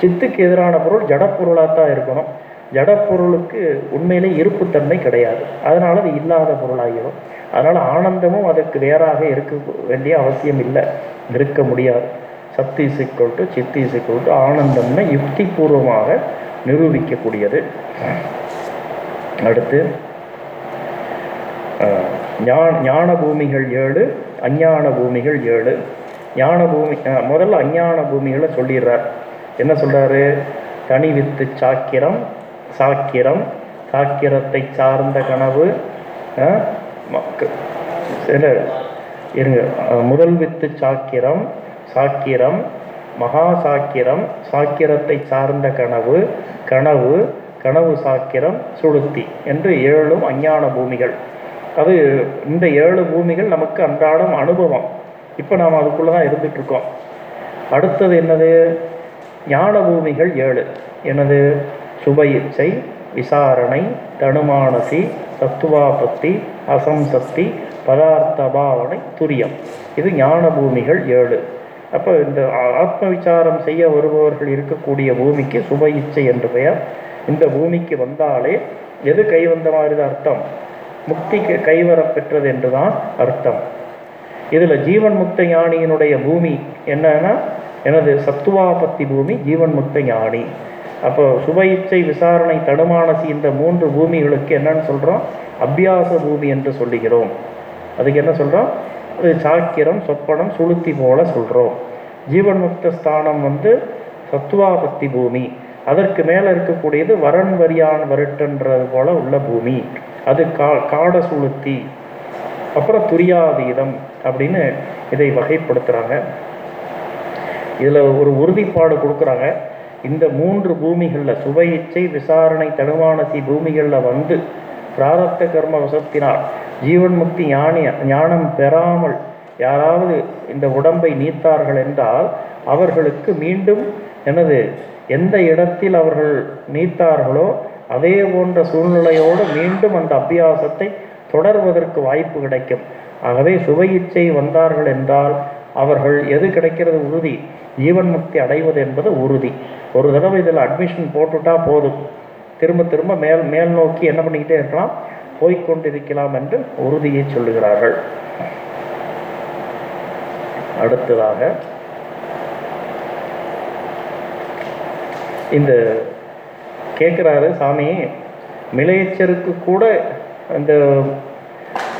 சித்துக்கு எதிரான பொருள் ஜடப்பொருளாகத்தான் இருக்கணும். ஜடப்பொருளுக்கு உண்மையிலே இருப்புத்தன்மை கிடையாது. அதனால அது இல்லாத பொருளாகிடும். அதனால ஆனந்தமும் அதற்கு வேறாக இருக்க வேண்டிய அவசியம் இல்லை. இருக்க முடியாது. சத்து இசைக்கொள் டு சித்து இசைக்கொள் டு ஆனந்தம்னு யுக்திபூர்வமாக நிரூபிக்கக்கூடியது. அடுத்து ஞான ஞான பூமிகள் ஏழு அஞ்ஞான பூமிகள் ஏழு. ஞான பூமி முதல்ல அஞ்ஞான பூமிகளை சொல்லிடுறார். என்ன சொல்கிறாரு தனி வித்து சாக்கிரம் சாக்கிரம் சாக்கிரத்தை சார்ந்த கனவு இருங்க. முதல் வித்து சாக்கிரம் சாக்கிரம் மகா சாக்கிரம் சாக்கிரத்தை சார்ந்த கனவு கனவு கனவு சாக்கிரம் சுளுத்தி என்று ஏழும் அஞ்ஞான பூமிகள் அது இந்த ஏழு பூமிகள் நமக்கு அன்றாடம் அனுபவம். இப்போ நாம் அதுக்குள்ளே தான் இருந்துகிட்ருக்கோம் அடுத்தது என்னது? ஞான பூமிகள் ஏழு. என்னது? சுபயிச்சை விசாரணை தனுமானசி தத்துவாபத்தி அசம்சக்தி பதார்த்த பாவனை துரியம். இது ஞான பூமிகள் ஏழு. அப்போ இந்த ஆத்ம விசாரம் செய்ய வருபவர்கள் இருக்கக்கூடிய பூமிக்கு சுப இச்சை என்று பெயர். இந்த பூமிக்கு வந்தாலே எது கை வந்த மாதிரி தான் அர்த்தம்? முக்திக்கு கைவரப் பெற்றது என்றுதான் அர்த்தம். இதுல ஜீவன் முக்த ஞானியினுடைய பூமி என்னன்னா எனது சத்துவாபத்தி பூமி ஜீவன் முக்த ஞானி. அப்போ சுப இச்சை விசாரணை தடுமானசி இந்த மூன்று பூமிகளுக்கு என்னன்னு சொல்றோம்? அபியாச பூமி என்று சொல்லுகிறோம். அதுக்கு என்ன சொல்றோம்? அது சாக்கிரம் சொப்பனம் சுளுத்தி போல சொல்றோம். ஜீவன் முக்த ஸ்தானம் வந்து சத்துவாபத்தி பூமி. அதற்கு மேலே இருக்கக்கூடியது வரன் வரியான் வருட்டன்றது போல உள்ள பூமி. அது கா காட சுளுத்தி அப்புறம் துரியாதீதம் அப்படின்னு இதை வகைப்படுத்துகிறாங்க இதில் ஒரு உறுதிப்பாடு கொடுக்குறாங்க. இந்த மூன்று பூமிகளில் சுவையிச்சை இச்சை விசாரணை தனுவானசி பூமிகளில் வந்து பிராரத்த கர்ம வசத்தினால் ஜீவன் முக்தி ஞானி ஞானம் பெறாமல் யாராவது இந்த உடம்பை நீத்தார்கள் என்றால் அவர்களுக்கு மீண்டும் எனது எந்த இடத்தில் அவர்கள் நீத்தார்களோ அதே போன்ற சூழ்நிலையோடு மீண்டும் அந்த அபியாசத்தை தொடர்வதற்கு வாய்ப்பு கிடைக்கும். ஆகவே சுவையிச்சை இச்சை வந்தார்கள் என்றால் அவர்கள் எது கிடைக்கிறது உறுதி. ஜீவன் முக்தி அடைவது என்பது உறுதி. ஒரு தடவை இதில் அட்மிஷன் போட்டுட்டா போதும். திரும்ப திரும்ப மேல் மேல் நோக்கி என்ன பண்ணிக்கிட்டே இருக்கலாம்? போய்க்கொண்டிருக்கலாம் என்று உறுதியை சொல்லுகிறார்கள். அடுத்ததாக இந்த கேட்குறாரு சாமி மிளையச்சருக்கு கூட இந்த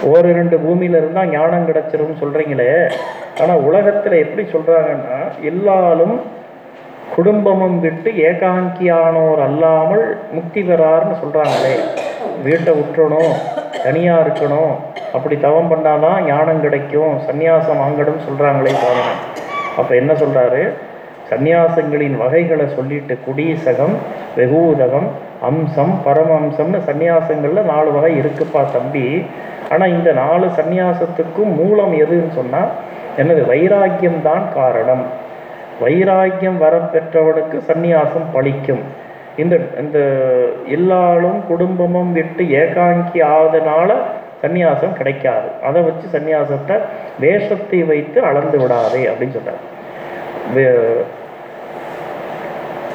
ஓரிரண்டு பூமியில இருந்தால் ஞானம் கிடைச்சிரும்னு சொல்கிறீங்களே ஆனால் உலகத்தில் எப்படி சொல்கிறாங்கன்னா எல்லாரும் குடும்பமும் விட்டு ஏகாங்கியானோர் அல்லாமல் முக்தி பெறார்னு சொல்கிறாங்களே வீட்டை விட்டுறணும் தனியாக இருக்கணும் அப்படி தவம் பண்ணாதான் ஞானம் கிடைக்கும் சந்நியாசம் வாங்கணும்னு சொல்கிறாங்களே சாமி. அப்போ என்ன சொல்கிறாரு சந்நியாசங்களின் வகைகளை சொல்லிட்டு குடீசகம் வெகூதகம் அம்சம் பரமம்சம்னு சந்நியாசங்களில் நாலு வகை இருக்குப்பா தம்பி. ஆனால் இந்த நாலு சந்நியாசத்துக்கும் மூலம் எதுன்னு சொன்னால் எனது வைராக்கியம்தான் காரணம். வைராக்கியம் வரப்பெற்றவனுக்கு சந்நியாசம் பழிக்கும். இந்த இந்த எல்லாரும் குடும்பமும் விட்டு ஏகாங்கி ஆவதனால சந்நியாசம் கிடைக்காது. அதை வச்சு சந்நியாசத்தை வேஷத்தை வைத்து அளந்து விடாதே அப்படின்னு சொல்றார்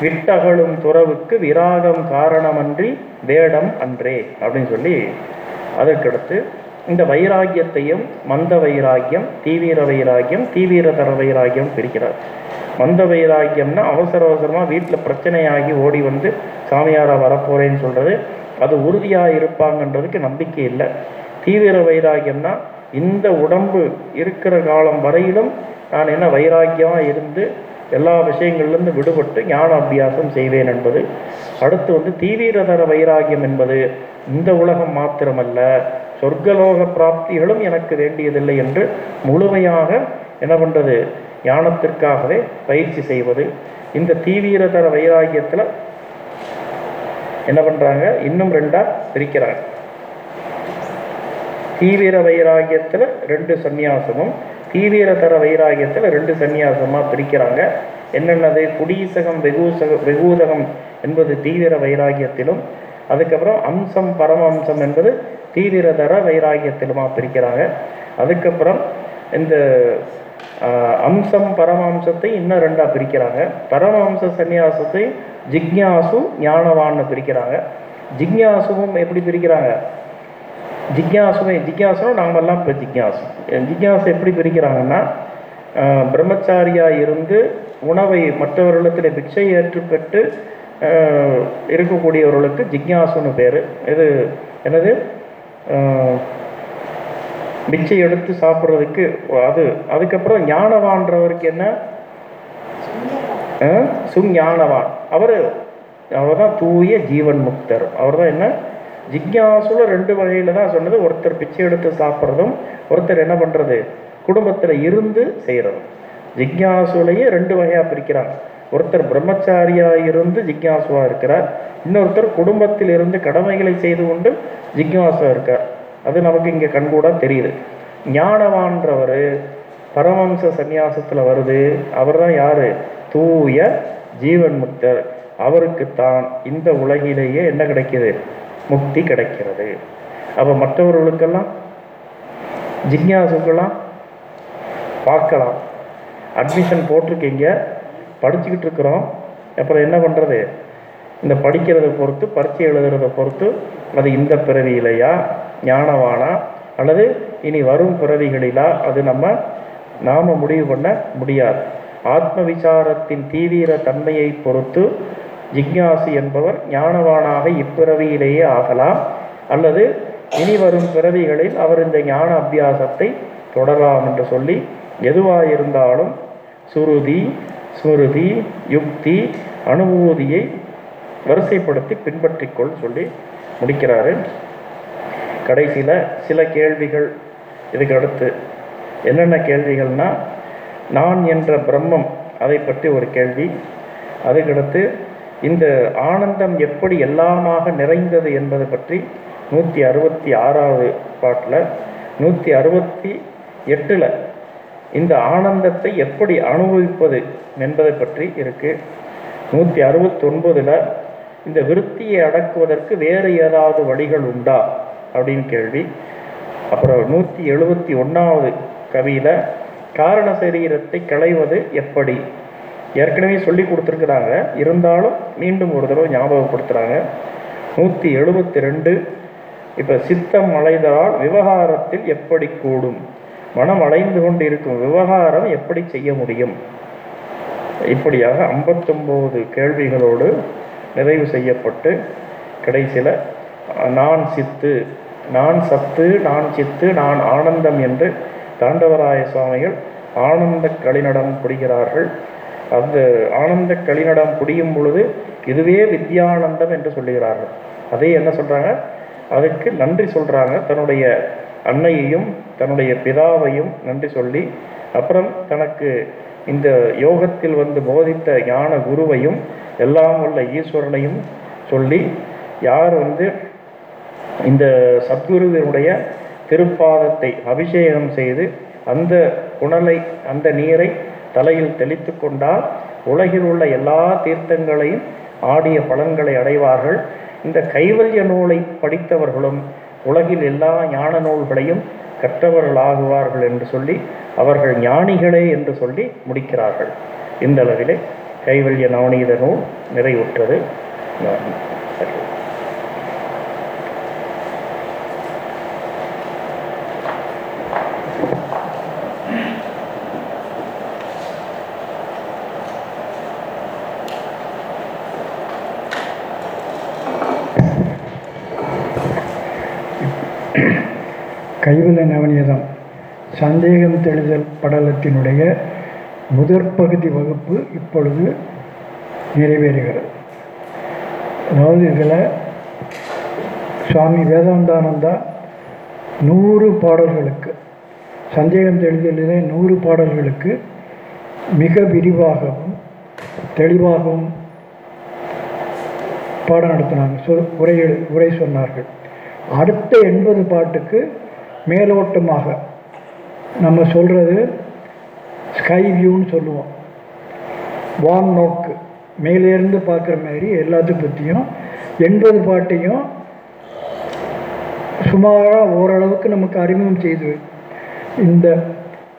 விட்டகழும் துறவுக்கு விராகம் காரணமன்றி வேடம் அன்றே அப்படின்னு சொல்லி அதற்கடுத்து இந்த வைராகியத்தையும் மந்த வைராகியம் தீவிர வைராகியம் தீவிர தர வைராகியம் பிரிக்கிறார். மந்த வைராகியம்னா அவசர அவசரமாக வீட்டில் பிரச்சனையாகி ஓடி வந்து சாமியாரா வரப்போறேன்னு சொல்றது. அது உறுதியாக இருப்பாங்கன்றதுக்கு நம்பிக்கை இல்லை. தீவிர வைராகியம்னா இந்த உடம்பு இருக்கிற காலம் வரையிலும் நான் என்ன வைராக்கியமாக இருந்து எல்லா விஷயங்கள்லேருந்து விடுபட்டு ஞான அபியாசம் செய்வேன் என்பது. அடுத்து வந்து தீவிரதர வைராகியம் என்பது இந்த உலகம் மாத்திரமல்ல சொர்க்கலோக பிராப்திகளும் எனக்கு வேண்டியதில்லை என்று முழுமையாக என்ன பண்ணுறது ஞானத்திற்காகவே பயிற்சி செய்வது. இந்த தீவிரதர வைராகியத்தில் என்ன பண்ணுறாங்க இன்னும் ரெண்டாக பிரிக்கிறாங்க. தீவிர வைராகியத்தில் ரெண்டு சந்நியாசமும் தீவிரதர வைராகியத்தில் ரெண்டு சந்நியாசமாக பிரிக்கிறாங்க. என்னென்னது? குடீசகம் வெகுசக வெகூதகம் என்பது தீவிர வைராகியத்திலும் அதுக்கப்புறம் அம்சம் பரம அம்சம் என்பது தீவிரதர வைராகியத்திலுமா பிரிக்கிறாங்க. அதுக்கப்புறம் இந்த அம்சம் பரமம்சத்தை இன்னும் ரெண்டாக பிரிக்கிறாங்க. பரமாம்ச சந்நியாசத்தை ஜிக்ஞாசு ஞானவான்னு பிரிக்கிறாங்க. ஜிக்யாசுவும் எப்படி பிரிக்கிறாங்க? ஜிக்யாசுமே ஜிக்யாசுனா நாமெல்லாம் இப்போ ஜிக்யாசம் ஜிக்யாசு எப்படி பிரிக்கிறாங்கன்னா பிரம்மச்சாரியாக இருந்து உணவை மற்றவர்களிடத்தில் பிச்சை ஏற்றுப்பட்டு இருக்கக்கூடியவர்களுக்கு ஜிக்யாசுன்னு பேர். இது என்னது? பிச்சை எடுத்து சாப்பிட்றதுக்கு அது அதுக்கப்புறம் ஞானவான்றவருக்கு என்ன? சுஞானவான். அவர் அவர் தான் தூய ஜீவன் முக்தர். அவர் தான் என்ன? ஜிக்யாசுல ரெண்டு வகையில் தான் சொன்னது ஒருத்தர் பிச்சை எடுத்து சாப்பிட்றதும் ஒருத்தர் என்ன பண்ணுறது குடும்பத்தில் இருந்து செய்கிறதும் ஜிக்யாசுலையே ரெண்டு வகையாக பிரிக்கிறாங்க ஒருத்தர் பிரம்மச்சாரியாக இருந்து ஜிக்யாசுவாக இருக்கிறார். இன்னொருத்தர் குடும்பத்தில் இருந்து கடமைகளை செய்து கொண்டு ஜிக்யாசுவாக இருக்கார். அது நமக்கு இங்கே கண்கூடாக தெரியுது. ஞானவான்றவர் பரமம்ச சந்நியாசத்தில் வருது. அவர் தான் யார்? தூய ஜீவன் முக்தர் அவருக்குத்தான் இந்த உலகிலேயே என்ன கிடைக்கிது? முக்தி கிடைக்கிறது. அப்போ மற்றவர்களுக்கெல்லாம் ஜிக்யாசுக்கெல்லாம் பார்க்கலாம். அட்மிஷன் போட்டிருக்கீங்க படிச்சுக்கிட்டு இருக்கிறோம். அப்புறம் என்ன பண்ணுறது இந்த படிக்கிறதை பொறுத்து பரீட்சை எழுதுறத பொறுத்து அது இந்த பிறவியிலையா ஞானவானா அல்லது இனி வரும் பிறவிகளிலா அது நம்ம நாம முடிவு பண்ண முடியாது. ஆத்ம விசாரத்தின் தீவிர தன்மையை பொறுத்து ஜிக்யாசு என்பவர் ஞானவானாக இப்பிறவியிலேயே ஆகலாம். அல்லது இனி வரும் பிறவிகளில் அவர் இந்த ஞான அபியாசத்தை தொடரலாம் என்று சொல்லி எதுவாயிருந்தாலும் சுருதி ஸ்மிருதி யுக்தி அனுபூதியை வரிசைப்படுத்தி பின்பற்றிக்கொள் சொல்லி முடிக்கிறாரு. கடைசியில் சில கேள்விகள் இதுக்கு அடுத்து. என்னென்ன கேள்விகள்னா நான் என்ற பிரம்மம் அதை பற்றி ஒரு கேள்வி. அதுக்கடுத்து இந்த ஆனந்தம் எப்படி எல்லாமாக நிறைந்தது என்பது பற்றி நூற்றி அறுபத்தி ஆறாவது பாட்டில் நூற்றி அறுபத்தி எட்டில் இந்த ஆனந்தத்தை எப்படி அனுபவிப்பது என்பதை பற்றி இருக்குது நூற்றி அறுபத்தொன்பதில் இந்த விருத்தியை அடக்குவதற்கு வேறு ஏதாவது வழிகள் உண்டா அப்படின்னு கேள்வி. அப்புறம் நூற்றி எழுபத்தி ஒன்றாவது கவியில் காரண சரீரத்தை களைவது எப்படி? ஏற்கனவே சொல்லி கொடுத்துருக்குறாங்க. இருந்தாலும் மீண்டும் ஒரு தடவை ஞாபகப்படுத்துகிறாங்க நூற்றி எழுபத்தி ரெண்டு இப்போ சித்தம் அலைதலால் விவகாரத்தில் எப்படி கூடும்? மனம் அலைந்து கொண்டு இருக்கும் விவகாரம் எப்படி செய்ய முடியும்? இப்படியாக ஐம்பத்தொம்போது கேள்விகளோடு நிறைவு செய்யப்பட்டு கடைசியில் நான் சித்து நான் சத்து நான் சித்து நான் ஆனந்தம் என்று தாண்டவராய சுவாமிகள் ஆனந்த களிநடம் புரிகிறார்கள். அந்த ஆனந்த களிநடம் புடியும் பொழுது இதுவே வித்யானந்தம் என்று சொல்லுகிறார்கள். அதே என்ன சொல்கிறாங்க அதுக்கு நன்றி சொல்கிறாங்க தன்னுடைய அன்னையையும் தன்னுடைய பிதாவையும் நன்றி சொல்லி அப்புறம் தனக்கு இந்த யோகத்தில் வந்து போதித்த ஞான குருவையும் எல்லாம் உள்ள ஈஸ்வரனையும் சொல்லி யார் வந்து இந்த சத்குருவினுடைய திருப்பாதத்தை அபிஷேகம் செய்து அந்த புனலை அந்த நீரை தலையில் தெளித்து கொண்டால் உலகில் உள்ள எல்லா தீர்த்தங்களையும் ஆடிய பலன்களை அடைவார்கள். இந்த கைவல்ய நூலை படித்தவர்களும் உலகில் எல்லா ஞான நூல்களையும் கற்றவர்களாகுவார்கள் என்று சொல்லி அவர்கள் ஞானிகளே என்று சொல்லி முடிக்கிறார்கள். இந்த அளவிலே கைவல்ய நவநீத நூல் நிறைவுற்றது. சரி கைவில நவநீதம் சந்தேகம் தெளிதல் படலத்தினுடைய முதற்பகுதி வகுப்பு இப்பொழுது நிறைவேறுகிறது. அதாவது இதில் சுவாமி வேதாந்தானந்தா நூறு பாடல்களுக்கு சந்தேகம் தெளிதலிலே நூறு பாடல்களுக்கு மிக விரிவாகவும் தெளிவாகவும் பாடம் நடத்தினாங்க. சொ உரை உரை சொன்னார்கள். அடுத்த எண்பது பாட்டுக்கு மேலோட்டமாக. நம்ம சொல்கிறது ஸ்கை வியூன்னு சொல்லுவோம். வான் நோக்கு மேலேருந்து பார்க்குற மாதிரி எல்லாத்தையும் பற்றியும் எண்பது பாட்டையும் சுமாராக ஓரளவுக்கு நமக்கு அறிமுகம் செய்து இந்த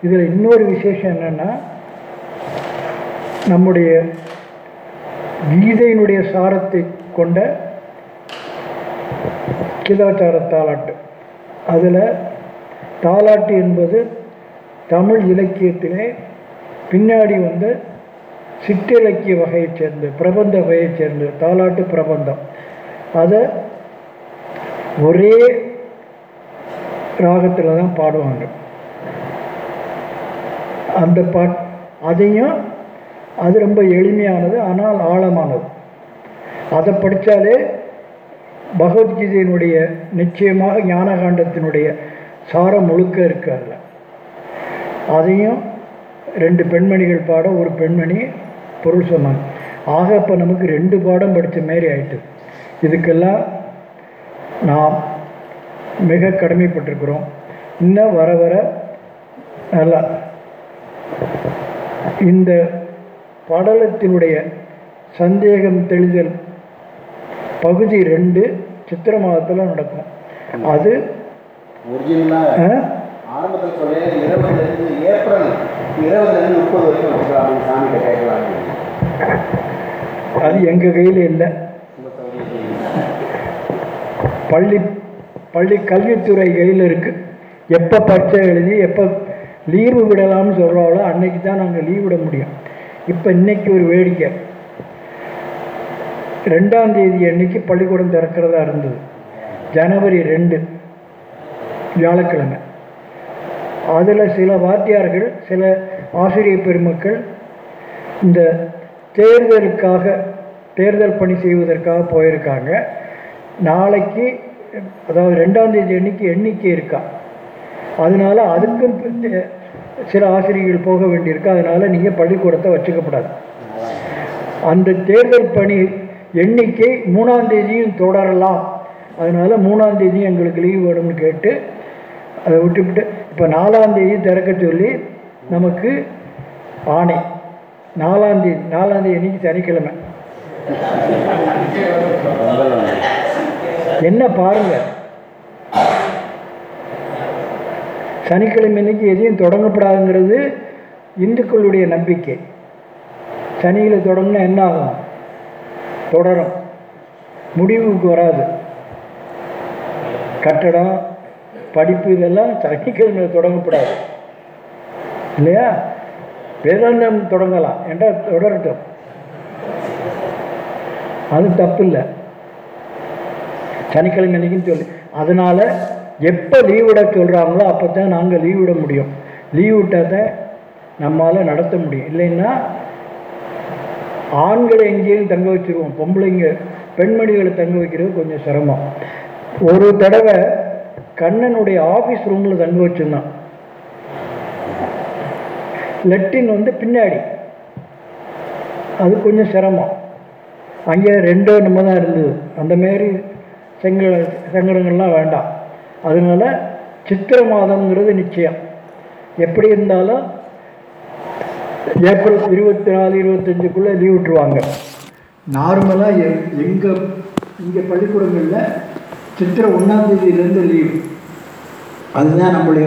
இதில் இன்னொரு விசேஷம் என்னென்னா நம்முடைய கீதையினுடைய சாரத்தை கொண்ட கிதாச்சார தாலாட்டு அதில் தாலாட்டு என்பது தமிழ் இலக்கியத்திலே பின்னாடி வந்து சிற்றிலக்கிய வகையைச் சேர்ந்து பிரபந்த வகையைச் சேர்ந்து தாலாட்டு பிரபந்தம். அதை ஒரே ராகத்தில் தான் பாடுவாங்க. அந்த பாட் அதையும் அது ரொம்ப எளிமையானது ஆனால் ஆழமானது. அதை படித்தாலே பகவத்கீதையினுடைய நிச்சயமாக ஞானகாண்டத்தினுடைய சாரம் முழுக்க இருக்கு அதில் அதையும் ரெண்டு பெண்மணிகள் பாட ஒரு பெண்மணி பொருள் சொன்னாங்க. ஆக இப்போ நமக்கு ரெண்டு பாடம் படித்த மாரி ஆயிட்டு. இதுக்கெல்லாம் நாம் மிக கடமைப்பட்டிருக்கிறோம். இன்னும் வர வர நல்லா இந்த படலத்தினுடைய சந்தேகம் தெளிதல் பகுதி ரெண்டு சித்திர மாதத்தில் நடக்கும். அது அது எங்கள் கையில் இல்லை. பள்ளி பள்ளி கல்வித்துறை கையில் இருக்குது எப்போ பரீட்சை எழுதி எப்போ லீவு விடலாம்னு சொல்கிறாங்களோ அன்னைக்கு தான் நாங்கள் லீவ் விட முடியும். இப்போ இன்னைக்கு ஒரு வேடிக்கை. ரெண்டாம் தேதி அன்னைக்கு பள்ளிக்கூடம் திறக்கிறதா இருந்தது. ஜனவரி ரெண்டு. வியாழக்கிழமை. அதில் சில வாத்தியார்கள் சில ஆசிரியர் பெருமக்கள் இந்த தேர்தலுக்காக தேர்தல் பணி செய்வதற்காக போயிருக்காங்க. நாளைக்கு அதாவது ரெண்டாம் தேதி அன்னைக்கு எண்ணிக்கை இருக்கா. அதனால அதுக்கும் சில ஆசிரியர்கள் போக வேண்டியிருக்கு. அதனால் நீங்கள் பள்ளிக்கூடத்தை வச்சுக்கப்படாது. அந்த தேர்தல் பணி எண்ணிக்கை மூணாம் தேதியும் தொடரலாம். அதனால் மூணாம் தேதி எங்களுக்கு லீவ் வேணும்னு கேட்டு அதை விட்டுவிட்டு இப்போ நாலாந்தேதி திறக்க சொல்லி நமக்கு ஆணை. நாலாந்தேதி நாலாந்தேதி நாலாம் சனிக்கிழமை? என்ன பாருங்க. சனிக்கிழமை இன்னைக்கு எதையும் தொடங்கப்படாதுங்கிறது இந்துக்களுடைய நம்பிக்கை. சனியில் தொடங்கினா என்ன ஆகும்? தொடரும். முடிவுக்கு வராது. கட்டடம் படிப்பு இதெல்லாம் சனிக்கிழமையில் தொடங்கப்படாது. இல்லையா? வேதாந்தம் தொடங்கலாம். ஏன்டா தொடரட்டும்? அது தப்பு இல்லை சனிக்கிழமை அன்னைக்குன்னு சொல்லி. அதனால் எப்போ லீவ் விட சொல்கிறாங்களோ அப்போ தான் நாங்கள் லீவ் விட முடியும். லீவ் விட்டால் தான் நம்மளால் நடத்த முடியும். இல்லைன்னா ஆண்களை எங்கேயும் தங்க வச்சிருவோம். பொம்பளைங்க பெண்மணிகளை தங்க வைக்கிறது கொஞ்சம் சிரமம். ஒரு தடவை கண்ணனுடைய ஆஃபீஸ் ரூமில் தங்க வச்சிருந்தான். லெட்டின் வந்து பின்னாடி. அது கொஞ்சம் சிரமம். அங்கே ரெண்டோ நம்ம தான் இருந்தது. அந்த மாரி செங்க சங்கடங்கள்லாம் வேண்டாம். அதனால சித்திரை மாதம்ங்கிறது நிச்சயம். எப்படி இருந்தாலும் ஏப்ரல் இருபத்தி நாலு இருபத்தஞ்சுக்குள்ளே லீவ் விட்டுருவாங்க. நார்மலாக எ எங்கள் இங்கே பள்ளிக்கூடங்களில் சித்திரை ஒன்றாம் தேதியிலேருந்து லீவ் அதுதான் நம்மளுடைய